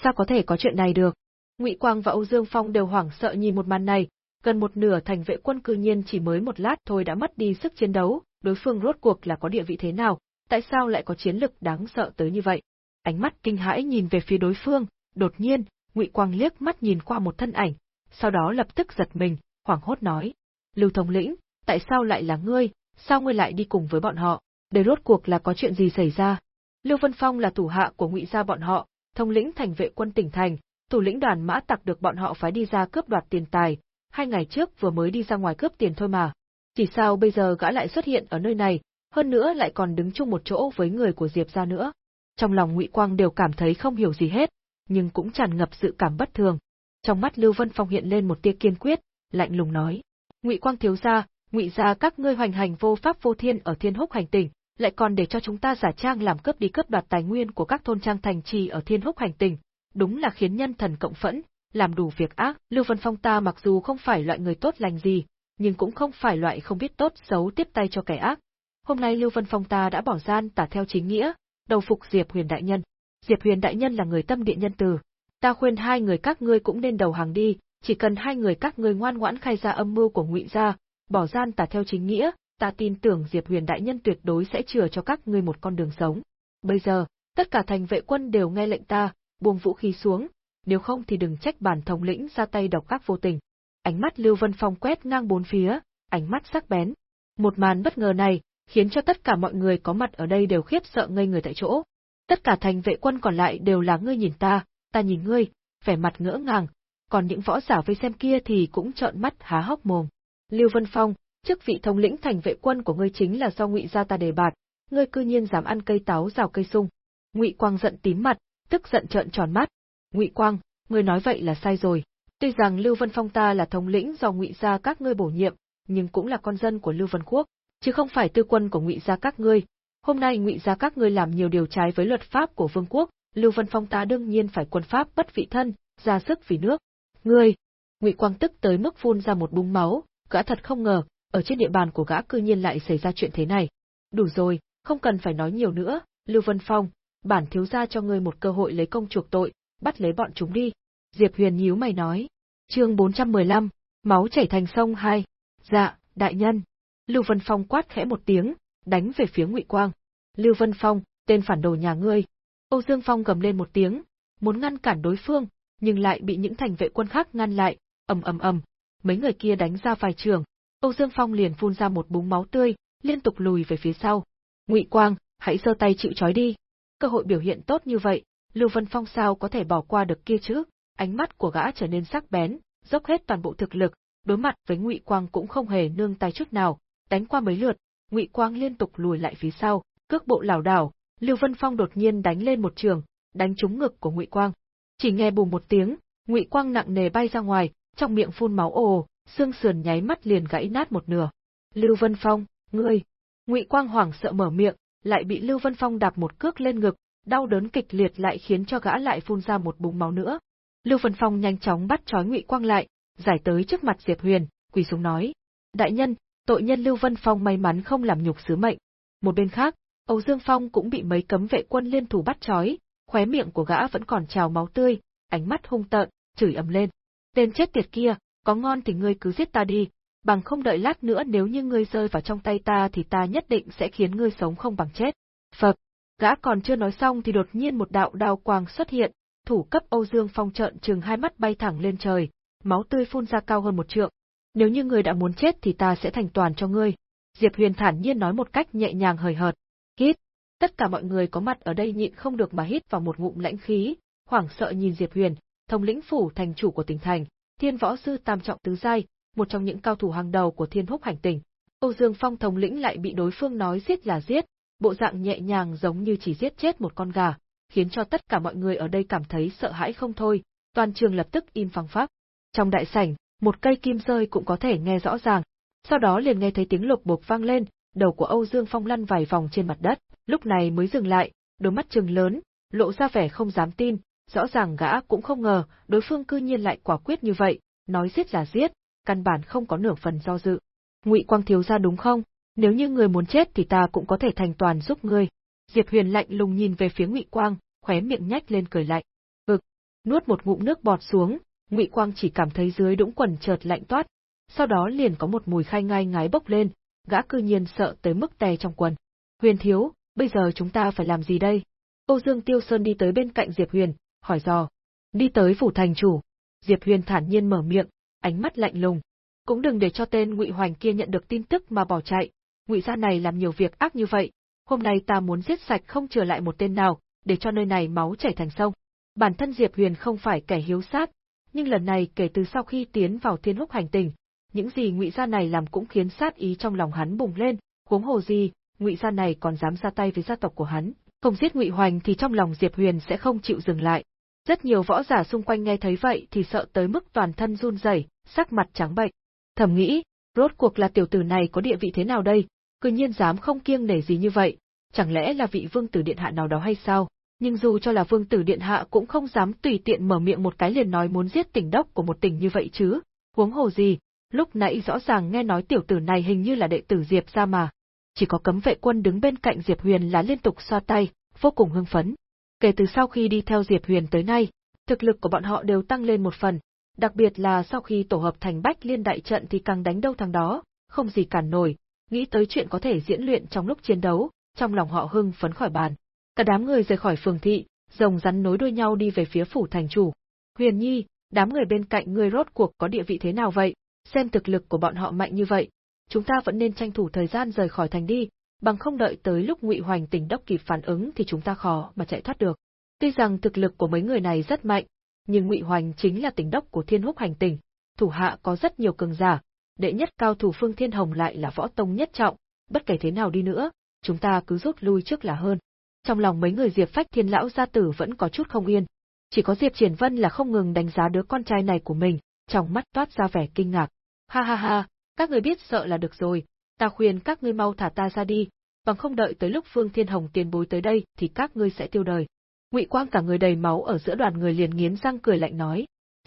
Sao có thể có chuyện này được? Ngụy Quang và Âu Dương Phong đều hoảng sợ nhìn một màn này, gần một nửa thành vệ quân cư nhiên chỉ mới một lát thôi đã mất đi sức chiến đấu, đối phương rốt cuộc là có địa vị thế nào, tại sao lại có chiến lực đáng sợ tới như vậy? Ánh mắt kinh hãi nhìn về phía đối phương, đột nhiên, Ngụy Quang liếc mắt nhìn qua một thân ảnh, sau đó lập tức giật mình, hoảng hốt nói: "Lưu Thống lĩnh, tại sao lại là ngươi? Sao ngươi lại đi cùng với bọn họ? Đây rốt cuộc là có chuyện gì xảy ra?" Lưu Vân Phong là thủ hạ của Ngụy gia bọn họ, thống lĩnh thành vệ quân tỉnh thành, thủ lĩnh đoàn mã tặc được bọn họ phái đi ra cướp đoạt tiền tài, hai ngày trước vừa mới đi ra ngoài cướp tiền thôi mà. Chỉ sao bây giờ gã lại xuất hiện ở nơi này, hơn nữa lại còn đứng chung một chỗ với người của Diệp gia nữa. Trong lòng Ngụy Quang đều cảm thấy không hiểu gì hết, nhưng cũng tràn ngập sự cảm bất thường. Trong mắt Lưu Vân Phong hiện lên một tia kiên quyết, lạnh lùng nói: "Ngụy Quang thiếu gia, Ngụy gia các ngươi hoành hành vô pháp vô thiên ở Thiên Húc hành tinh, lại còn để cho chúng ta giả trang làm cướp đi cướp đoạt tài nguyên của các thôn trang thành trì ở Thiên Húc hành tinh, đúng là khiến nhân thần cộng phẫn, làm đủ việc ác. Lưu Vân Phong ta mặc dù không phải loại người tốt lành gì, nhưng cũng không phải loại không biết tốt xấu tiếp tay cho kẻ ác. Hôm nay Lưu Vân Phong ta đã bỏ gian tả theo chính nghĩa, đầu phục Diệp Huyền đại nhân. Diệp Huyền đại nhân là người tâm địa nhân từ, ta khuyên hai người các ngươi cũng nên đầu hàng đi, chỉ cần hai người các ngươi ngoan ngoãn khai ra âm mưu của Ngụy gia, bỏ gian tả theo chính nghĩa, ta tin tưởng Diệp Huyền đại nhân tuyệt đối sẽ chừa cho các ngươi một con đường sống. Bây giờ, tất cả thành vệ quân đều nghe lệnh ta, buông vũ khí xuống, nếu không thì đừng trách bản thống lĩnh ra tay độc ác vô tình. Ánh mắt Lưu Vân Phong quét ngang bốn phía, ánh mắt sắc bén. Một màn bất ngờ này, khiến cho tất cả mọi người có mặt ở đây đều khiếp sợ ngây người tại chỗ. Tất cả thành vệ quân còn lại đều là ngươi nhìn ta, ta nhìn ngươi, vẻ mặt ngỡ ngàng, còn những võ giả vây xem kia thì cũng trợn mắt há hốc mồm. Lưu Vân Phong, chức vị thống lĩnh thành vệ quân của ngươi chính là do Ngụy gia ta đề bạt, ngươi cư nhiên dám ăn cây táo rào cây sung. Ngụy Quang giận tím mặt, tức giận trợn tròn mắt. Ngụy Quang, ngươi nói vậy là sai rồi. Tuy rằng Lưu Vân Phong ta là thống lĩnh do Ngụy gia các ngươi bổ nhiệm, nhưng cũng là con dân của Lưu Vân Quốc, chứ không phải tư quân của Ngụy gia các ngươi. Hôm nay Ngụy gia các ngươi làm nhiều điều trái với luật pháp của vương quốc, Lưu Vân Phong ta đương nhiên phải quân pháp bất vị thân, ra sức vì nước. Ngươi, Ngụy Quang tức tới mức phun ra một búng máu, gã thật không ngờ, ở trên địa bàn của gã cư nhiên lại xảy ra chuyện thế này. Đủ rồi, không cần phải nói nhiều nữa, Lưu Vân Phong, bản thiếu gia cho ngươi một cơ hội lấy công chuộc tội, bắt lấy bọn chúng đi. Diệp Huyền nhíu mày nói. Chương 415, máu chảy thành sông hai. Dạ, đại nhân. Lưu Vân Phong quát khẽ một tiếng, đánh về phía Ngụy Quang. Lưu Vân Phong, tên phản đồ nhà ngươi. Âu Dương Phong gầm lên một tiếng, muốn ngăn cản đối phương, nhưng lại bị những thành vệ quân khác ngăn lại, ầm ầm ầm, mấy người kia đánh ra vài trường, Âu Dương Phong liền phun ra một búng máu tươi, liên tục lùi về phía sau. Ngụy Quang, hãy giơ tay chịu trói đi. Cơ hội biểu hiện tốt như vậy, Lưu Vân Phong sao có thể bỏ qua được kia chứ? Ánh mắt của gã trở nên sắc bén, dốc hết toàn bộ thực lực, đối mặt với Ngụy Quang cũng không hề nương tay chút nào, đánh qua mấy lượt, Ngụy Quang liên tục lùi lại phía sau, cước bộ lảo đảo, Lưu Vân Phong đột nhiên đánh lên một trường, đánh trúng ngực của Ngụy Quang. Chỉ nghe bùm một tiếng, Ngụy Quang nặng nề bay ra ngoài, trong miệng phun máu ồ, xương sườn nháy mắt liền gãy nát một nửa. Lưu Vân Phong, ngươi! Ngụy Quang hoảng sợ mở miệng, lại bị Lưu Vân Phong đạp một cước lên ngực, đau đớn kịch liệt lại khiến cho gã lại phun ra một búng máu nữa. Lưu Vân Phong nhanh chóng bắt trói Ngụy Quang lại, giải tới trước mặt Diệp Huyền, quỳ xuống nói: "Đại nhân, tội nhân Lưu Vân Phong may mắn không làm nhục sứ mệnh." Một bên khác, Âu Dương Phong cũng bị mấy cấm vệ quân liên thủ bắt trói, khóe miệng của gã vẫn còn trào máu tươi, ánh mắt hung tợn, chửi ầm lên: "Tên chết tiệt kia, có ngon thì ngươi cứ giết ta đi, bằng không đợi lát nữa nếu như ngươi rơi vào trong tay ta thì ta nhất định sẽ khiến ngươi sống không bằng chết. Phật, gã còn chưa nói xong thì đột nhiên một đạo đao quang xuất hiện, thủ cấp Âu Dương Phong trợn trừng hai mắt bay thẳng lên trời, máu tươi phun ra cao hơn một trượng. Nếu như ngươi đã muốn chết thì ta sẽ thành toàn cho ngươi. Diệp Huyền thản nhiên nói một cách nhẹ nhàng hời hợt. Hít. Tất cả mọi người có mặt ở đây nhịn không được mà hít vào một ngụm lãnh khí, hoảng sợ nhìn Diệp Huyền, thông lĩnh phủ thành chủ của tỉnh thành, Thiên võ sư tam trọng tứ giai, một trong những cao thủ hàng đầu của Thiên Húc hành tinh. Âu Dương Phong thống lĩnh lại bị đối phương nói giết là giết, bộ dạng nhẹ nhàng giống như chỉ giết chết một con gà, khiến cho tất cả mọi người ở đây cảm thấy sợ hãi không thôi, toàn trường lập tức im phăng phắc. Trong đại sảnh, một cây kim rơi cũng có thể nghe rõ ràng, sau đó liền nghe thấy tiếng lục bục vang lên, đầu của Âu Dương Phong lăn vài vòng trên mặt đất, lúc này mới dừng lại, đôi mắt trừng lớn, lộ ra vẻ không dám tin, rõ ràng gã cũng không ngờ, đối phương cư nhiên lại quả quyết như vậy, nói giết là giết, căn bản không có nửa phần do dự. Ngụy Quang thiếu gia đúng không? Nếu như người muốn chết thì ta cũng có thể thành toàn giúp ngươi. Diệp Huyền lạnh lùng nhìn về phía Ngụy Quang, khóe miệng nhếch lên cười lạnh. Ực, nuốt một ngụm nước bọt xuống, Ngụy Quang chỉ cảm thấy dưới đũng quần chợt lạnh toát, sau đó liền có một mùi khai ngai ngái bốc lên, gã cư nhiên sợ tới mức tè trong quần. Huyền thiếu, bây giờ chúng ta phải làm gì đây? Âu Dương Tiêu Sơn đi tới bên cạnh Diệp Huyền, hỏi dò. Đi tới phủ thành chủ. Diệp Huyền thản nhiên mở miệng, ánh mắt lạnh lùng. Cũng đừng để cho tên Ngụy Hoành kia nhận được tin tức mà bỏ chạy. Ngụy gia này làm nhiều việc ác như vậy, hôm nay ta muốn giết sạch không trở lại một tên nào, để cho nơi này máu chảy thành sông. Bản thân Diệp Huyền không phải kẻ hiếu sát, nhưng lần này kể từ sau khi tiến vào Thiên Húc hành Tình, những gì Ngụy gia này làm cũng khiến sát ý trong lòng hắn bùng lên, huống hồ gì, Ngụy gia này còn dám ra tay với gia tộc của hắn, không giết Ngụy Hoành thì trong lòng Diệp Huyền sẽ không chịu dừng lại. Rất nhiều võ giả xung quanh nghe thấy vậy thì sợ tới mức toàn thân run rẩy, sắc mặt trắng bệch. Thầm nghĩ, Rốt cuộc là tiểu tử này có địa vị thế nào đây, cư nhiên dám không kiêng nể gì như vậy, chẳng lẽ là vị vương tử điện hạ nào đó hay sao? Nhưng dù cho là vương tử điện hạ cũng không dám tùy tiện mở miệng một cái liền nói muốn giết tỉnh đốc của một tỉnh như vậy chứ, huống hồ gì, lúc nãy rõ ràng nghe nói tiểu tử này hình như là đệ tử Diệp ra mà. Chỉ có cấm vệ quân đứng bên cạnh Diệp Huyền là liên tục xoa tay, vô cùng hưng phấn. Kể từ sau khi đi theo Diệp Huyền tới nay, thực lực của bọn họ đều tăng lên một phần, đặc biệt là sau khi tổ hợp thành bách liên đại trận thì càng đánh đâu thằng đó, không gì cản nổi, nghĩ tới chuyện có thể diễn luyện trong lúc chiến đấu, trong lòng họ hưng phấn khỏi bàn. Cả đám người rời khỏi phường thị, rồng rắn nối đuôi nhau đi về phía phủ thành chủ. Huyền Nhi, đám người bên cạnh ngươi rốt cuộc có địa vị thế nào vậy? Xem thực lực của bọn họ mạnh như vậy, chúng ta vẫn nên tranh thủ thời gian rời khỏi thành đi, bằng không đợi tới lúc Ngụy Hoành tỉnh đốc kịp phản ứng thì chúng ta khó mà chạy thoát được. Tuy rằng thực lực của mấy người này rất mạnh, nhưng Ngụy Hoành chính là tỉnh đốc của Thiên Húc hành tỉnh, thủ hạ có rất nhiều cường giả, đệ nhất cao thủ Phương Thiên Hồng lại là võ tông nhất trọng, bất kể thế nào đi nữa, chúng ta cứ rút lui trước là hơn. Trong lòng mấy người Diệp Phách Thiên lão gia tử vẫn có chút không yên, chỉ có Diệp Triển Vân là không ngừng đánh giá đứa con trai này của mình, trong mắt toát ra vẻ kinh ngạc. Ha ha ha, các người biết sợ là được rồi, ta khuyên các ngươi mau thả ta ra đi, bằng không đợi tới lúc Phương Thiên Hồng tiền bối tới đây thì các ngươi sẽ tiêu đời. Ngụy Quang cả người đầy máu ở giữa đoàn người liền nghiến răng cười lạnh nói,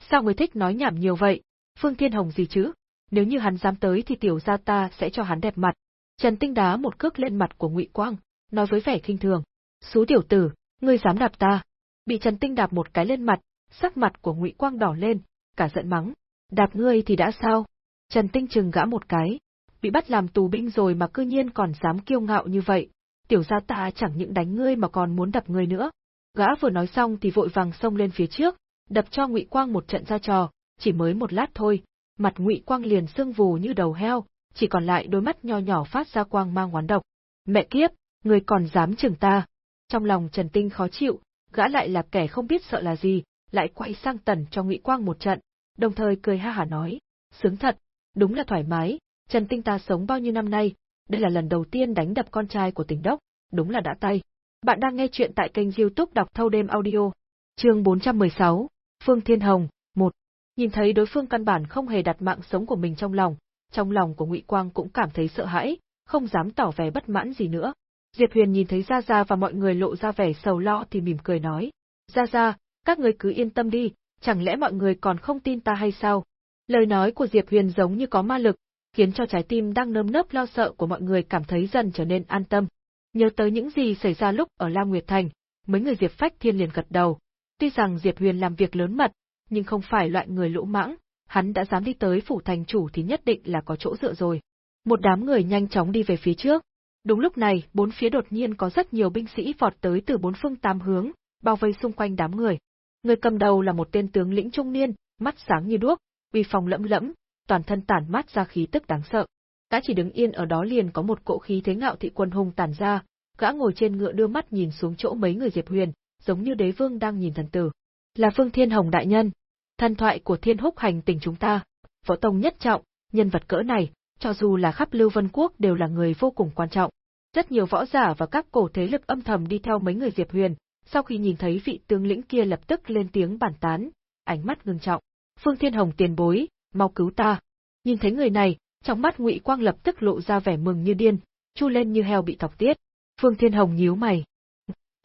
sao người thích nói nhảm nhiều vậy, Phương Thiên Hồng gì chứ, nếu như hắn dám tới thì tiểu gia ta sẽ cho hắn đẹp mặt. Trần Tinh đá một cước lên mặt của Ngụy Quang, nói với vẻ khinh thường, "Xú tiểu tử, ngươi dám đạp ta?" Bị Trần Tinh đạp một cái lên mặt, sắc mặt của Ngụy Quang đỏ lên, cả giận mắng, "Đạp ngươi thì đã sao?" Trần Tinh chừng gã một cái, bị bắt làm tù binh rồi mà cư nhiên còn dám kiêu ngạo như vậy, tiểu gia ta chẳng những đánh ngươi mà còn muốn đập ngươi nữa. Gã vừa nói xong thì vội vàng xông lên phía trước, đập cho Ngụy Quang một trận ra trò, chỉ mới một lát thôi, mặt Ngụy Quang liền sưng vù như đầu heo, chỉ còn lại đôi mắt nho nhỏ phát ra quang mang oán độc. Mẹ kiếp, người còn dám chừng ta. Trong lòng Trần Tinh khó chịu, gã lại là kẻ không biết sợ là gì, lại quay sang tần cho Ngụy Quang một trận, đồng thời cười ha hả nói, sướng thật, đúng là thoải mái, Trần Tinh ta sống bao nhiêu năm nay, đây là lần đầu tiên đánh đập con trai của tỉnh đốc, đúng là đã tay. Bạn đang nghe chuyện tại kênh youtube đọc thâu đêm audio. Chương 416, Phương Thiên Hồng, 1. Nhìn thấy đối phương căn bản không hề đặt mạng sống của mình trong lòng, trong lòng của Ngụy Quang cũng cảm thấy sợ hãi, không dám tỏ vẻ bất mãn gì nữa. Diệp Huyền nhìn thấy Gia Gia và mọi người lộ ra vẻ sầu lo thì mỉm cười nói. Gia Gia, các người cứ yên tâm đi, chẳng lẽ mọi người còn không tin ta hay sao? Lời nói của Diệp Huyền giống như có ma lực, khiến cho trái tim đang nơm nớp lo sợ của mọi người cảm thấy dần trở nên an tâm. Nhớ tới những gì xảy ra lúc ở Lam Nguyệt Thành, mấy người Diệp Phách Thiên liền gật đầu. Tuy rằng Diệp Huyền làm việc lớn mật, nhưng không phải loại người lỗ mãng, hắn đã dám đi tới phủ thành chủ thì nhất định là có chỗ dựa rồi. Một đám người nhanh chóng đi về phía trước. Đúng lúc này, bốn phía đột nhiên có rất nhiều binh sĩ vọt tới từ bốn phương tám hướng, bao vây xung quanh đám người. Người cầm đầu là một tên tướng lĩnh trung niên, mắt sáng như đuốc, uy phong lẫm lẫm, toàn thân tản mát ra khí tức đáng sợ. Gã chỉ đứng yên ở đó liền có một cỗ khí thế ngạo thị quân hùng tản ra, gã ngồi trên ngựa đưa mắt nhìn xuống chỗ mấy người Diệp Huyền, giống như đế vương đang nhìn thần tử. Là Phương Thiên Hồng đại nhân, thần thoại của Thiên Húc hành tỉnh chúng ta, võ tông nhất trọng, nhân vật cỡ này, cho dù là khắp Lưu Vân Quốc đều là người vô cùng quan trọng. Rất nhiều võ giả và các cổ thế lực âm thầm đi theo mấy người Diệp Huyền, sau khi nhìn thấy vị tướng lĩnh kia lập tức lên tiếng bản tán, ánh mắt ngưng trọng. Phương Thiên Hồng tiền bối, mau cứu ta. Nhìn thấy người này, trong mắt Ngụy Quang lập tức lộ ra vẻ mừng như điên, chu lên như heo bị thọc tiết. Phương Thiên Hồng nhíu mày.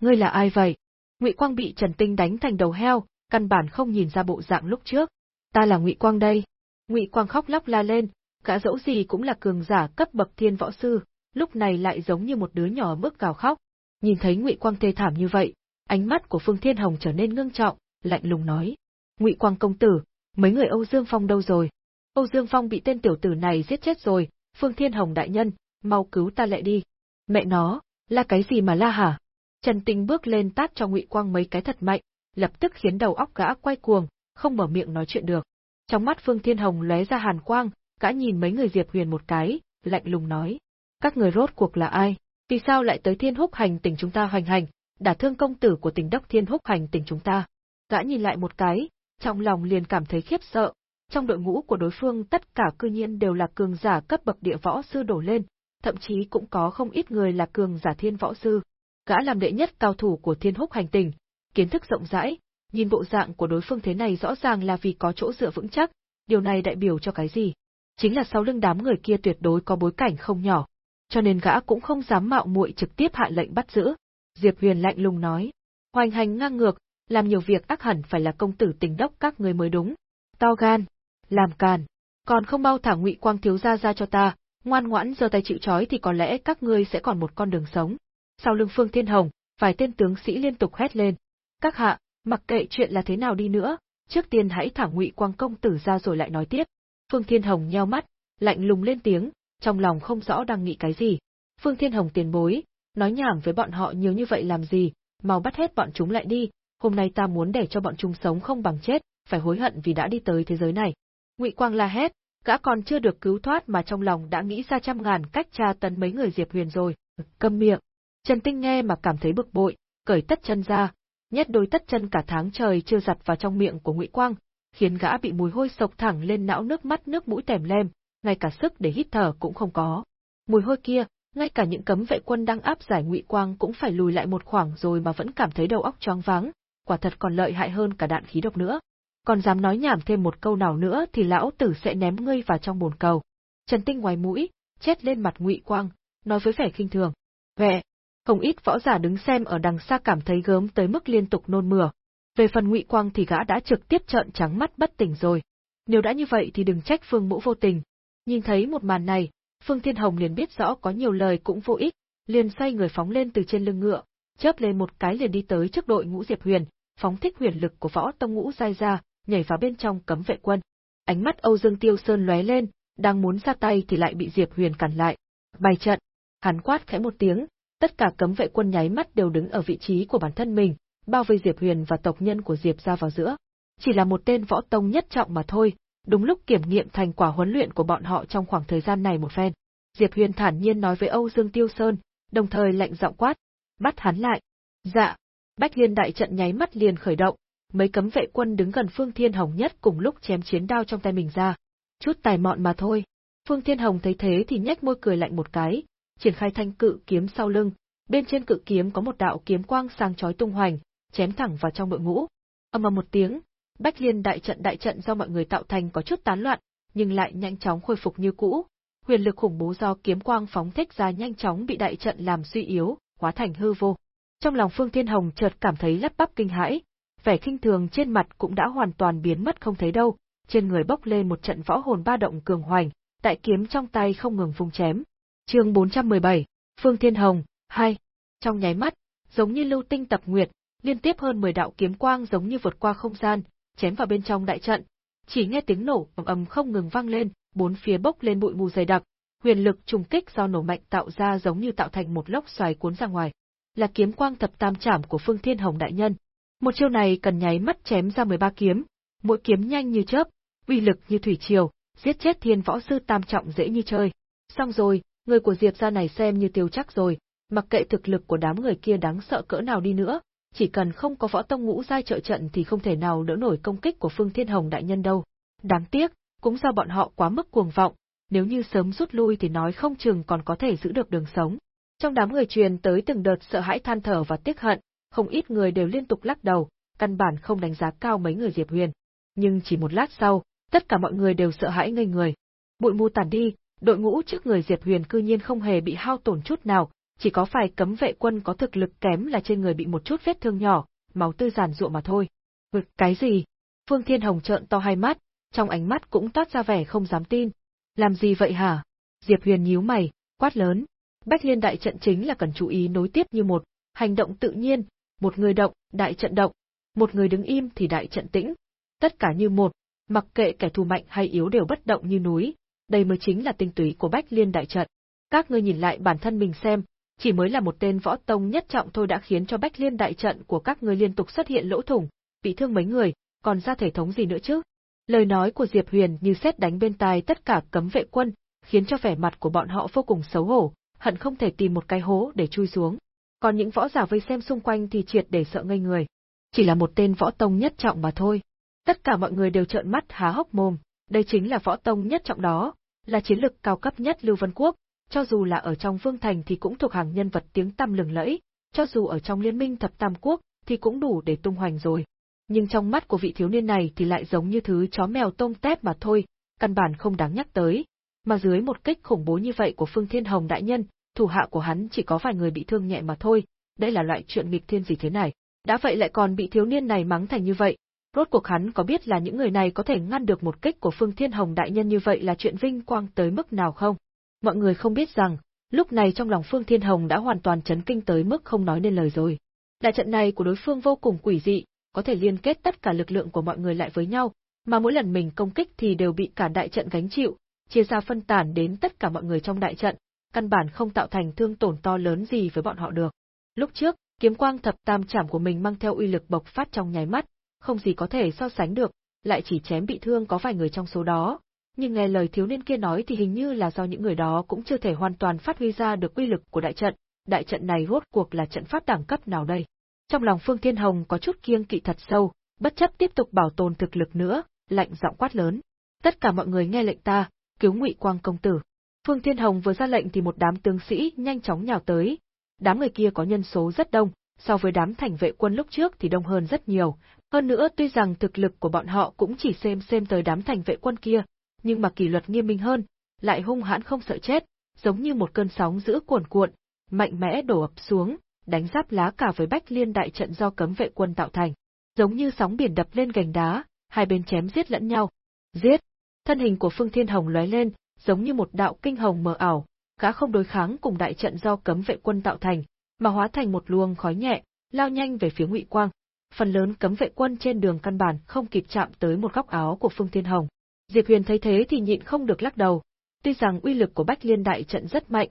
Ngươi là ai vậy? Ngụy Quang bị Trần Tinh đánh thành đầu heo, căn bản không nhìn ra bộ dạng lúc trước. Ta là Ngụy Quang đây. Ngụy Quang khóc lóc la lên, cả dẫu gì cũng là cường giả cấp bậc thiên võ sư, lúc này lại giống như một đứa nhỏ bước gào khóc. Nhìn thấy Ngụy Quang thê thảm như vậy, ánh mắt của Phương Thiên Hồng trở nên ngưng trọng, lạnh lùng nói: "Ngụy Quang công tử, mấy người Âu Dương Phong đâu rồi? Âu Dương Phong bị tên tiểu tử này giết chết rồi, Phương Thiên Hồng đại nhân, mau cứu ta lại đi. Mẹ nó, là cái gì mà la hả? Trần Tinh bước lên tát cho Ngụy Quang mấy cái thật mạnh, lập tức khiến đầu óc gã quay cuồng, không mở miệng nói chuyện được. Trong mắt Phương Thiên Hồng lóe ra hàn quang, gã nhìn mấy người Diệp Huyền một cái, lạnh lùng nói: "Các người rốt cuộc là ai? Vì sao lại tới Thiên Húc Hành tỉnh chúng ta hoành hành, đả thương công tử của tỉnh đốc Thiên Húc Hành tỉnh chúng ta?" Gã nhìn lại một cái, trong lòng liền cảm thấy khiếp sợ. Trong đội ngũ của đối phương tất cả cư nhiên đều là cường giả cấp bậc địa võ sư đổ lên, thậm chí cũng có không ít người là cường giả thiên võ sư. Gã làm đệ nhất cao thủ của thiên húc hành tình, kiến thức rộng rãi, nhìn bộ dạng của đối phương thế này rõ ràng là vì có chỗ dựa vững chắc, điều này đại biểu cho cái gì? chính là sau lưng đám người kia tuyệt đối có bối cảnh không nhỏ, cho nên gã cũng không dám mạo muội trực tiếp hạ lệnh bắt giữ. Diệp Huyền lạnh lùng nói, hoành hành ngang ngược, làm nhiều việc ác hẳn phải là công tử tình đốc các người mới đúng. To gan, làm càn, còn không bao thả ngụy quang thiếu gia ra cho ta, ngoan ngoãn giơ tay chịu trói thì có lẽ các ngươi sẽ còn một con đường sống. Sau lưng Phương Thiên Hồng, vài tên tướng sĩ liên tục hét lên. Các hạ, mặc kệ chuyện là thế nào đi nữa, trước tiên hãy thả ngụy quang công tử ra rồi lại nói tiếp. Phương Thiên Hồng nheo mắt, lạnh lùng lên tiếng, trong lòng không rõ đang nghĩ cái gì. Phương Thiên Hồng tiền bối, nói nhảm với bọn họ nhiều như vậy làm gì, mau bắt hết bọn chúng lại đi, hôm nay ta muốn để cho bọn chúng sống không bằng chết, phải hối hận vì đã đi tới thế giới này. Ngụy Quang la hét, gã còn chưa được cứu thoát mà trong lòng đã nghĩ ra trăm ngàn cách tra tấn mấy người Diệp Huyền rồi. Câm miệng. Trần Tinh nghe mà cảm thấy bực bội, cởi tất chân ra, nhét đôi tất chân cả tháng trời chưa giặt vào trong miệng của Ngụy Quang, khiến gã bị mùi hôi sộc thẳng lên não nước mắt nước mũi tèm lem, ngay cả sức để hít thở cũng không có. Mùi hôi kia, ngay cả những cấm vệ quân đang áp giải Ngụy Quang cũng phải lùi lại một khoảng rồi mà vẫn cảm thấy đầu óc choáng váng, quả thật còn lợi hại hơn cả đạn khí độc nữa. Còn dám nói nhảm thêm một câu nào nữa thì lão tử sẽ ném ngươi vào trong bồn cầu. Trần Tinh ngoài mũi, chết lên mặt Ngụy Quang, nói với vẻ khinh thường. Vệ, không ít võ giả đứng xem ở đằng xa cảm thấy gớm tới mức liên tục nôn mửa. Về phần Ngụy Quang thì gã đã trực tiếp trợn trắng mắt bất tỉnh rồi. Nếu đã như vậy thì đừng trách Phương Mũ vô tình. Nhìn thấy một màn này, Phương Thiên Hồng liền biết rõ có nhiều lời cũng vô ích, liền xoay người phóng lên từ trên lưng ngựa, chớp lên một cái liền đi tới trước đội ngũ Diệp Huyền, phóng thích huyền lực của võ tông ngũ giai ra, nhảy vào bên trong cấm vệ quân. Ánh mắt Âu Dương Tiêu Sơn lóe lên, đang muốn ra tay thì lại bị Diệp Huyền cản lại. Bày trận, hắn quát khẽ một tiếng, tất cả cấm vệ quân nháy mắt đều đứng ở vị trí của bản thân mình, bao vây Diệp Huyền và tộc nhân của Diệp ra vào giữa. Chỉ là một tên võ tông nhất trọng mà thôi, đúng lúc kiểm nghiệm thành quả huấn luyện của bọn họ trong khoảng thời gian này một phen. Diệp Huyền thản nhiên nói với Âu Dương Tiêu Sơn, đồng thời lệnh giọng quát, bắt hắn lại. Dạ. Bách Liên đại trận nháy mắt liền khởi động, mấy cấm vệ quân đứng gần Phương Thiên Hồng nhất cùng lúc chém chiến đao trong tay mình ra. Chút tài mọn mà thôi. Phương Thiên Hồng thấy thế thì nhếch môi cười lạnh một cái, triển khai thanh cự kiếm sau lưng, bên trên cự kiếm có một đạo kiếm quang sáng chói tung hoành, chém thẳng vào trong đội ngũ. Ầm ầm một tiếng, Bách Liên đại trận đại trận do mọi người tạo thành có chút tán loạn, nhưng lại nhanh chóng khôi phục như cũ. Huyền lực khủng bố do kiếm quang phóng thích ra nhanh chóng bị đại trận làm suy yếu, hóa thành hư vô. Trong lòng Phương Thiên Hồng chợt cảm thấy lắp bắp kinh hãi, vẻ kinh thường trên mặt cũng đã hoàn toàn biến mất không thấy đâu, trên người bốc lên một trận võ hồn ba động cường hoành, đại kiếm trong tay không ngừng vung chém. Chương 417, Phương Thiên Hồng, 2. Trong nháy mắt, giống như lưu tinh tập nguyệt, liên tiếp hơn 10 đạo kiếm quang giống như vượt qua không gian, chém vào bên trong đại trận. Chỉ nghe tiếng nổ ầm ầm không ngừng vang lên, bốn phía bốc lên bụi mù dày đặc, huyền lực trùng kích do nổ mạnh tạo ra giống như tạo thành một lốc xoáy cuốn ra ngoài. Là kiếm quang thập tam trảm của Phương Thiên Hồng đại nhân. Một chiêu này cần nháy mắt chém ra 13 kiếm, mỗi kiếm nhanh như chớp, uy lực như thủy triều, giết chết thiên võ sư tam trọng dễ như chơi. Xong rồi, người của Diệp gia này xem như tiêu chắc rồi, mặc kệ thực lực của đám người kia đáng sợ cỡ nào đi nữa, chỉ cần không có võ tông ngũ giai trợ trận thì không thể nào đỡ nổi công kích của Phương Thiên Hồng đại nhân đâu. Đáng tiếc, cũng do bọn họ quá mức cuồng vọng, nếu như sớm rút lui thì nói không chừng còn có thể giữ được đường sống. Trong đám người truyền tới từng đợt sợ hãi than thở và tiếc hận, không ít người đều liên tục lắc đầu, căn bản không đánh giá cao mấy người Diệp Huyền. Nhưng chỉ một lát sau, tất cả mọi người đều sợ hãi ngây người. Bụi mù tản đi, đội ngũ trước người Diệp Huyền cư nhiên không hề bị hao tổn chút nào, chỉ có phải cấm vệ quân có thực lực kém là trên người bị một chút vết thương nhỏ, máu tươi giàn ruộng mà thôi. Vực cái gì? Phương Thiên Hồng trợn to hai mắt, trong ánh mắt cũng toát ra vẻ không dám tin. Làm gì vậy hả? Diệp Huyền nhíu mày, quát lớn. Bách Liên đại trận chính là cần chú ý nối tiếp như một, hành động tự nhiên, một người động, đại trận động, một người đứng im thì đại trận tĩnh. Tất cả như một, mặc kệ kẻ thù mạnh hay yếu đều bất động như núi, đây mới chính là tinh túy của Bách Liên đại trận. Các ngươi nhìn lại bản thân mình xem, chỉ mới là một tên võ tông nhất trọng thôi đã khiến cho Bách Liên đại trận của các ngươi liên tục xuất hiện lỗ thủng, bị thương mấy người, còn ra thể thống gì nữa chứ? Lời nói của Diệp Huyền như xét đánh bên tai tất cả cấm vệ quân, khiến cho vẻ mặt của bọn họ vô cùng xấu hổ, hận không thể tìm một cái hố để chui xuống. Còn những võ giả vây xem xung quanh thì triệt để sợ ngây người. Chỉ là một tên võ tông nhất trọng mà thôi. Tất cả mọi người đều trợn mắt há hốc mồm, đây chính là võ tông nhất trọng đó, là chiến lực cao cấp nhất Lưu Vân Quốc, cho dù là ở trong Vương Thành thì cũng thuộc hàng nhân vật tiếng tăm lừng lẫy, cho dù ở trong Liên minh Thập Tam Quốc thì cũng đủ để tung hoành rồi. Nhưng trong mắt của vị thiếu niên này thì lại giống như thứ chó mèo tôm tép mà thôi, căn bản không đáng nhắc tới, mà dưới một kích khủng bố như vậy của Phương Thiên Hồng đại nhân, thủ hạ của hắn chỉ có vài người bị thương nhẹ mà thôi, đây là loại chuyện nghịch thiên gì thế này, đã vậy lại còn bị thiếu niên này mắng thành như vậy. Rốt cuộc hắn có biết là những người này có thể ngăn được một kích của Phương Thiên Hồng đại nhân như vậy là chuyện vinh quang tới mức nào không? Mọi người không biết rằng, lúc này trong lòng Phương Thiên Hồng đã hoàn toàn chấn kinh tới mức không nói nên lời rồi. Đại trận này của đối phương vô cùng quỷ dị, có thể liên kết tất cả lực lượng của mọi người lại với nhau, mà mỗi lần mình công kích thì đều bị cả đại trận gánh chịu, chia ra phân tán đến tất cả mọi người trong đại trận, căn bản không tạo thành thương tổn to lớn gì với bọn họ được. Lúc trước, kiếm quang thập tam chảm của mình mang theo uy lực bộc phát trong nháy mắt, không gì có thể so sánh được, lại chỉ chém bị thương có vài người trong số đó. Nhưng nghe lời thiếu niên kia nói thì hình như là do những người đó cũng chưa thể hoàn toàn phát huy ra được uy lực của đại trận, đại trận này rốt cuộc là trận pháp đẳng cấp nào đây? Trong lòng Phương Thiên Hồng có chút kiêng kỵ thật sâu, bất chấp tiếp tục bảo tồn thực lực nữa, lạnh giọng quát lớn. Tất cả mọi người nghe lệnh ta, cứu Ngụy Quang công tử. Phương Thiên Hồng vừa ra lệnh thì một đám tướng sĩ nhanh chóng nhào tới. Đám người kia có nhân số rất đông, so với đám thành vệ quân lúc trước thì đông hơn rất nhiều. Hơn nữa tuy rằng thực lực của bọn họ cũng chỉ xem xem tới đám thành vệ quân kia, nhưng mà kỷ luật nghiêm minh hơn, lại hung hãn không sợ chết, giống như một cơn sóng dữ cuồn cuộn, mạnh mẽ đổ ập xuống, đánh giáp lá cả với bách liên đại trận do cấm vệ quân tạo thành. Giống như sóng biển đập lên gành đá, hai bên chém giết lẫn nhau. Giết! Thân hình của Phương Thiên Hồng lóe lên, giống như một đạo kinh hồng mờ ảo, gã không đối kháng cùng đại trận do cấm vệ quân tạo thành, mà hóa thành một luồng khói nhẹ, lao nhanh về phía Ngụy Quang. Phần lớn cấm vệ quân trên đường căn bản không kịp chạm tới một góc áo của Phương Thiên Hồng. Diệp Huyền thấy thế thì nhịn không được lắc đầu. Tuy rằng uy lực của Bách Liên đại trận rất mạnh,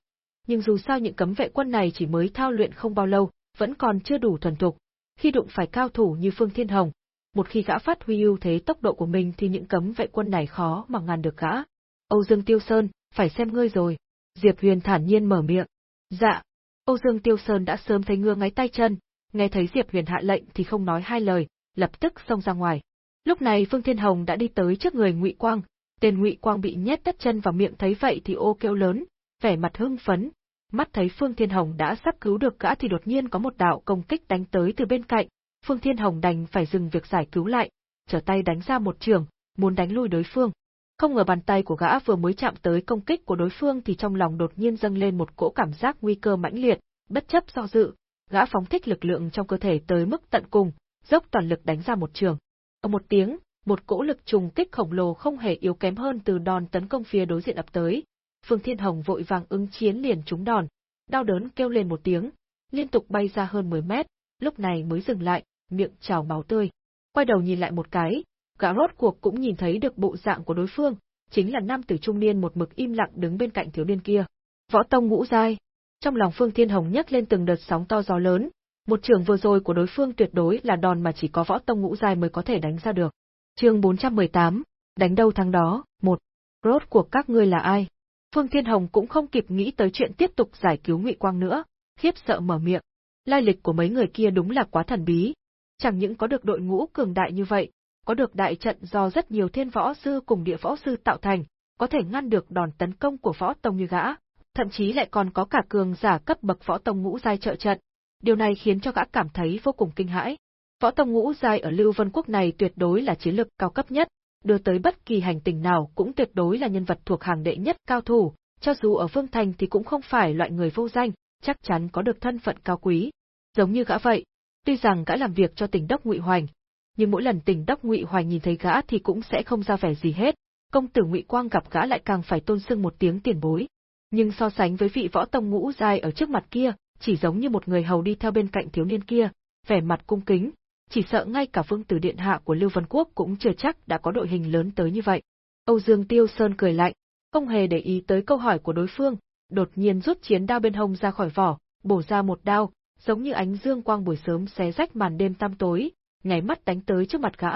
nhưng dù sao những cấm vệ quân này chỉ mới thao luyện không bao lâu, vẫn còn chưa đủ thuần thục. Khi đụng phải cao thủ như Phương Thiên Hồng, một khi gã phát huy ưu thế tốc độ của mình thì những cấm vệ quân này khó mà ngăn được gã. Âu Dương Tiêu Sơn, phải xem ngươi rồi. Diệp Huyền thản nhiên mở miệng. Dạ. Âu Dương Tiêu Sơn đã sớm thấy ngưa ngáy tay chân, nghe thấy Diệp Huyền hạ lệnh thì không nói hai lời, lập tức xông ra ngoài. Lúc này Phương Thiên Hồng đã đi tới trước người Ngụy Quang, tên Ngụy Quang bị nhét tất chân vào miệng thấy vậy thì ô kêu lớn, vẻ mặt hưng phấn, mắt thấy Phương Thiên Hồng đã sắp cứu được gã thì đột nhiên có một đạo công kích đánh tới từ bên cạnh, Phương Thiên Hồng đành phải dừng việc giải cứu lại, trở tay đánh ra một trường, muốn đánh lui đối phương. Không ngờ bàn tay của gã vừa mới chạm tới công kích của đối phương thì trong lòng đột nhiên dâng lên một cỗ cảm giác nguy cơ mãnh liệt, bất chấp do dự, gã phóng thích lực lượng trong cơ thể tới mức tận cùng, dốc toàn lực đánh ra một trường. Ở một tiếng, một cỗ lực trùng kích khổng lồ không hề yếu kém hơn từ đòn tấn công phía đối diện ập tới. Phương Thiên Hồng vội vàng ứng chiến liền trúng đòn, đau đớn kêu lên một tiếng, liên tục bay ra hơn 10 mét, lúc này mới dừng lại, miệng trào máu tươi. Quay đầu nhìn lại một cái, gã rốt cuộc cũng nhìn thấy được bộ dạng của đối phương, chính là nam tử trung niên một mực im lặng đứng bên cạnh thiếu niên kia. Võ tông ngũ giai. Trong lòng Phương Thiên Hồng nhấc lên từng đợt sóng to gió lớn, một trường vừa rồi của đối phương tuyệt đối là đòn mà chỉ có võ tông ngũ giai mới có thể đánh ra được. Chương 418, đánh đâu thắng đó, một. Rốt cuộc các ngươi là ai? Phương Thiên Hồng cũng không kịp nghĩ tới chuyện tiếp tục giải cứu Ngụy Quang nữa, khiếp sợ mở miệng. Lai lịch của mấy người kia đúng là quá thần bí, chẳng những có được đội ngũ cường đại như vậy, có được đại trận do rất nhiều thiên võ sư cùng địa võ sư tạo thành, có thể ngăn được đòn tấn công của võ tông như gã, thậm chí lại còn có cả cường giả cấp bậc võ tông ngũ giai trợ trận. Điều này khiến cho gã cảm thấy vô cùng kinh hãi. Võ tông ngũ giai ở Lưu Vân Quốc này tuyệt đối là chiến lực cao cấp nhất, đưa tới bất kỳ hành tinh nào cũng tuyệt đối là nhân vật thuộc hàng đệ nhất cao thủ, cho dù ở Vương Thành thì cũng không phải loại người vô danh, chắc chắn có được thân phận cao quý. Giống như gã vậy, Tuy rằng gã làm việc cho tỉnh đốc Ngụy Hoành, nhưng mỗi lần tỉnh đốc Ngụy Hoành nhìn thấy gã thì cũng sẽ không ra vẻ gì hết. Công tử Ngụy Quang gặp gã lại càng phải tôn sưng một tiếng tiền bối. Nhưng so sánh với vị võ tông ngũ giai ở trước mặt kia, chỉ giống như một người hầu đi theo bên cạnh thiếu niên kia, vẻ mặt cung kính, chỉ sợ ngay cả vương tử điện hạ của Lưu văn Quốc cũng chưa chắc đã có đội hình lớn tới như vậy. Âu Dương Tiêu Sơn cười lạnh, không hề để ý tới câu hỏi của đối phương, đột nhiên rút chiến đao bên hông ra khỏi vỏ, bổ ra một đao, giống như ánh dương quang buổi sớm xé rách màn đêm tăm tối, nháy mắt đánh tới trước mặt gã,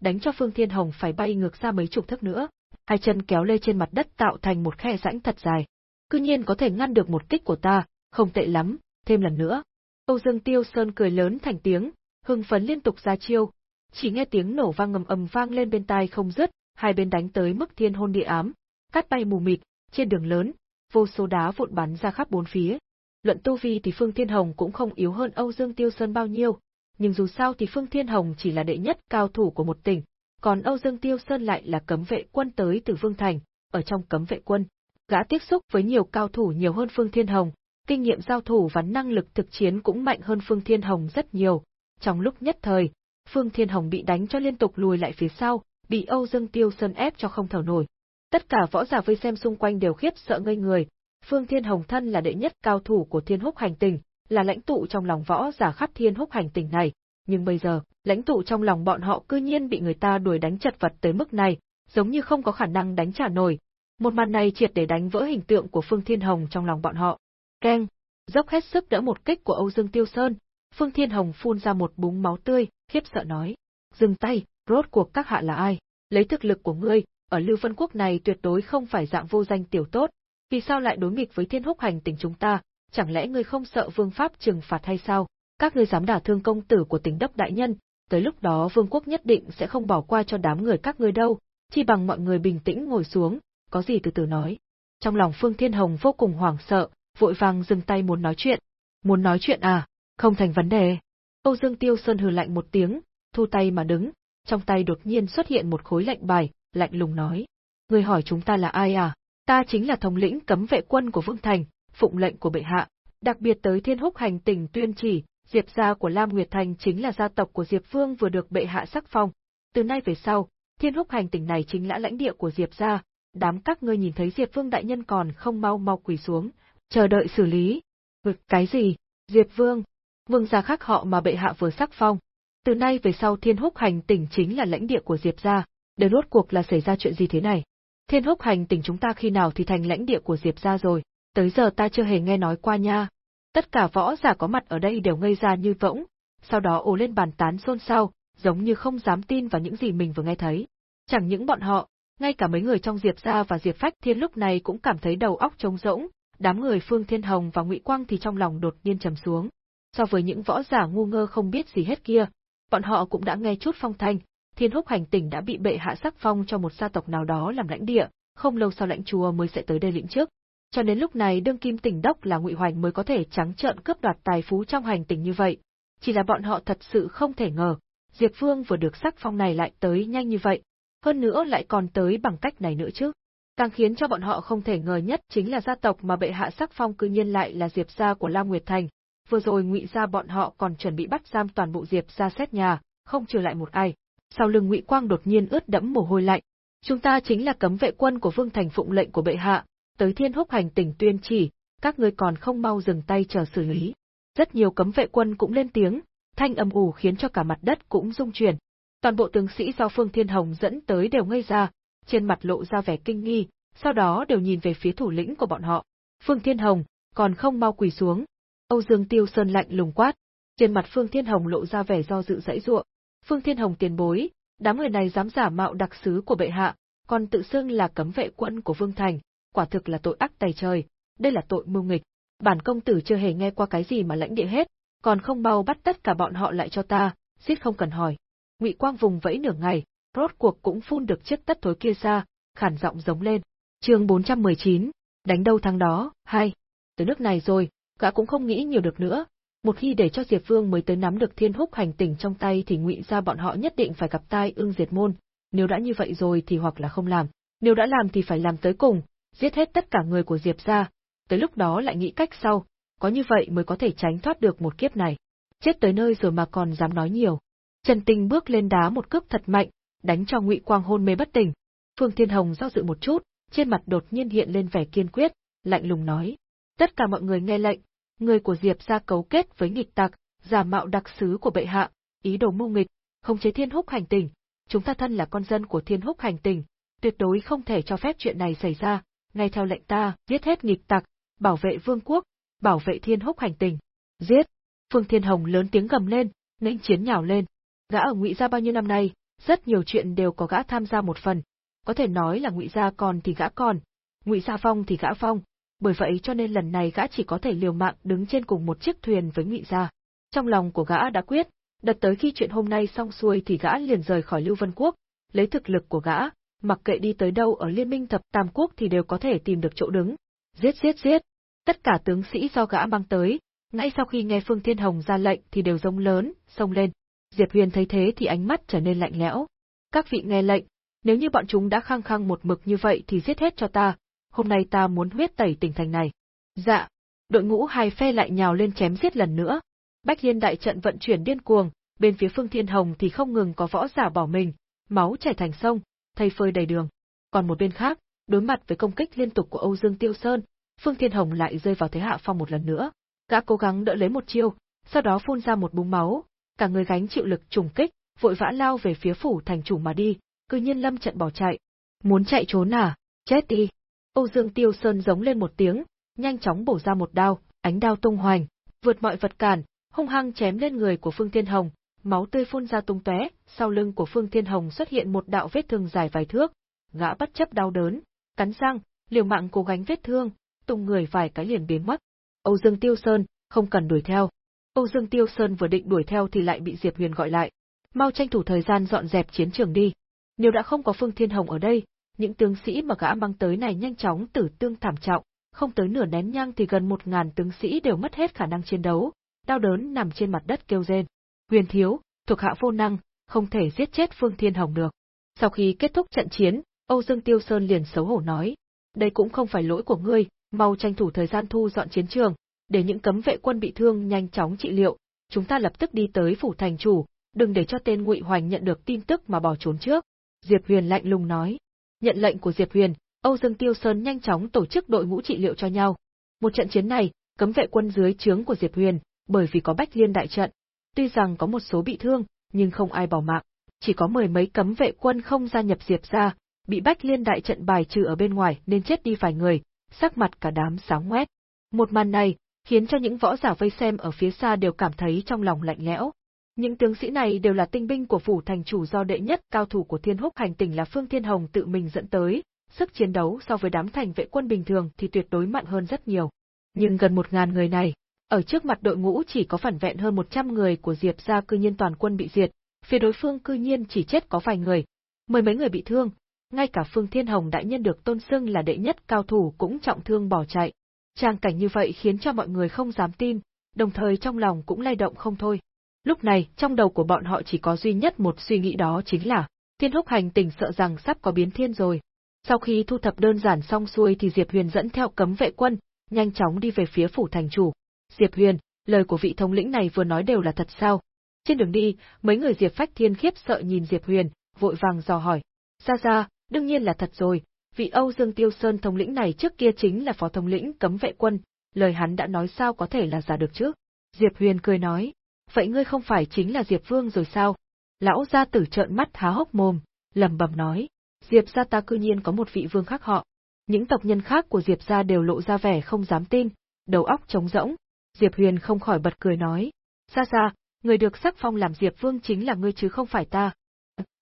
đánh cho Phương Thiên Hồng phải bay ngược ra mấy chục thước nữa, hai chân kéo lê trên mặt đất tạo thành một khe rãnh thật dài. Cư nhiên có thể ngăn được một kích của ta, không tệ lắm, thêm lần nữa. Âu Dương Tiêu Sơn cười lớn thành tiếng, hưng phấn liên tục ra chiêu, chỉ nghe tiếng nổ vang ngầm ầm vang lên bên tai không dứt, hai bên đánh tới mức thiên hôn địa ám, cắt bay mù mịt, trên đường lớn, vô số đá vụn bắn ra khắp bốn phía, Luận tu vi thì Phương Thiên Hồng cũng không yếu hơn Âu Dương Tiêu Sơn bao nhiêu, nhưng dù sao thì Phương Thiên Hồng chỉ là đệ nhất cao thủ của một tỉnh, còn Âu Dương Tiêu Sơn lại là cấm vệ quân tới từ Vương Thành, ở trong cấm vệ quân. Gã tiếp xúc với nhiều cao thủ nhiều hơn Phương Thiên Hồng, kinh nghiệm giao thủ và năng lực thực chiến cũng mạnh hơn Phương Thiên Hồng rất nhiều. Trong lúc nhất thời, Phương Thiên Hồng bị đánh cho liên tục lùi lại phía sau, bị Âu Dương Tiêu Sơn ép cho không thở nổi. Tất cả võ giả vây xem xung quanh đều khiếp sợ ngây người. Phương Thiên Hồng thân là đệ nhất cao thủ của Thiên Húc hành tinh, là lãnh tụ trong lòng võ giả khắp Thiên Húc hành tinh này, nhưng bây giờ, lãnh tụ trong lòng bọn họ cư nhiên bị người ta đuổi đánh chật vật tới mức này, giống như không có khả năng đánh trả nổi. Một màn này triệt để đánh vỡ hình tượng của Phương Thiên Hồng trong lòng bọn họ. Keng, dốc hết sức đỡ một kích của Âu Dương Tiêu Sơn, Phương Thiên Hồng phun ra một búng máu tươi, khiếp sợ nói: "Dừng tay, rốt cuộc các hạ là ai? Lấy thực lực của ngươi, ở Lưu Vân Quốc này tuyệt đối không phải dạng vô danh tiểu tốt, vì sao lại đối nghịch với Thiên Húc hành tình chúng ta, chẳng lẽ ngươi không sợ vương pháp trừng phạt hay sao? Các ngươi dám đả thương công tử của tỉnh đốc đại nhân, tới lúc đó vương quốc nhất định sẽ không bỏ qua cho đám người các ngươi đâu, chỉ bằng mọi người bình tĩnh ngồi xuống, có gì từ từ nói." Trong lòng Phương Thiên Hồng vô cùng hoảng sợ, vội vàng dừng tay muốn nói chuyện. Muốn nói chuyện à? Không thành vấn đề. Âu Dương Tiêu Sơn hừ lạnh một tiếng, thu tay mà đứng, trong tay đột nhiên xuất hiện một khối lệnh bài, lạnh lùng nói. Người hỏi chúng ta là ai à? Ta chính là thống lĩnh cấm vệ quân của Vương Thành, phụng lệnh của bệ hạ. Đặc biệt tới thiên húc hành tỉnh tuyên chỉ, Diệp gia của Lam Nguyệt Thành chính là gia tộc của Diệp Vương vừa được bệ hạ sắc phong. Từ nay về sau, thiên húc hành tỉnh này chính là lãnh địa của Diệp gia. Đám các ngươi nhìn thấy Diệp Vương đại nhân còn không mau mau quỳ xuống, chờ đợi xử lý. Ngực cái gì? Diệp Vương, vương gia khác họ mà bệ hạ vừa sắc phong. Từ nay về sau Thiên Húc Hành tỉnh chính là lãnh địa của Diệp gia, để rốt cuộc là xảy ra chuyện gì thế này? Thiên Húc Hành tỉnh chúng ta khi nào thì thành lãnh địa của Diệp gia rồi, tới giờ ta chưa hề nghe nói qua nha. Tất cả võ giả có mặt ở đây đều ngây ra như võng, sau đó ồ lên bàn tán xôn xao, giống như không dám tin vào những gì mình vừa nghe thấy. Chẳng những bọn họ, ngay cả mấy người trong Diệp gia và Diệp Phách Thiên lúc này cũng cảm thấy đầu óc trống rỗng, đám người Phương Thiên Hồng và Ngụy Quang thì trong lòng đột nhiên trầm xuống. So với những võ giả ngu ngơ không biết gì hết kia, bọn họ cũng đã nghe chút phong thanh, Thiên Húc hành tỉnh đã bị bệ hạ sắc phong cho một gia tộc nào đó làm lãnh địa, không lâu sau lãnh chúa mới sẽ tới đây lĩnh trước. Cho đến lúc này đương kim tỉnh đốc là Ngụy Hoành mới có thể trắng trợn cướp đoạt tài phú trong hành tỉnh như vậy. Chỉ là bọn họ thật sự không thể ngờ, Diệp Vương vừa được sắc phong này lại tới nhanh như vậy, hơn nữa lại còn tới bằng cách này nữa chứ. Càng khiến cho bọn họ không thể ngờ nhất chính là gia tộc mà bệ hạ sắc phong cư nhiên lại là Diệp gia của Lam Nguyệt Thành. Vừa rồi ngụy gia bọn họ còn chuẩn bị bắt giam toàn bộ Diệp gia xét nhà, không trừ lại một ai. Sau lưng Ngụy Quang đột nhiên ướt đẫm mồ hôi lạnh. Chúng ta chính là cấm vệ quân của Vương Thành phụng lệnh của bệ hạ, tới Thiên Húc hành tỉnh tuyên chỉ, các ngươi còn không mau dừng tay chờ xử lý. Rất nhiều cấm vệ quân cũng lên tiếng, thanh âm ủ khiến cho cả mặt đất cũng rung chuyển. Toàn bộ tướng sĩ do Phương Thiên Hồng dẫn tới đều ngây ra, trên mặt lộ ra vẻ kinh nghi, sau đó đều nhìn về phía thủ lĩnh của bọn họ. Phương Thiên Hồng, còn không mau quỳ xuống. Âu Dương Tiêu Sơn lạnh lùng quát. Trên mặt Phương Thiên Hồng lộ ra vẻ do dự dãy ruộng. Phương Thiên Hồng tiền bối, đám người này dám giả mạo đặc sứ của bệ hạ, còn tự xưng là cấm vệ quân của Vương Thành, quả thực là tội ác tày trời, đây là tội mưu nghịch. Bản công tử chưa hề nghe qua cái gì mà lãnh địa hết, còn không mau bắt tất cả bọn họ lại cho ta, giết không cần hỏi. Ngụy Quang vùng vẫy nửa ngày, rốt cuộc cũng phun được chiếc tất thối kia ra, khản giọng giống lên. chương 419, đánh đâu thắng đó, hay. Tới nước này rồi, gã cũng không nghĩ nhiều được nữa. Một khi để cho Diệp Vương mới tới nắm được thiên húc hành tình trong tay thì ngụy ra bọn họ nhất định phải gặp tai ương diệt môn. Nếu đã như vậy rồi thì hoặc là không làm, nếu đã làm thì phải làm tới cùng, giết hết tất cả người của Diệp ra, tới lúc đó lại nghĩ cách sau, có như vậy mới có thể tránh thoát được một kiếp này. Chết tới nơi rồi mà còn dám nói nhiều. Trần Tinh bước lên đá một cước thật mạnh, đánh cho Ngụy Quang hôn mê bất tỉnh. Phương Thiên Hồng do dự một chút, trên mặt đột nhiên hiện lên vẻ kiên quyết, lạnh lùng nói: "Tất cả mọi người nghe lệnh, người của Diệp gia cấu kết với nghịch tặc, giả mạo đặc sứ của bệ hạ, ý đồ mưu nghịch, không chế Thiên Húc hành tinh, chúng ta thân là con dân của Thiên Húc hành tinh, tuyệt đối không thể cho phép chuyện này xảy ra, ngay theo lệnh ta, giết hết nghịch tặc, bảo vệ vương quốc, bảo vệ Thiên Húc hành tinh." Giết! Phương Thiên Hồng lớn tiếng gầm lên, nghênh chiến nhào lên. Gã ở Ngụy gia bao nhiêu năm nay, rất nhiều chuyện đều có gã tham gia một phần, có thể nói là Ngụy gia còn thì gã còn, Ngụy gia phong thì gã phong, bởi vậy cho nên lần này gã chỉ có thể liều mạng đứng trên cùng một chiếc thuyền với Ngụy gia. Trong lòng của gã đã quyết, đợt tới khi chuyện hôm nay xong xuôi thì gã liền rời khỏi Lưu Vân Quốc, lấy thực lực của gã, mặc kệ đi tới đâu ở Liên minh thập tam quốc thì đều có thể tìm được chỗ đứng. Giết giết giết! Tất cả tướng sĩ do gã mang tới, ngay sau khi nghe Phương Thiên Hồng ra lệnh thì đều rống lớn, xông lên. Diệp Huyền thấy thế thì ánh mắt trở nên lạnh lẽo. Các vị nghe lệnh, nếu như bọn chúng đã khăng khăng một mực như vậy thì giết hết cho ta, hôm nay ta muốn huyết tẩy tỉnh thành này. Dạ, đội ngũ hai phe lại nhào lên chém giết lần nữa. Bách Liên đại trận vận chuyển điên cuồng, bên phía Phương Thiên Hồng thì không ngừng có võ giả bỏ mình, máu chảy thành sông, thay phơi đầy đường. Còn một bên khác, đối mặt với công kích liên tục của Âu Dương Tiêu Sơn, Phương Thiên Hồng lại rơi vào thế hạ phong một lần nữa. Gã cố gắng đỡ lấy một chiêu, sau đó phun ra một búng máu, cả người gánh chịu lực trùng kích, vội vã lao về phía phủ thành chủ mà đi, cư nhiên lâm trận bỏ chạy. Muốn chạy trốn à? Chết đi! Âu Dương Tiêu Sơn giống lên một tiếng, nhanh chóng bổ ra một đao, ánh đao tung hoành, vượt mọi vật cản, hung hăng chém lên người của Phương Thiên Hồng, máu tươi phun ra tung tóe, sau lưng của Phương Thiên Hồng xuất hiện một đạo vết thương dài vài thước, gã bất chấp đau đớn, cắn răng, liều mạng cố gắng vết thương, tung người vài cái liền biến mất. Âu Dương Tiêu Sơn, không cần đuổi theo. Âu Dương Tiêu Sơn vừa định đuổi theo thì lại bị Diệp Huyền gọi lại. Mau tranh thủ thời gian dọn dẹp chiến trường đi. Nếu đã không có Phương Thiên Hồng ở đây, những tướng sĩ mà gã mang tới này nhanh chóng tử tương thảm trọng, không tới nửa nén nhang thì gần một ngàn tướng sĩ đều mất hết khả năng chiến đấu, đau đớn nằm trên mặt đất kêu rên. Huyền thiếu, thuộc hạ vô năng, không thể giết chết Phương Thiên Hồng được. Sau khi kết thúc trận chiến, Âu Dương Tiêu Sơn liền xấu hổ nói, đây cũng không phải lỗi của ngươi, mau tranh thủ thời gian thu dọn chiến trường, để những cấm vệ quân bị thương nhanh chóng trị liệu, chúng ta lập tức đi tới phủ thành chủ, đừng để cho tên Ngụy Hoành nhận được tin tức mà bỏ trốn trước. Diệp Huyền lạnh lùng nói. Nhận lệnh của Diệp Huyền, Âu Dương Tiêu Sơn nhanh chóng tổ chức đội ngũ trị liệu cho nhau. Một trận chiến này, cấm vệ quân dưới trướng của Diệp Huyền, bởi vì có Bách Liên đại trận, tuy rằng có một số bị thương, nhưng không ai bỏ mạng, chỉ có mười mấy cấm vệ quân không gia nhập Diệp gia, bị Bách Liên đại trận bài trừ ở bên ngoài nên chết đi vài người, sắc mặt cả đám sáng ngoét. Một màn này, khiến cho những võ giả vây xem ở phía xa đều cảm thấy trong lòng lạnh lẽo. Những tướng sĩ này đều là tinh binh của phủ thành chủ do đệ nhất cao thủ của Thiên Húc hành tỉnh là Phương Thiên Hồng tự mình dẫn tới, sức chiến đấu so với đám thành vệ quân bình thường thì tuyệt đối mạnh hơn rất nhiều. Nhưng gần một ngàn người này, ở trước mặt đội ngũ chỉ có phản vẹn hơn 100 người của Diệp gia cư nhiên toàn quân bị diệt, phía đối phương cư nhiên chỉ chết có vài người, mười mấy người bị thương, ngay cả Phương Thiên Hồng đại nhân được tôn xưng là đệ nhất cao thủ cũng trọng thương bỏ chạy. Trang cảnh như vậy khiến cho mọi người không dám tin, đồng thời trong lòng cũng lay động không thôi. Lúc này, trong đầu của bọn họ chỉ có duy nhất một suy nghĩ đó chính là, Thiên Húc hành tình sợ rằng sắp có biến thiên rồi. Sau khi thu thập đơn giản xong xuôi thì Diệp Huyền dẫn theo cấm vệ quân, nhanh chóng đi về phía phủ thành chủ. Diệp Huyền, lời của vị thống lĩnh này vừa nói đều là thật sao? Trên đường đi, mấy người Diệp Phách Thiên khiếp sợ nhìn Diệp Huyền, vội vàng dò hỏi. Ra ra, đương nhiên là thật rồi, vị Âu Dương Tiêu Sơn thống lĩnh này trước kia chính là phó thống lĩnh cấm vệ quân, lời hắn đã nói sao có thể là giả được chứ? Diệp Huyền cười nói, vậy ngươi không phải chính là Diệp Vương rồi sao? Lão gia tử trợn mắt há hốc mồm, lẩm bẩm nói, Diệp gia ta cư nhiên có một vị vương khác họ. Những tộc nhân khác của Diệp gia đều lộ ra vẻ không dám tin, đầu óc trống rỗng. Diệp Huyền không khỏi bật cười nói, ra ra, người được sắc phong làm Diệp Vương chính là ngươi chứ không phải ta.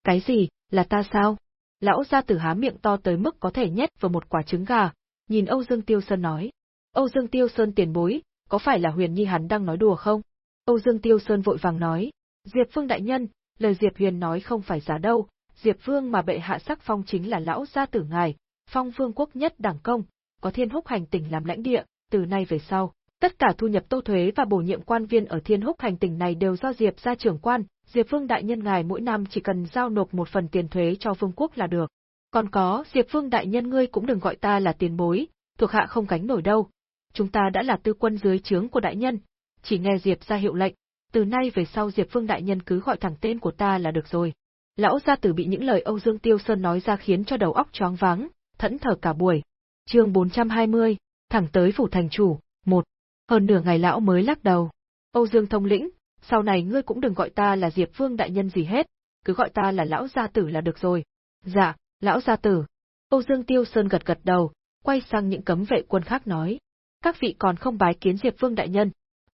Cái gì, là ta sao? Lão gia tử há miệng to tới mức có thể nhét vào một quả trứng gà, nhìn Âu Dương Tiêu Sơn nói. Âu Dương Tiêu Sơn tiền bối, có phải là Huyền Nhi hắn đang nói đùa không? Âu Dương Tiêu Sơn vội vàng nói. Diệp Vương đại nhân, lời Diệp Huyền nói không phải giả đâu, Diệp Vương mà bệ hạ sắc phong chính là lão gia tử ngài, phong vương quốc nhất đảng công, có thiên húc hành tỉnh làm lãnh địa, từ nay về sau, tất cả thu nhập tô thuế và bổ nhiệm quan viên ở thiên húc hành tỉnh này đều do Diệp gia trưởng quan, Diệp Vương đại nhân ngài mỗi năm chỉ cần giao nộp một phần tiền thuế cho vương quốc là được. Còn có, Diệp Vương đại nhân ngươi cũng đừng gọi ta là tiền bối, thuộc hạ không gánh nổi đâu. Chúng ta đã là tư quân dưới trướng của đại nhân, chỉ nghe Diệp ra hiệu lệnh, từ nay về sau Diệp Vương đại nhân cứ gọi thẳng tên của ta là được rồi. Lão gia tử bị những lời Âu Dương Tiêu Sơn nói ra khiến cho đầu óc choáng váng, thẫn thờ cả buổi. Chương 420, thẳng tới phủ thành chủ, một. Hơn nửa ngày lão mới lắc đầu. Âu Dương thông lĩnh, sau này ngươi cũng đừng gọi ta là Diệp Vương đại nhân gì hết, cứ gọi ta là lão gia tử là được rồi. Dạ, lão gia tử. Âu Dương Tiêu Sơn gật gật đầu, quay sang những cấm vệ quân khác nói. Các vị còn không bái kiến Diệp Vương đại nhân,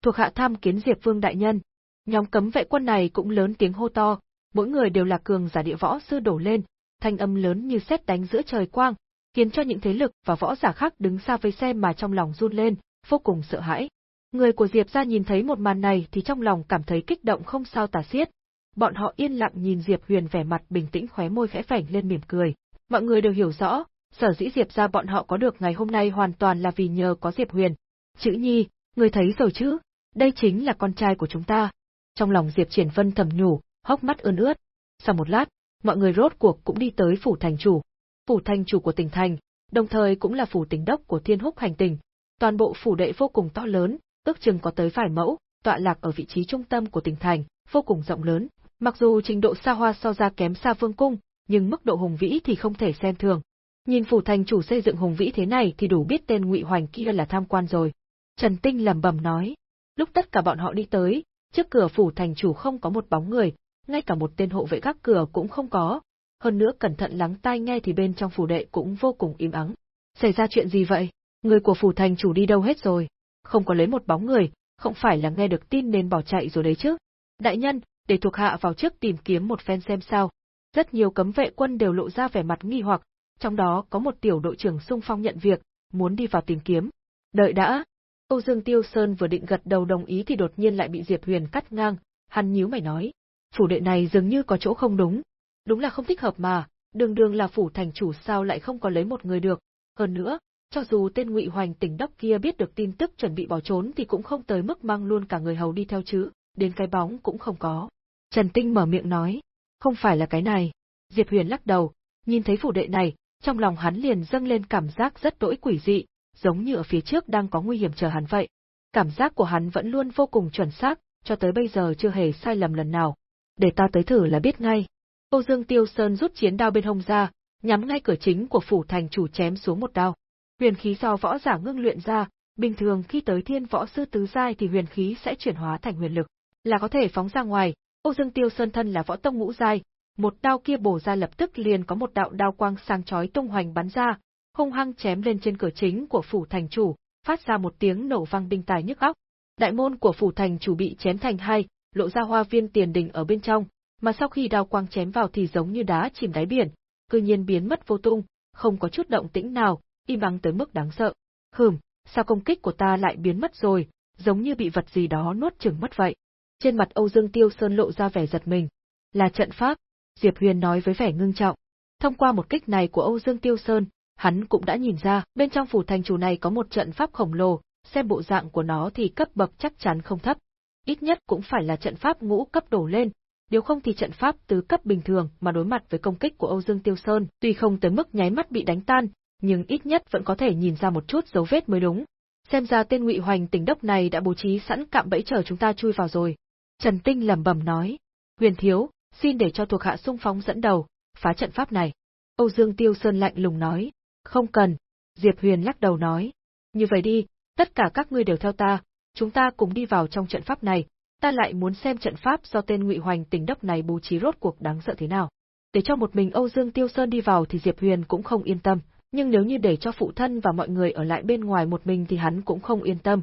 thuộc hạ tham kiến Diệp Vương đại nhân. Nhóm cấm vệ quân này cũng lớn tiếng hô to, mỗi người đều là cường giả địa võ sư đổ lên, thanh âm lớn như sét đánh giữa trời quang, khiến cho những thế lực và võ giả khác đứng xa với xem mà trong lòng run lên, vô cùng sợ hãi. Người của Diệp gia nhìn thấy một màn này thì trong lòng cảm thấy kích động không sao tả xiết. Bọn họ yên lặng nhìn Diệp Huyền vẻ mặt bình tĩnh khóe môi khẽ phảnh lên mỉm cười. Mọi người đều hiểu rõ, sở dĩ Diệp gia bọn họ có được ngày hôm nay hoàn toàn là vì nhờ có Diệp Huyền. Chữ Nhi, người thấy rồi chứ, đây chính là con trai của chúng ta. Trong lòng Diệp Triển Vân thầm nhủ, hốc mắt ươn ướt. Sau một lát, mọi người rốt cuộc cũng đi tới phủ thành chủ. Phủ thành chủ của tỉnh thành, đồng thời cũng là phủ tỉnh đốc của Thiên Húc hành tỉnh. Toàn bộ phủ đệ vô cùng to lớn, ước chừng có tới vài mẫu, tọa lạc ở vị trí trung tâm của tỉnh thành, vô cùng rộng lớn. Mặc dù trình độ xa hoa so ra kém xa vương cung, nhưng mức độ hùng vĩ thì không thể xem thường. Nhìn phủ thành chủ xây dựng hùng vĩ thế này thì đủ biết tên Ngụy Hoành kia là tham quan rồi. Trần Tinh lẩm bẩm nói. Lúc tất cả bọn họ đi tới, trước cửa phủ thành chủ không có một bóng người, ngay cả một tên hộ vệ gác cửa cũng không có. Hơn nữa cẩn thận lắng tai nghe thì bên trong phủ đệ cũng vô cùng im ắng. Xảy ra chuyện gì vậy? Người của phủ thành chủ đi đâu hết rồi? Không có lấy một bóng người, không phải là nghe được tin nên bỏ chạy rồi đấy chứ? Đại nhân, để thuộc hạ vào trước tìm kiếm một phen xem sao. Rất nhiều cấm vệ quân đều lộ ra vẻ mặt nghi hoặc, trong đó có một tiểu đội trưởng sung phong nhận việc, muốn đi vào tìm kiếm. Đợi đã. Âu Dương Tiêu Sơn vừa định gật đầu đồng ý thì đột nhiên lại bị Diệp Huyền cắt ngang, hắn nhíu mày nói. Phủ đệ này dường như có chỗ không đúng. Đúng là không thích hợp mà, đường đường là phủ thành chủ sao lại không có lấy một người được. Hơn nữa, cho dù tên Ngụy Hoành tỉnh đốc kia biết được tin tức chuẩn bị bỏ trốn thì cũng không tới mức mang luôn cả người hầu đi theo chứ, đến cái bóng cũng không có. Trần Tinh mở miệng nói, không phải là cái này. Diệp Huyền lắc đầu, nhìn thấy phủ đệ này, trong lòng hắn liền dâng lên cảm giác rất đỗi quỷ dị, giống như ở phía trước đang có nguy hiểm chờ hắn vậy. Cảm giác của hắn vẫn luôn vô cùng chuẩn xác, cho tới bây giờ chưa hề sai lầm lần nào. Để ta tới thử là biết ngay. Âu Dương Tiêu Sơn rút chiến đao bên hông ra, nhắm ngay cửa chính của phủ thành chủ chém xuống một đao. Huyền khí do võ giả ngưng luyện ra, bình thường khi tới thiên võ sư tứ giai thì huyền khí sẽ chuyển hóa thành huyền lực, là có thể phóng ra ngoài. Âu Dương Tiêu Sơn thân là võ tông ngũ giai, một đao kia bổ ra lập tức liền có một đạo đao quang sáng chói tung hoành bắn ra, hung hăng chém lên trên cửa chính của phủ thành chủ, phát ra một tiếng nổ vang binh tài nhức óc. Đại môn của phủ thành chủ bị chém thành hai, lộ ra hoa viên tiền đình ở bên trong, mà sau khi đao quang chém vào thì giống như đá chìm đáy biển, cư nhiên biến mất vô tung, không có chút động tĩnh nào, im ắng tới mức đáng sợ. Hừm, sao công kích của ta lại biến mất rồi, giống như bị vật gì đó nuốt chửng mất vậy. Trên mặt Âu Dương Tiêu Sơn lộ ra vẻ giật mình. Là trận pháp, Diệp Huyền nói với vẻ ngưng trọng. Thông qua một kích này của Âu Dương Tiêu Sơn, hắn cũng đã nhìn ra, bên trong phủ thành chủ này có một trận pháp khổng lồ, xem bộ dạng của nó thì cấp bậc chắc chắn không thấp. Ít nhất cũng phải là trận pháp ngũ cấp đổ lên, nếu không thì trận pháp tứ cấp bình thường mà đối mặt với công kích của Âu Dương Tiêu Sơn, tuy không tới mức nháy mắt bị đánh tan, nhưng ít nhất vẫn có thể nhìn ra một chút dấu vết mới đúng. Xem ra tên Ngụy Hoành tỉnh đốc này đã bố trí sẵn cạm bẫy chờ chúng ta chui vào rồi. Trần Tinh lẩm bẩm nói, Huyền thiếu, xin để cho thuộc hạ xung phóng dẫn đầu, phá trận pháp này. Âu Dương Tiêu Sơn lạnh lùng nói, không cần, Diệp Huyền lắc đầu nói, như vậy đi, tất cả các ngươi đều theo ta, chúng ta cùng đi vào trong trận pháp này, ta lại muốn xem trận pháp do tên Ngụy Hoành tỉnh đốc này bố trí rốt cuộc đáng sợ thế nào. Để cho một mình Âu Dương Tiêu Sơn đi vào thì Diệp Huyền cũng không yên tâm, nhưng nếu như để cho phụ thân và mọi người ở lại bên ngoài một mình thì hắn cũng không yên tâm.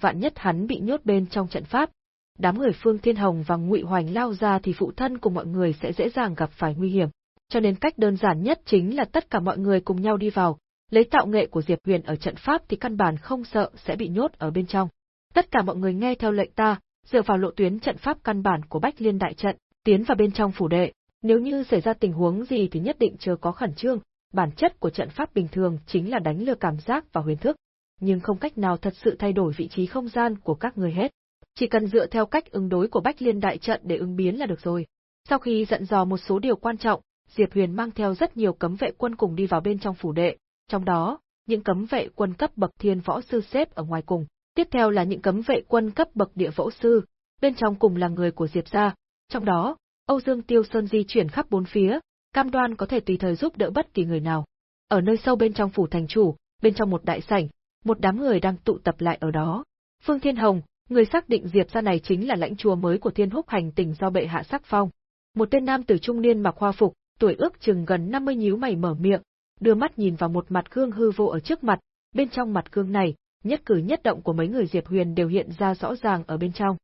Vạn nhất hắn bị nhốt bên trong trận pháp, đám người Phương Thiên Hồng và Ngụy Hoành lao ra thì phụ thân cùng mọi người sẽ dễ dàng gặp phải nguy hiểm. Cho nên cách đơn giản nhất chính là tất cả mọi người cùng nhau đi vào, lấy tạo nghệ của Diệp Huyền ở trận pháp thì căn bản không sợ sẽ bị nhốt ở bên trong. Tất cả mọi người nghe theo lệnh ta, dựa vào lộ tuyến trận pháp căn bản của Bách Liên đại trận, tiến vào bên trong phủ đệ, nếu như xảy ra tình huống gì thì nhất định chưa có khẩn trương, bản chất của trận pháp bình thường chính là đánh lừa cảm giác và huyền thức, nhưng không cách nào thật sự thay đổi vị trí không gian của các người hết. Chỉ cần dựa theo cách ứng đối của Bách Liên đại trận để ứng biến là được rồi. Sau khi dặn dò một số điều quan trọng, Diệp Huyền mang theo rất nhiều cấm vệ quân cùng đi vào bên trong phủ đệ, trong đó, những cấm vệ quân cấp bậc thiên võ sư xếp ở ngoài cùng, tiếp theo là những cấm vệ quân cấp bậc địa võ sư, bên trong cùng là người của Diệp gia, trong đó, Âu Dương Tiêu Sơn di chuyển khắp bốn phía, cam đoan có thể tùy thời giúp đỡ bất kỳ người nào. Ở nơi sâu bên trong phủ thành chủ, bên trong một đại sảnh, một đám người đang tụ tập lại ở đó. Phương Thiên Hồng, người xác định Diệp gia này chính là lãnh chúa mới của Thiên Húc hành tỉnh do bệ hạ sắc phong. Một tên nam tử trung niên mặc hoa phục, tuổi ước chừng gần 50 nhíu mày mở miệng, đưa mắt nhìn vào một mặt gương hư vô ở trước mặt, bên trong mặt gương này, nhất cử nhất động của mấy người Diệp Huyền đều hiện ra rõ ràng ở bên trong.